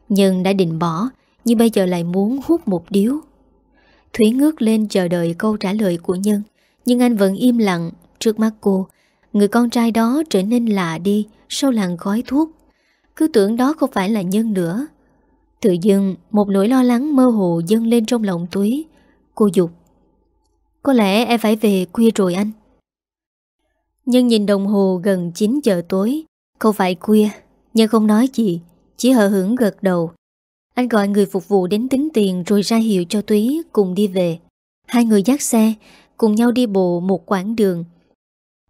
Nhân đã định bỏ nhưng bây giờ lại muốn hút một điếu. Thúy ngước lên chờ đợi câu trả lời của Nhân, Nhưng anh vẫn im lặng Trước mắt cô. Người con trai đó trở nên lạ đi Sau làn khói thuốc. Cứ tưởng đó không phải là Nhân nữa. Tự dưng, một nỗi lo lắng mơ hồ dâng lên trong lòng Thúy. Cô dục, Có lẽ em phải về khuya rồi anh. Nhân nhìn đồng hồ gần 9 giờ tối. Không phải khuya Nhưng không nói gì, Chỉ hờ hững gật đầu. Anh gọi người phục vụ đến tính tiền Rồi ra hiệu cho Túy cùng đi về. Hai người dắt xe, Cùng nhau đi bộ một quãng đường.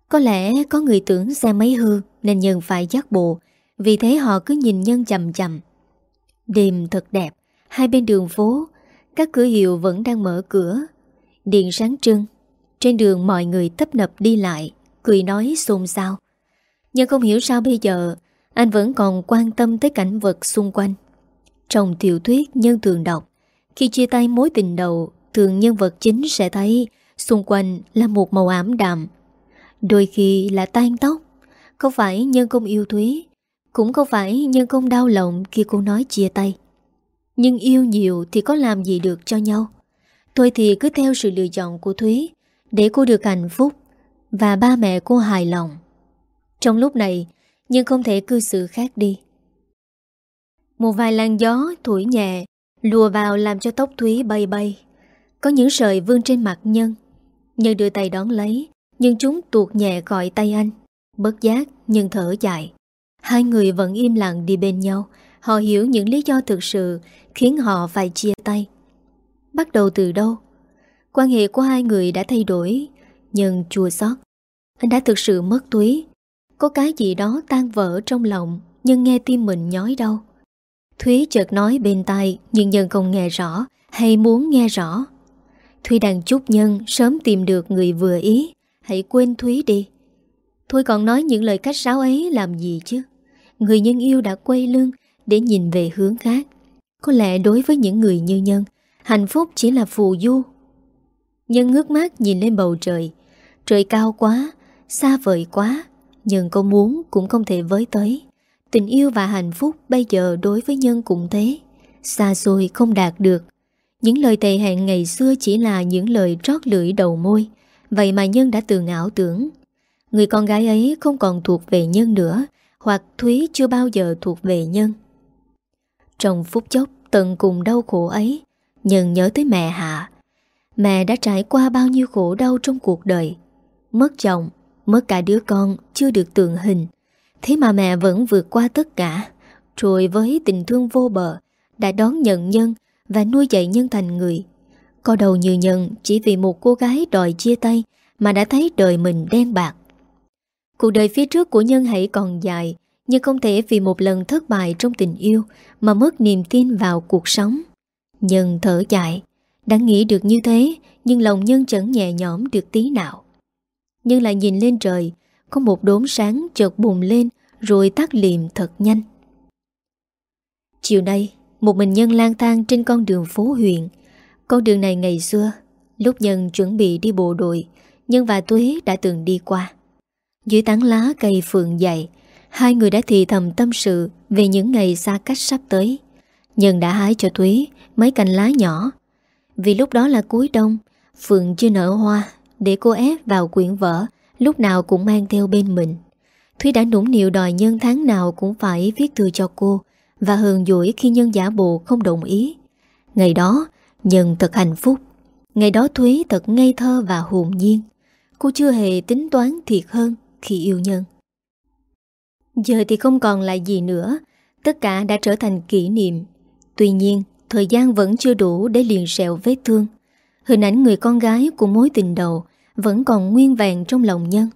Có lẽ có người tưởng xe máy hư Nên Nhân phải dắt bộ, Vì thế họ cứ nhìn Nhân chầm chầm. Đêm thật đẹp, Hai bên đường phố, Các cửa hiệu vẫn đang mở cửa. Điện sáng trưng, Trên đường mọi người tấp nập đi lại, Cười nói xôn xao. Nhưng không hiểu sao bây giờ, Anh vẫn còn quan tâm tới cảnh vật xung quanh. Trong tiểu thuyết nhân thường đọc. Khi chia tay mối tình đầu, Thường nhân vật chính sẽ thấy Xung quanh là một màu ảm đạm. Đôi khi là tan tóc. Không phải nhân công yêu Thúy? Cũng không phải nhân công đau lòng khi cô nói chia tay. Nhưng yêu nhiều thì có làm gì được cho nhau? Thôi thì cứ theo sự lựa chọn của Thúy Để cô được hạnh phúc Và ba mẹ cô hài lòng. Trong lúc này Nhưng không thể cư xử khác đi. Một vài làn gió thổi nhẹ, Lùa vào làm cho tóc Thúy bay bay. Có những sợi vương trên mặt Nhân. Nhân đưa tay đón lấy, Nhưng chúng tuột nhẹ gọi tay anh. Bất giác nhưng thở dài. Hai người vẫn im lặng đi bên nhau. Họ hiểu những lý do thực sự Khiến họ phải chia tay. Bắt đầu từ đâu? Quan hệ của hai người đã thay đổi, Nhưng chua xót. Anh đã thực sự mất túy Có cái gì đó tan vỡ trong lòng, Nhưng nghe tim mình nhói đau. Thúy chợt nói bên tai Nhưng Nhân không nghe rõ Hay muốn nghe rõ Thúy đang chúc Nhân sớm tìm được người vừa ý Hãy quên Thúy đi Thôi còn nói những lời cách sáo ấy làm gì chứ người nhân yêu đã quay lưng để nhìn về hướng khác. Có lẽ đối với những người như nhân, hạnh phúc chỉ là phù du. Nhân ngước mắt nhìn lên bầu trời. Trời cao quá, xa vời quá, nhưng có muốn cũng không thể với tới. Tình yêu và hạnh phúc bây giờ đối với nhân cũng thế. Xa xôi không đạt được. Những lời tệ hẹn ngày xưa chỉ là những lời trót lưỡi đầu môi. Vậy mà nhân đã từng ảo tưởng. Người con gái ấy không còn thuộc về nhân nữa, Hoặc Thúy chưa bao giờ thuộc về Nhân Trong phút chốc, tận cùng đau khổ ấy, Nhân nhớ tới mẹ Hạ Mẹ đã trải qua bao nhiêu khổ đau trong cuộc đời Mất chồng, Mất cả đứa con chưa được tượng hình Thế mà mẹ vẫn vượt qua tất cả. Rồi với tình thương vô bờ, Đã đón nhận nhân Và nuôi dạy nhân thành người. Có đầu như nhân chỉ vì một cô gái đòi chia tay Mà đã thấy đời mình đen bạc. Cuộc đời phía trước của nhân hãy còn dài, Nhưng không thể vì một lần thất bại trong tình yêu Mà mất niềm tin vào cuộc sống. Nhân thở dài, Đã nghĩ được như thế, Nhưng lòng nhân chẳng nhẹ nhõm được tí nào. Nhưng lại nhìn lên trời có một đốm sáng chợt bùng lên, Rồi tắt liềm thật nhanh. Chiều nay, Một mình nhân lang thang trên con đường phố huyện. Con đường này ngày xưa, Lúc nhân chuẩn bị đi bộ đội, Nhân và Tuế đã từng đi qua. Dưới tán lá cây phượng dày Hai người đã thì thầm tâm sự Về những ngày xa cách sắp tới. Nhân đã hái cho Tuế Mấy cành lá nhỏ. Vì lúc đó là cuối đông, Phượng chưa nở hoa Để cô ép vào quyển vở. Lúc nào cũng mang theo bên mình. Thúy đã nũng nịu đòi nhân tháng nào Cũng phải viết thư cho cô, Và hờn dỗi khi nhân giả bộ không đồng ý. Ngày đó, Nhân thật hạnh phúc. Ngày đó Thúy thật ngây thơ và hồn nhiên. Cô chưa hề tính toán thiệt hơn Khi yêu nhân. Giờ thì không còn lại gì nữa, Tất cả đã trở thành kỷ niệm. Tuy nhiên, Thời gian vẫn chưa đủ để liền sẹo vết thương. Hình ảnh người con gái của mối tình đầu vẫn còn nguyên vẹn trong lòng Nhân.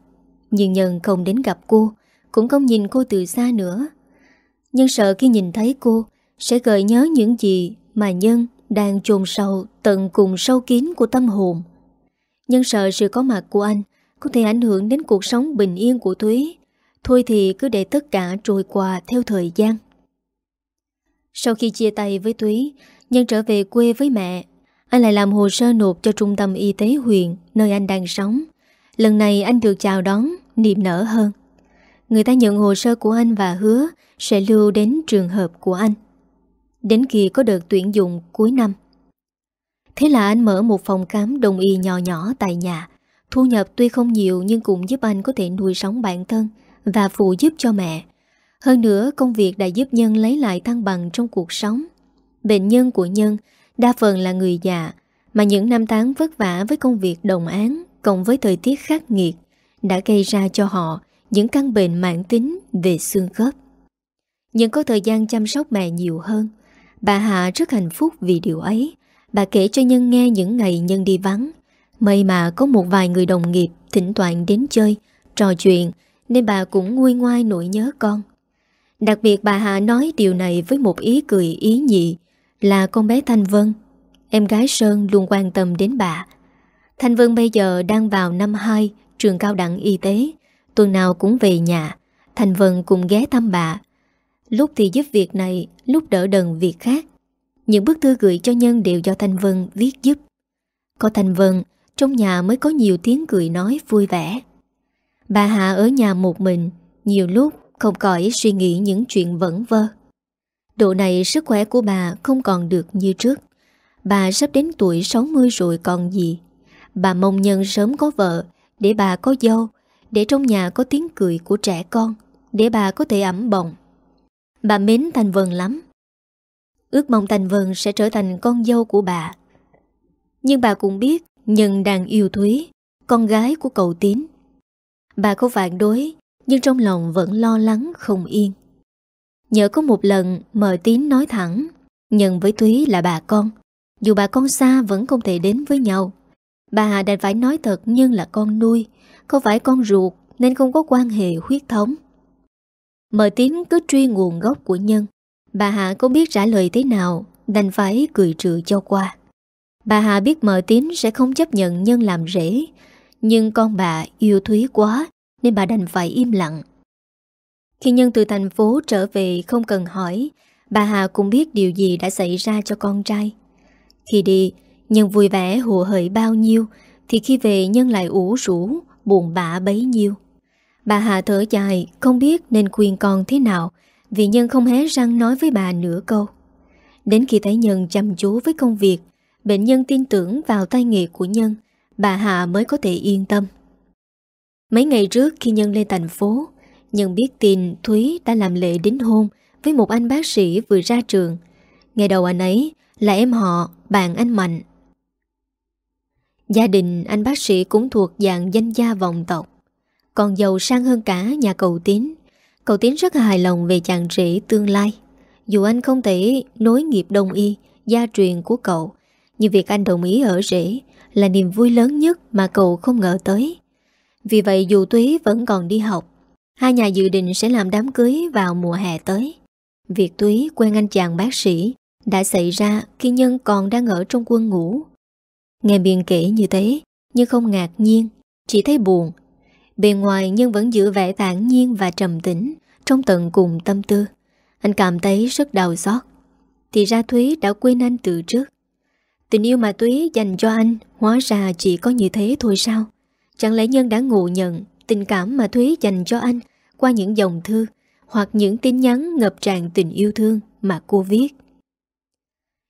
Nhưng Nhân không đến gặp cô, Cũng không nhìn cô từ xa nữa. Nhân sợ khi nhìn thấy cô, Sẽ gợi nhớ những gì Mà Nhân đang chôn sâu Tận cùng sâu kín của tâm hồn. Nhân sợ sự có mặt của anh Có thể ảnh hưởng đến cuộc sống bình yên của Thúy. Thôi thì cứ để tất cả trôi qua theo thời gian. Sau khi chia tay với thúy, Nhân trở về quê với mẹ. Anh lại làm hồ sơ nộp cho trung tâm y tế huyện nơi anh đang sống. Lần này anh được chào đón, niềm nở hơn. Người ta nhận hồ sơ của anh và hứa sẽ lưu đến trường hợp của anh. Đến khi có đợt tuyển dụng cuối năm. Thế là anh mở một phòng khám đồng y nhỏ nhỏ tại nhà. Thu nhập tuy không nhiều nhưng cũng giúp anh có thể nuôi sống bản thân và phụ giúp cho mẹ. Hơn nữa công việc đã giúp Nhân lấy lại thăng bằng trong cuộc sống Bệnh nhân của Nhân đa phần là người già, Mà những năm tháng vất vả với công việc đồng án Cộng với thời tiết khắc nghiệt Đã gây ra cho họ những căn bệnh mãn tính về xương khớp. Nhưng có thời gian chăm sóc mẹ nhiều hơn, Bà Hạ rất hạnh phúc vì điều ấy. Bà kể cho Nhân nghe những ngày Nhân đi vắng, May mà có một vài người đồng nghiệp Thỉnh thoảng đến chơi, Trò chuyện, Nên bà cũng nguôi ngoai nỗi nhớ con. Đặc biệt bà Hạ nói điều này với một ý cười ý nhị là con bé Thanh Vân. Em gái Sơn luôn quan tâm đến bà. Thanh Vân bây giờ đang vào năm 2 trường cao đẳng y tế. Tuần nào cũng về nhà. Thanh Vân cùng ghé thăm bà. Lúc thì giúp việc này, lúc đỡ đần việc khác. Những bức thư gửi cho Nhân đều do Thanh Vân viết giúp. Có Thanh Vân, trong nhà mới có nhiều tiếng cười nói vui vẻ. Bà Hạ ở nhà một mình, nhiều lúc không cõi suy nghĩ những chuyện vẩn vơ Độ này sức khỏe của bà không còn được như trước. Bà sắp đến tuổi 60 rồi còn gì? Bà mong nhân sớm có vợ, Để bà có dâu, Để trong nhà có tiếng cười của trẻ con, Để bà có thể ẩm bồng. Bà mến Thành Vân lắm. Ước mong Thành Vân sẽ trở thành con dâu của bà. Nhưng bà cũng biết Nhân đang yêu Thúy, Con gái của cậu Tín. Bà không phản đối, nhưng trong lòng vẫn lo lắng không yên. Nhớ có một lần mờ tín nói thẳng, nhận với Thúy là bà con. Dù bà con xa vẫn không thể đến với nhau. Bà Hà đành phải nói thật nhưng là con nuôi, không phải con ruột nên không có quan hệ huyết thống. Mờ tín cứ truy nguồn gốc của nhân. Bà Hà không biết trả lời thế nào, đành phải cười trừ cho qua. Bà Hà biết mờ tín sẽ không chấp nhận nhân làm rễ, nhưng con bà yêu Thúy quá nên bà đành phải im lặng. Khi Nhân từ thành phố trở về không cần hỏi, bà Hà cũng biết điều gì đã xảy ra cho con trai. Khi đi, Nhân vui vẻ hùa hởi bao nhiêu, thì khi về Nhân lại ủ rũ, buồn bã bấy nhiêu. Bà Hà thở dài, không biết nên khuyên con thế nào, vì Nhân không hé răng nói với bà nửa câu. Đến khi thấy Nhân chăm chú với công việc, bệnh nhân tin tưởng vào tay nghề của Nhân, bà Hà mới có thể yên tâm. Mấy ngày trước khi Nhân lên thành phố, nhưng biết tin Thúy đã làm lệ đính hôn với một anh bác sĩ vừa ra trường. Ngày đầu anh ấy là em họ, bạn anh Mạnh. Gia đình anh bác sĩ cũng thuộc dạng danh gia vọng tộc. Còn giàu sang hơn cả nhà cầu tín. Cậu Tín rất hài lòng về chàng rể tương lai. Dù anh không thể nối nghiệp đông y, gia truyền của cậu, nhưng việc anh đồng ý ở rể là niềm vui lớn nhất mà cậu không ngờ tới. Vì vậy dù Túy vẫn còn đi học, hai nhà dự định sẽ làm đám cưới vào mùa hè tới. Việc Túy quen anh chàng bác sĩ đã xảy ra khi Nhân còn đang ở trong quân ngủ. Nghe biên kể như thế, nhưng không ngạc nhiên, chỉ thấy buồn. Bề ngoài Nhân vẫn giữ vẻ tản nhiên và trầm tĩnh trong tận cùng tâm tư. Anh cảm thấy rất đau xót. Thì ra Thúy đã quên anh từ trước. Tình yêu mà Thúy dành cho anh hóa ra chỉ có như thế thôi sao? Chẳng lẽ Nhân đã ngộ nhận tình cảm mà Thúy dành cho anh qua những dòng thư hoặc những tin nhắn ngập tràn tình yêu thương mà cô viết?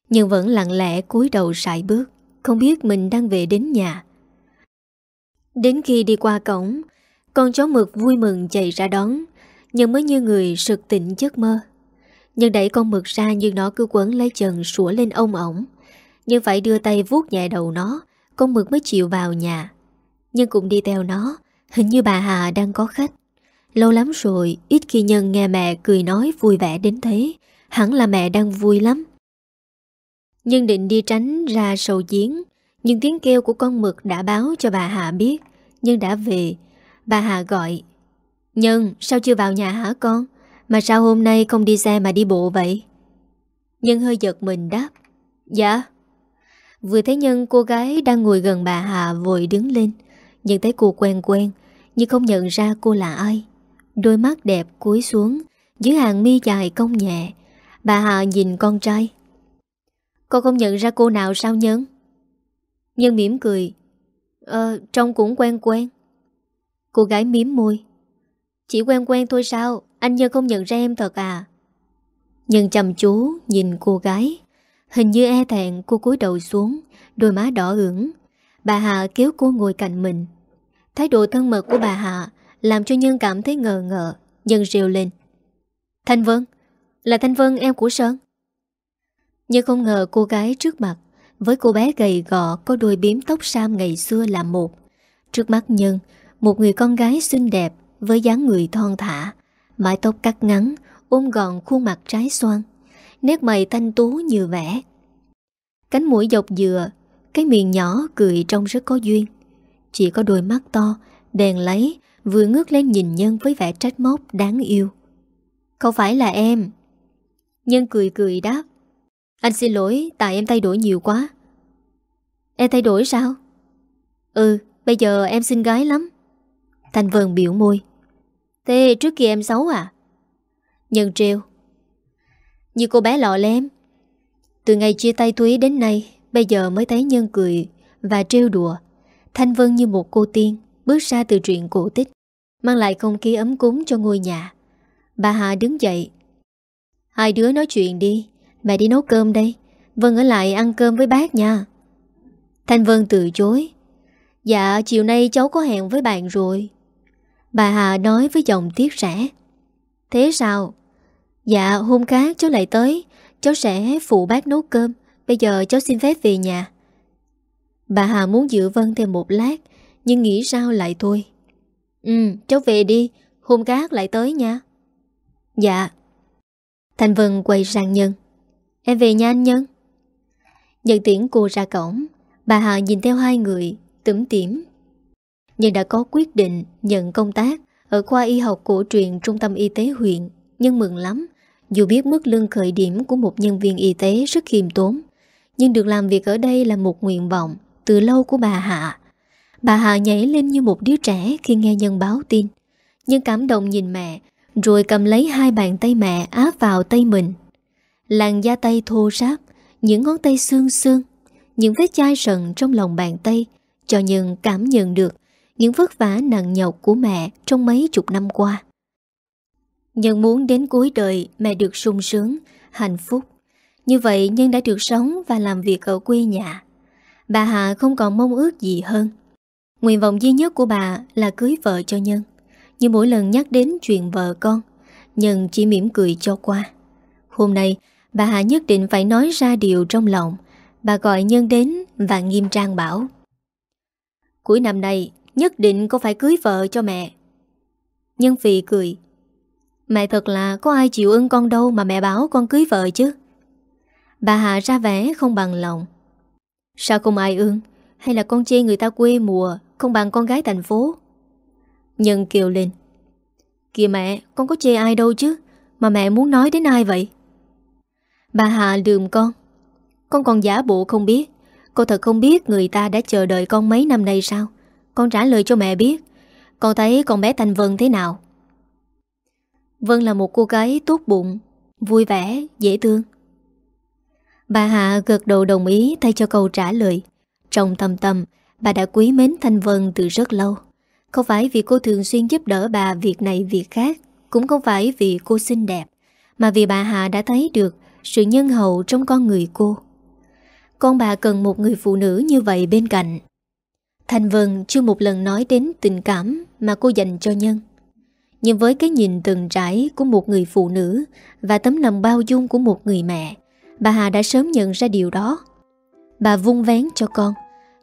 Nhưng vẫn lặng lẽ cúi đầu sải bước, không biết mình đang về đến nhà. Đến khi đi qua cổng, con chó mực vui mừng chạy ra đón, nhưng mới như người sực tỉnh giấc mơ. Nhưng đẩy con mực ra nhưng nó cứ quấn lấy chân sủa lên ông ổng. Nhưng phải đưa tay vuốt nhẹ đầu nó, con mực mới chịu vào nhà. Nhưng cũng đi theo nó, hình như bà Hà đang có khách. Lâu lắm rồi, ít khi Nhân nghe mẹ cười nói vui vẻ đến thế, hẳn là mẹ đang vui lắm. Nhân định đi tránh ra sầu giếng, nhưng tiếng kêu của con mực đã báo cho bà Hà biết, Nhân đã về. Bà Hà gọi, Nhân, sao chưa vào nhà hả con? Mà sao hôm nay không đi xe mà đi bộ vậy? Nhân hơi giật mình đáp, Dạ. Vừa thấy Nhân cô gái đang ngồi gần bà Hà vội đứng lên, Nhìn thấy cô quen quen, nhưng không nhận ra cô là ai. Đôi mắt đẹp cúi xuống, dưới hàng mi dài cong nhẹ. Bà Hà nhìn con trai, con không nhận ra cô nào sao Nhân Nhân mỉm cười. Ờ trông cũng quen quen. Cô gái miếm môi. Chỉ quen quen thôi sao? Anh Nhân không nhận ra em thật à? Nhân chăm chú nhìn cô gái. Hình như e thẹn cô cúi đầu xuống Đôi má đỏ ửng. Bà Hạ kéo cô ngồi cạnh mình. Thái độ thân mật của bà Hạ Làm cho Nhân cảm thấy ngờ ngờ Nhân rêu lên. Thanh Vân, Là Thanh Vân em của Sơn? Nhưng không ngờ cô gái trước mặt Với cô bé gầy gò Có đôi biếm tóc sam ngày xưa là một. Trước mắt Nhân, Một người con gái xinh đẹp Với dáng người thon thả, Mái tóc cắt ngắn, Ôm gọn khuôn mặt trái xoan, Nét mày thanh tú như vẽ. Cánh mũi dọc dừa cái miệng nhỏ cười trông rất có duyên. Chỉ có đôi mắt to Đèn lấy Vừa ngước lên nhìn Nhân với vẻ trách móc đáng yêu. Không phải là em. Nhân cười cười đáp. Anh xin lỗi tại em thay đổi nhiều quá. Em thay đổi sao? Ừ, bây giờ em xinh gái lắm. Thành Vân biểu môi. Thế trước kia em xấu à? Nhân treo Như cô bé lọ lem. Từ ngày chia tay Thúy đến nay Bây giờ mới thấy Nhân cười Và trêu đùa. Thanh Vân như một cô tiên, Bước ra từ truyện cổ tích, Mang lại không khí ấm cúng cho ngôi nhà. Bà Hà đứng dậy. Hai đứa nói chuyện đi, Mẹ đi nấu cơm đây, Vân ở lại ăn cơm với bác nha. Thanh Vân từ chối. Dạ chiều nay cháu có hẹn với bạn rồi. Bà Hà nói với giọng tiếc rẻ. Thế sao? Dạ hôm khác cháu lại tới, Cháu sẽ phụ bác nấu cơm Bây giờ cháu xin phép về nhà. Bà Hà muốn giữ Vân thêm một lát, Nhưng nghĩ sao lại thôi. Ừ cháu về đi, Hôm khác lại tới nha. Dạ. Thành Vân quay sang Nhân. Em về nha anh Nhân. Nhân tiễn cô ra cổng, Bà Hà nhìn theo hai người Tửm tỉm. Nhân đã có quyết định nhận công tác Ở khoa y học cổ truyền trung tâm y tế huyện Nhân mừng lắm, Dù biết mức lương khởi điểm của một nhân viên y tế rất khiêm tốn. Nhưng được làm việc ở đây là một nguyện vọng Từ lâu của bà Hạ. Bà Hạ nhảy lên như một đứa trẻ Khi nghe nhân báo tin. Nhưng cảm động nhìn mẹ Rồi cầm lấy hai bàn tay mẹ áp vào tay mình. Làn da tay thô ráp Những ngón tay xương xương Những vết chai sần trong lòng bàn tay Cho Nhân cảm nhận được Những vất vả nặng nhọc của mẹ Trong mấy chục năm qua. Nhân muốn đến cuối đời Mẹ được sung sướng, hạnh phúc. Như vậy Nhân đã được sống Và làm việc ở quê nhà. Bà Hà không còn mong ước gì hơn. Nguyện vọng duy nhất của bà là cưới vợ cho Nhân. Nhưng mỗi lần nhắc đến chuyện vợ con, Nhân chỉ mỉm cười cho qua. Hôm nay, bà Hà nhất định phải nói ra điều trong lòng. Bà gọi Nhân đến và nghiêm trang bảo. Cuối năm nay, nhất định có phải cưới vợ cho mẹ. Nhân Phi cười. Mẹ thật là có ai chịu ưng con đâu mà mẹ bảo con cưới vợ chứ? Bà Hạ ra vẻ không bằng lòng. Sao không ai ương Hay là con chê người ta quê mùa Không bằng con gái thành phố? Nhân kêu lên. Kìa mẹ con có chê ai đâu chứ? Mà mẹ muốn nói đến ai vậy? Bà Hạ lườm con. Con còn giả bộ không biết. Con thật không biết người ta đã chờ đợi con mấy năm nay sao? Con trả lời cho mẹ biết. Con thấy con bé Thành Vân thế nào? Vân là một cô gái tốt bụng Vui vẻ, dễ thương. Bà Hạ gật đầu đồng ý, thay cho câu trả lời. Trong thầm tâm, Bà đã quý mến Thanh Vân từ rất lâu. Không phải vì cô thường xuyên giúp đỡ bà Việc này việc khác, Cũng không phải vì cô xinh đẹp, Mà vì bà Hạ đã thấy được Sự nhân hậu trong con người cô. Con bà cần một người phụ nữ như vậy bên cạnh. Thanh Vân chưa một lần nói đến tình cảm Mà cô dành cho Nhân. Nhưng với cái nhìn từng trải Của một người phụ nữ Và tấm lòng bao dung của một người mẹ Bà Hà đã sớm nhận ra điều đó. Bà vung vén cho con,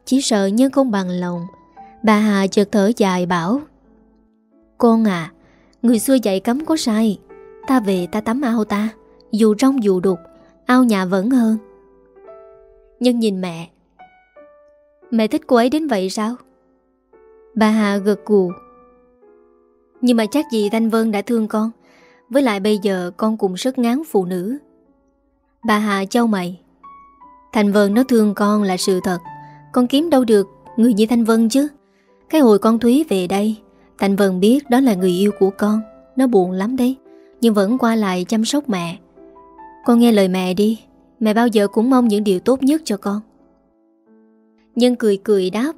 Chỉ sợ nhân không bằng lòng. Bà Hà chợt thở dài bảo, Con à Người xưa dạy cấm có sai. Ta về ta tắm ao ta, Dù trong dù đục, Ao nhà vẫn hơn. Nhân nhìn mẹ Mẹ thích cô ấy đến vậy sao? Bà Hà gật gù Nhưng mà chắc gì Thanh Vân đã thương con, Với lại bây giờ con cũng rất ngán phụ nữ. Bà Hà châu mày. Thành Vân nó thương con là sự thật. Con kiếm đâu được người như Thanh Vân chứ? Cái hồi con Thúy về đây Thành Vân biết đó là người yêu của con. Nó buồn lắm đấy, Nhưng vẫn qua lại chăm sóc mẹ. Con nghe lời mẹ đi. Mẹ bao giờ cũng mong những điều tốt nhất cho con. Nhân cười cười đáp,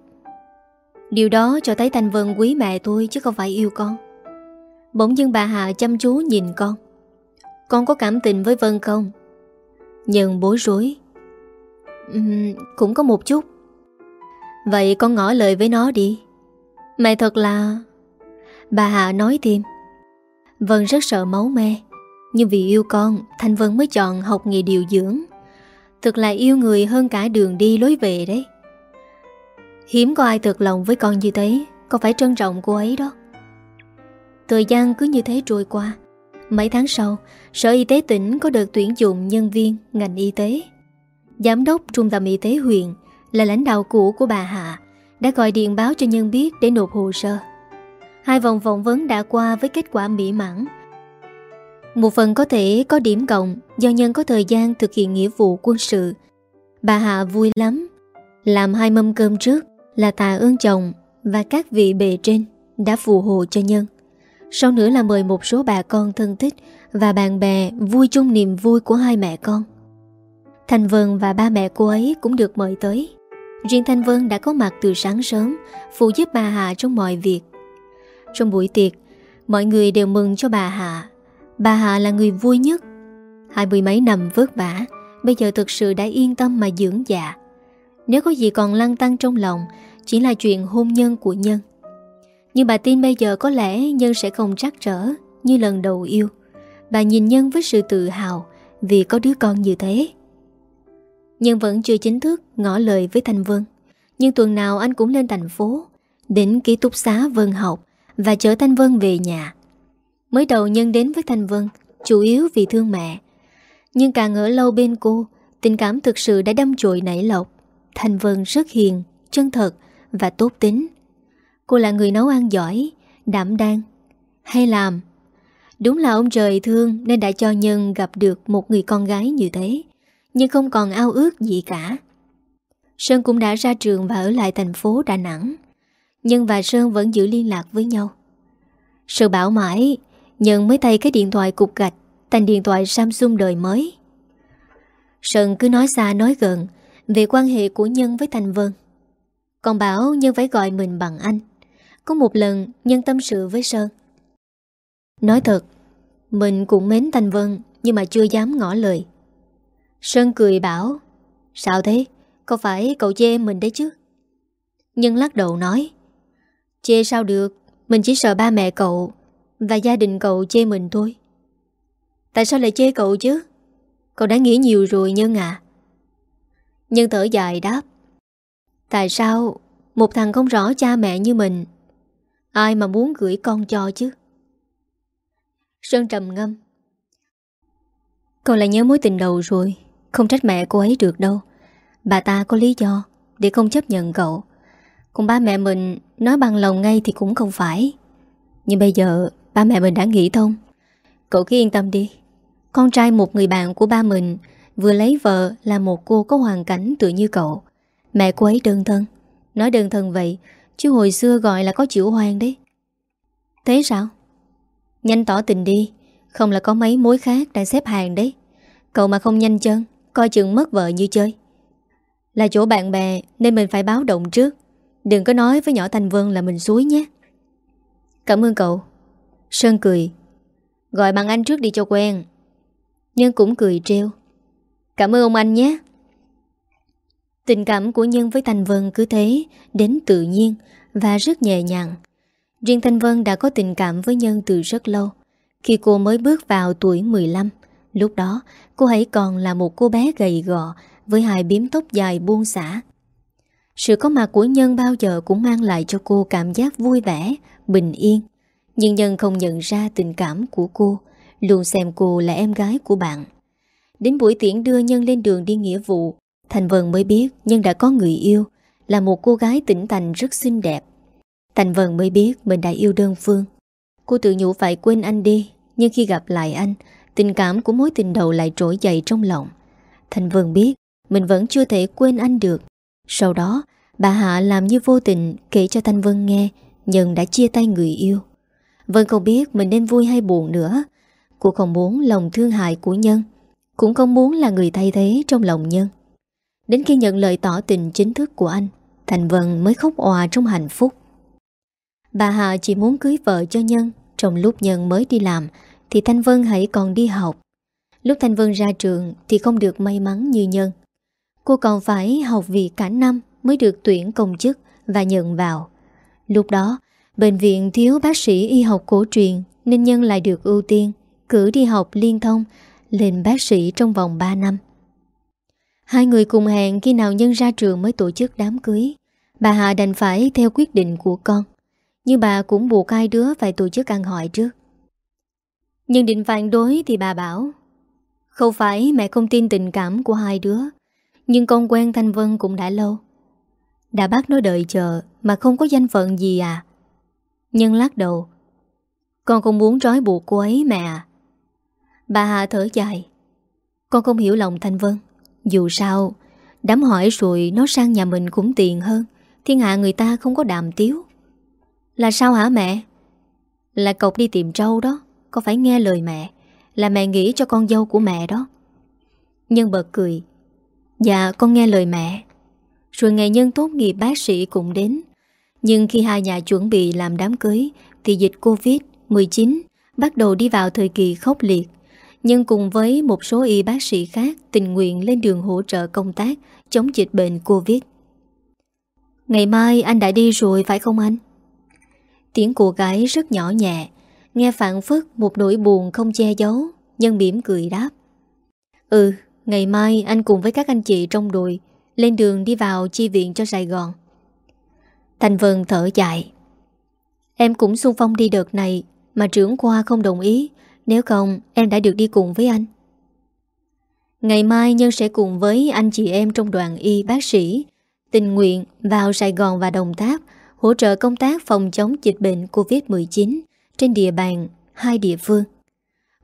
Điều đó cho thấy Thanh Vân quý mẹ tôi Chứ không phải yêu con. Bỗng dưng bà Hà chăm chú nhìn con. Con có cảm tình với Vân không? Nhưng bối rối. Uhm, Cũng có một chút. Vậy con ngỏ lời với nó đi. Mày thật là Bà Hạ nói thêm. Vân rất sợ máu me Nhưng vì yêu con Thanh Vân mới chọn học nghề điều dưỡng. Thực là yêu người hơn cả đường đi lối về đấy. Hiếm có ai thật lòng với con như thế Con phải trân trọng cô ấy đó? Thời gian cứ như thế trôi qua. Mấy tháng sau, Sở Y tế tỉnh có đợt tuyển dụng nhân viên ngành y tế. Giám đốc trung tâm y tế huyện là lãnh đạo cũ của bà Hạ đã gọi điện báo cho nhân biết để nộp hồ sơ. Hai vòng phỏng vấn đã qua với kết quả mỹ mãn. Một phần có thể có điểm cộng do nhân có thời gian thực hiện nghĩa vụ quân sự. Bà Hạ vui lắm. Làm hai mâm cơm trước là tạ ơn chồng và các vị bề trên đã phù hộ cho nhân. Sau nữa là mời một số bà con thân thích Và bạn bè vui chung niềm vui của hai mẹ con. Thành Vân và ba mẹ cô ấy cũng được mời tới. Riêng Thanh Vân đã có mặt từ sáng sớm, Phụ giúp bà Hạ trong mọi việc. Trong buổi tiệc, Mọi người đều mừng cho bà Hạ. Bà Hạ là người vui nhất. Hai mươi mấy năm vất vả, Bây giờ thực sự đã yên tâm mà dưỡng dạ. Nếu có gì còn lăng tăng trong lòng, Chỉ là chuyện hôn nhân của Nhân nhưng bà tin bây giờ có lẽ Nhân sẽ không trắc trở Như lần đầu yêu. Bà nhìn Nhân với sự tự hào Vì có đứa con như thế. Nhân vẫn chưa chính thức ngỏ lời với Thanh Vân. Nhưng tuần nào anh cũng lên thành phố Đến ký túc xá Vân học Và chở Thanh Vân về nhà. Mới đầu Nhân đến với Thanh Vân Chủ yếu vì thương mẹ. Nhưng càng ở lâu bên cô Tình cảm thực sự đã đâm chội nảy lộc Thanh Vân rất hiền, chân thật và tốt tính. Cô là người nấu ăn giỏi, Đảm đang, Hay làm. Đúng là ông trời thương Nên đã cho Nhân gặp được một người con gái như thế, Nhưng không còn ao ước gì cả. Sơn cũng đã ra trường Và ở lại thành phố Đà Nẵng. Nhân và Sơn vẫn giữ liên lạc với nhau. Sự bảo mãi, Nhân mới tay cái điện thoại cục gạch Thành điện thoại Samsung đời mới. Sơn cứ nói xa nói gần Về quan hệ của Nhân với Thành Vân. Còn bảo Nhân phải gọi mình bằng anh có một lần, nhân tâm sự với Sơn. Nói thật, Mình cũng mến Thanh Vân, Nhưng mà chưa dám ngỏ lời. Sơn cười bảo, Sao thế? Có phải cậu chê mình đấy chứ? Nhân lắc đầu nói, Chê sao được, Mình chỉ sợ ba mẹ cậu Và gia đình cậu chê mình thôi. Tại sao lại chê cậu chứ? Cậu đã nghĩ nhiều rồi Nhân à. Nhân thở dài đáp, Tại sao Một thằng không rõ cha mẹ như mình Ai mà muốn gửi con cho chứ? Sơn trầm ngâm. Cậu lại nhớ mối tình đầu rồi. Không trách mẹ cô ấy được đâu. Bà ta có lý do Để không chấp nhận cậu. Còn ba mẹ mình nói bằng lòng ngay thì cũng không phải. Nhưng bây giờ Ba mẹ mình đã nghĩ thông. Cậu cứ yên tâm đi. Con trai một người bạn của ba mình Vừa lấy vợ là một cô có hoàn cảnh tự như cậu. Mẹ cô ấy đơn thân. Nói đơn thân vậy Chứ hồi xưa gọi là có chịu hoàng đấy. Thế sao? Nhanh tỏ tình đi, Không là có mấy mối khác đang xếp hàng đấy. Cậu mà không nhanh chân, Coi chừng mất vợ như chơi. Là chỗ bạn bè, nên mình phải báo động trước. Đừng có nói với nhỏ Thành Vân là mình suối nhé. Cảm ơn cậu. Sơn cười. Gọi bằng anh trước đi cho quen. Nhưng cũng cười treo Cảm ơn ông anh nhé. Tình cảm của Nhân với Thành Vân cứ thế Đến tự nhiên Và rất nhẹ nhàng. Riêng Thanh Vân đã có tình cảm với Nhân từ rất lâu. Khi cô mới bước vào tuổi 15 Lúc đó cô hãy còn là một cô bé gầy gò Với hai biếm tóc dài buông xả. Sự có mặt của Nhân bao giờ cũng mang lại cho cô cảm giác vui vẻ, bình yên. Nhưng Nhân không nhận ra tình cảm của cô Luôn xem cô là em gái của bạn. Đến buổi tiễn đưa Nhân lên đường đi nghĩa vụ Thành Vân mới biết Nhân đã có người yêu Là một cô gái tỉnh thành rất xinh đẹp. Thành Vân mới biết mình đã yêu đơn phương. Cô tự nhủ phải quên anh đi, Nhưng khi gặp lại anh, Tình cảm của mối tình đầu lại trỗi dậy trong lòng. Thành Vân biết Mình vẫn chưa thể quên anh được. Sau đó, bà Hạ làm như vô tình Kể cho Thanh Vân nghe Nhân đã chia tay người yêu. Vân không biết mình nên vui hay buồn nữa. Cô không muốn lòng thương hại của Nhân, Cũng không muốn là người thay thế trong lòng Nhân. Đến khi nhận lời tỏ tình chính thức của anh, Thành Vân mới khóc òa trong hạnh phúc. Bà Hà chỉ muốn cưới vợ cho Nhân, Trong lúc Nhân mới đi làm Thì Thanh Vân hãy còn đi học. Lúc Thanh Vân ra trường Thì không được may mắn như Nhân. Cô còn phải học vì cả năm Mới được tuyển công chức và nhận vào. Lúc đó, Bệnh viện thiếu bác sĩ y học cổ truyền Nên Nhân lại được ưu tiên Cử đi học liên thông Lên bác sĩ trong vòng 3 năm. Hai người cùng hẹn khi nào Nhân ra trường mới tổ chức đám cưới. Bà Hà đành phải theo quyết định của con. Nhưng bà cũng buộc hai đứa phải tổ chức ăn hỏi trước. Nhưng định phản đối thì bà bảo, Không phải mẹ không tin tình cảm của hai đứa, Nhưng con quen Thanh Vân cũng đã lâu. Đã bác nó đợi chờ Mà không có danh phận gì à? Nhân lắc đầu, Con không muốn trói buộc cô ấy mẹ à. Bà Hà thở dài, Con không hiểu lòng Thanh Vân. Dù sao, Đám hỏi rồi nó sang nhà mình cũng tiền hơn, Thiên hạ người ta không có đàm tiếu. Là sao hả mẹ? Là cậu đi tìm trâu đó, Có phải nghe lời mẹ? Là mẹ nghĩ cho con dâu của mẹ đó. Nhân bật cười. Dạ con nghe lời mẹ. Rồi ngày nhân tốt nghiệp bác sĩ cũng đến. Nhưng khi hai nhà chuẩn bị làm đám cưới, Thì dịch Covid-19 bắt đầu đi vào thời kỳ khốc liệt. Nhưng cùng với một số y bác sĩ khác tình nguyện lên đường hỗ trợ công tác chống dịch bệnh Covid. Ngày mai anh đã đi rồi phải không anh? Tiếng cô gái rất nhỏ nhẹ Nghe phản phức một nỗi buồn không che giấu Nhân mỉm cười đáp Ừ, ngày mai anh cùng với các anh chị trong đội Lên đường đi vào chi viện cho Sài Gòn Thành Vân thở dài Em cũng xung phong đi đợt này Mà trưởng khoa không đồng ý nếu không em đã được đi cùng với anh Ngày mai Nhân sẽ cùng với anh chị em trong đoàn y bác sĩ Tình nguyện vào Sài Gòn và Đồng Tháp hỗ trợ công tác phòng chống dịch bệnh COVID-19 trên địa bàn hai địa phương.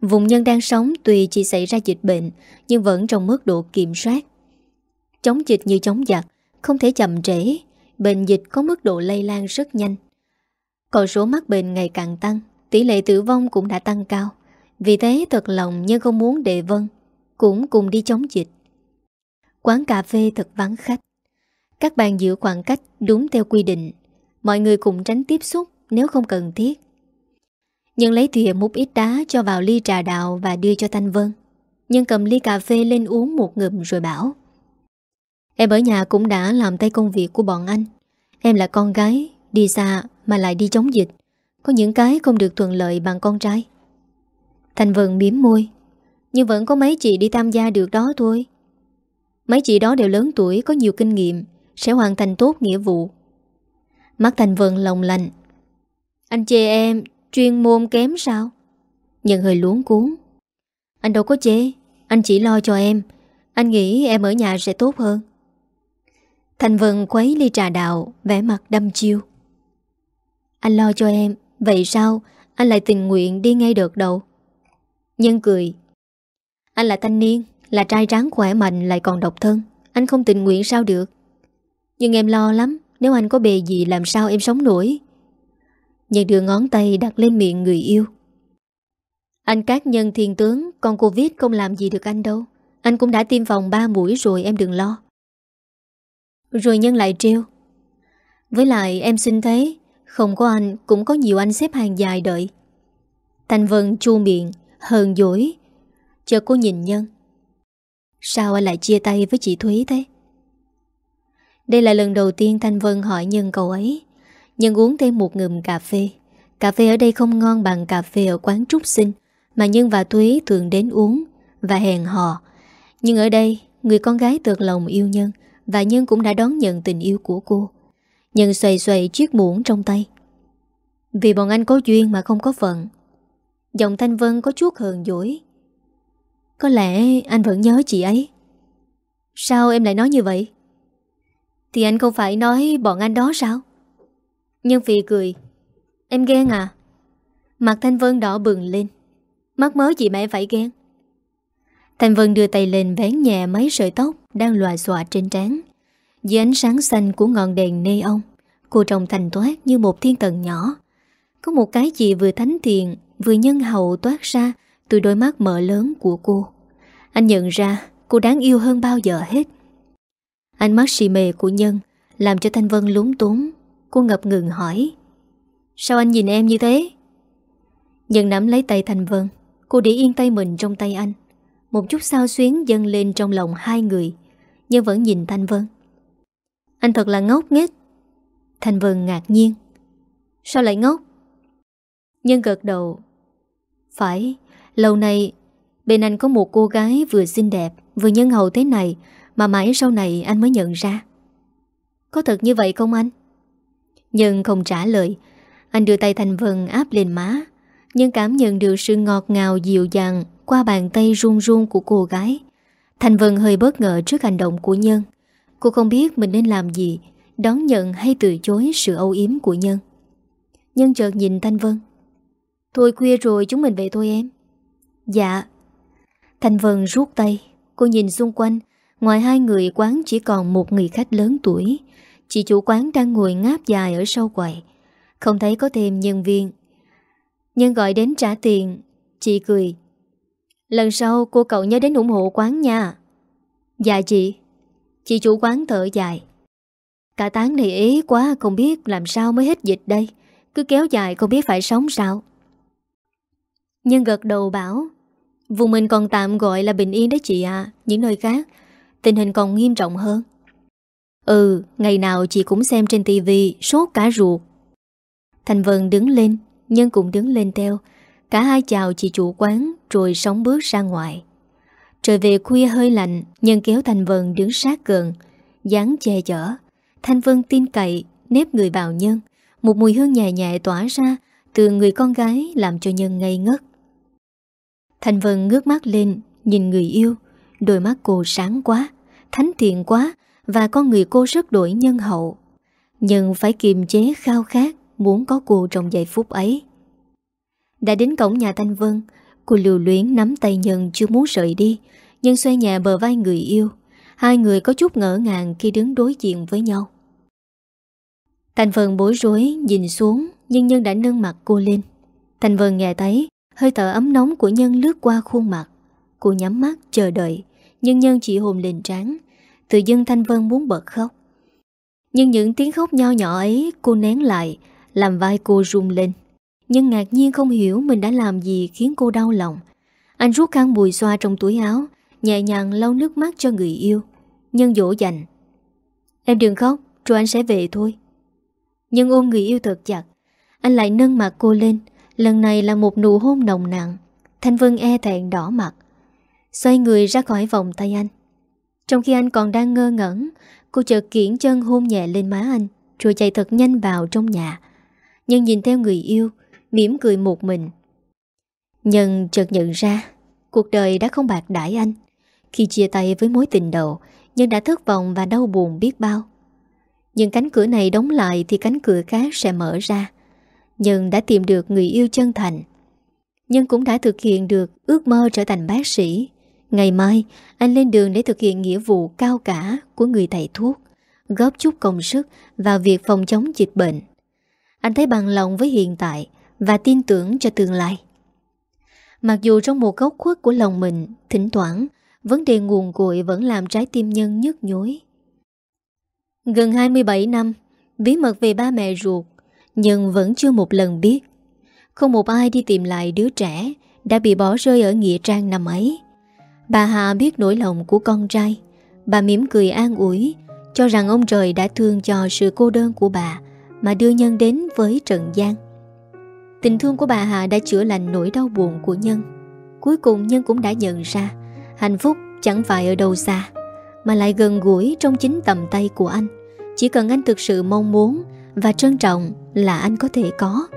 Vùng nhân đang sống tuy chỉ xảy ra dịch bệnh nhưng vẫn trong mức độ kiểm soát. Chống dịch như chống giặc, không thể chậm trễ, bệnh dịch có mức độ lây lan rất nhanh. Còn số mắc bệnh ngày càng tăng, tỷ lệ tử vong cũng đã tăng cao. Vì thế thật lòng nhân không muốn đệ vân, cũng cùng đi chống dịch. Quán cà phê thật vắng khách. Các bạn giữ khoảng cách đúng theo quy định Mọi người cùng tránh tiếp xúc nếu không cần thiết. Nhân lấy thìa múc ít đá cho vào ly trà đạo và đưa cho Thanh Vân. Nhân cầm ly cà phê lên uống một ngụm rồi bảo. Em ở nhà cũng đã làm tay công việc của bọn anh. Em là con gái, đi xa mà lại đi chống dịch. Có những cái không được thuận lợi bằng con trai Thành Vân miếm môi. Nhưng vẫn có mấy chị đi tham gia được đó thôi. Mấy chị đó đều lớn tuổi, Có nhiều kinh nghiệm, Sẽ hoàn thành tốt nghĩa vụ. Mắt Thành Vân lòng lành Anh chê em chuyên môn kém sao? Nhận hơi luống cuốn. Anh đâu có chê, Anh chỉ lo cho em. Anh nghĩ em ở nhà sẽ tốt hơn. Thành Vân quấy ly trà đạo, vẻ mặt đâm chiêu. Anh lo cho em, Vậy sao? Anh lại tình nguyện đi ngay đợt đầu. Nhân cười. Anh là thanh niên, Là trai tráng khỏe mạnh lại còn độc thân. Anh không tình nguyện sao được. Nhưng em lo lắm, Nếu anh có bề gì làm sao em sống nổi. Nhân đưa ngón tay đặt lên miệng người yêu. Anh các nhân thiên tướng, Con Covid không làm gì được anh đâu. Anh cũng đã tiêm phòng 3 mũi rồi, em đừng lo. Rồi nhân lại trêu. Với lại, em xin thế Không có anh, cũng có nhiều anh xếp hàng dài đợi. Thành Vân chu miệng. Hờn dỗi. Chờ cô nhìn nhân. Sao anh lại chia tay với chị Thúy thế? Đây là lần đầu tiên Thanh Vân hỏi Nhân cậu ấy. Nhân uống thêm một ngụm cà phê. Cà phê ở đây không ngon bằng cà phê ở quán Trúc Sinh, Mà Nhân và Thúy thường đến uống Và hẹn hò. Nhưng ở đây, Người con gái tược lòng yêu Nhân Và Nhân cũng đã đón nhận tình yêu của cô. Nhân xoay xoay chiếc muỗng trong tay. Vì bọn anh có duyên mà không có phận Giọng Thanh Vân có chút hờn dỗi. Có lẽ anh vẫn nhớ chị ấy. Sao em lại nói như vậy? Thì anh không phải nói bọn anh đó sao? Nhân Phi cười. Em ghen à? Mặt Thanh Vân đỏ bừng lên. Mắt mớ chị mẹ phải ghen. Thanh Vân đưa tay lên vén nhẹ mấy sợi tóc Đang loài xòa trên trán. Dưới ánh sáng xanh của ngọn đèn nê ông Cô trông thành toát như một thiên tần nhỏ. Có một cái gì vừa thánh thiện Vừa nhân hậu toát ra Từ đôi mắt mở lớn của cô. Anh nhận ra cô đáng yêu hơn bao giờ hết. Ánh mắt xì mề của Nhân Làm cho Thanh Vân lúng túng. Cô ngập ngừng hỏi, Sao anh nhìn em như thế? Nhân nắm lấy tay Thanh Vân. Cô để yên tay mình trong tay anh. Một chút sao xuyến dâng lên trong lòng hai người. Nhưng vẫn nhìn Thanh Vân. Anh thật là ngốc nghếch. Thanh Vân ngạc nhiên. Sao lại ngốc? Nhân gật đầu. Phải, Lâu nay Bên anh có một cô gái vừa xinh đẹp, Vừa nhân hậu thế này Mà mãi sau này anh mới nhận ra. Có thật như vậy không anh? Nhân không trả lời, Anh đưa tay Thành Vân áp lên má, Nhưng cảm nhận được sự ngọt ngào dịu dàng Qua bàn tay run run của cô gái. Thành Vân hơi bất ngờ trước hành động của Nhân. Cô không biết mình nên làm gì, Đón nhận hay từ chối sự âu yếm của Nhân. Nhân chợt nhìn Thanh Vân. Thôi khuya rồi, chúng mình về thôi em. Dạ. Thành Vân rút tay. Cô nhìn xung quanh. Ngoài hai người, quán chỉ còn một người khách lớn tuổi. Chị chủ quán đang ngồi ngáp dài ở sau quầy. Không thấy có thêm nhân viên. Nhưng gọi đến trả tiền. Chị cười. Lần sau, cô cậu nhớ đến ủng hộ quán nha. Dạ chị. Chị chủ quán thở dài. Cả tán này ế quá, Không biết làm sao mới hết dịch đây. Cứ kéo dài, không biết phải sống sao nhưng gật đầu bảo, Vùng mình còn tạm gọi là bình yên đấy chị à Những nơi khác, Tình hình còn nghiêm trọng hơn. Ừ Ngày nào chị cũng xem trên tivi Sốt cả ruột. Thành Vân đứng lên Nhân cũng đứng lên theo. Cả hai chào chị chủ quán, Rồi sóng bước ra ngoài. Trời về khuya hơi lạnh Nhân kéo Thành Vân đứng sát gần. Dáng che chở, Thanh Vân tin cậy, Nếp người vào Nhân. Một mùi hương nhẹ nhẹ tỏa ra Từ người con gái làm cho Nhân ngây ngất. Thành Vân ngước mắt lên, Nhìn người yêu. Đôi mắt cô sáng quá, Thánh thiện quá, Và con người cô rất đổi nhân hậu. Nhưng phải kiềm chế khao khát Muốn có cô trong giây phút ấy. Đã đến cổng nhà Thanh Vân, Cô lưu luyến nắm tay Nhân chưa muốn rời đi nhân xoay nhà bờ vai người yêu. Hai người có chút ngỡ ngàng khi đứng đối diện với nhau. Thành Vân bối rối, nhìn xuống, Nhưng Nhân đã nâng mặt cô lên. Thành Vân nghe thấy Hơi thở ấm nóng của Nhân lướt qua khuôn mặt. Cô nhắm mắt chờ đợi, Nhưng Nhân chỉ hồn lên trán Tự dưng Thanh Vân muốn bật khóc. Nhưng những tiếng khóc nho nhỏ ấy Cô nén lại, Làm vai cô rung lên. Nhưng ngạc nhiên không hiểu mình đã làm gì Khiến cô đau lòng. Anh rút khăn bùi xoa trong túi áo, Nhẹ nhàng lau nước mắt cho người yêu. Nhân dỗ dành. Em đừng khóc, rồi anh sẽ về thôi. Nhân ôm người yêu thật chặt, Anh lại nâng mặt cô lên. Lần này là một nụ hôn nồng nặng. Thanh Vân e thẹn đỏ mặt. Xoay người ra khỏi vòng tay anh. Trong khi anh còn đang ngơ ngẩn, Cô chợt kiển chân hôn nhẹ lên má anh, Rồi chạy thật nhanh vào trong nhà. Nhưng nhìn theo người yêu, mỉm cười một mình. Nhân chợt nhận ra, Cuộc đời đã không bạc đãi anh. Khi chia tay với mối tình đầu, Nhân đã thất vọng và đau buồn biết bao. Nhưng cánh cửa này đóng lại Thì cánh cửa khác sẽ mở ra. Nhân đã tìm được người yêu chân thành. Nhân cũng đã thực hiện được Ước mơ trở thành bác sĩ. Ngày mai, anh lên đường để thực hiện nghĩa vụ cao cả Của người thầy thuốc, Góp chút công sức vào việc phòng chống dịch bệnh. Anh thấy bằng lòng với hiện tại Và tin tưởng cho tương lai. Mặc dù trong một góc khuất của lòng mình, Thỉnh thoảng, Vấn đề nguồn cội vẫn làm trái tim nhân nhức nhối. Gần 27 năm, Bí mật về ba mẹ ruột nhưng vẫn chưa một lần biết. Không một ai đi tìm lại đứa trẻ Đã bị bỏ rơi ở Nghĩa Trang năm ấy. Bà hà biết nỗi lòng của con trai. Bà mỉm cười an ủi, Cho rằng ông trời đã thương cho sự cô đơn của bà Mà đưa Nhân đến với Trần gian Tình thương của bà hà đã chữa lành nỗi đau buồn của Nhân. Cuối cùng Nhân cũng đã nhận ra Hạnh phúc chẳng phải ở đâu xa, Mà lại gần gũi trong chính tầm tay của anh. Chỉ cần anh thực sự mong muốn Và trân trọng là anh có thể có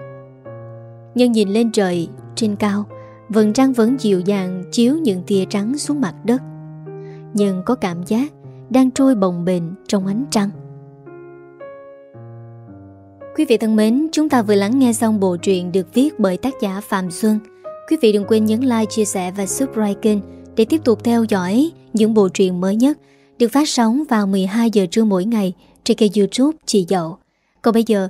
Nhân nhìn lên trời Trên cao Vầng trăng vẫn dịu dàng Chiếu những tia trắng xuống mặt đất Nhân có cảm giác Đang trôi bồng bềnh trong ánh trăng Quý vị thân mến, chúng ta vừa lắng nghe xong bộ truyện được viết bởi tác giả Phạm Xuân. Quý vị đừng quên nhấn like, chia sẻ và subscribe kênh để tiếp tục theo dõi những bộ truyện mới nhất được phát sóng vào 12 giờ trưa mỗi ngày trên kênh youtube Chị Dậu. Còn bây giờ,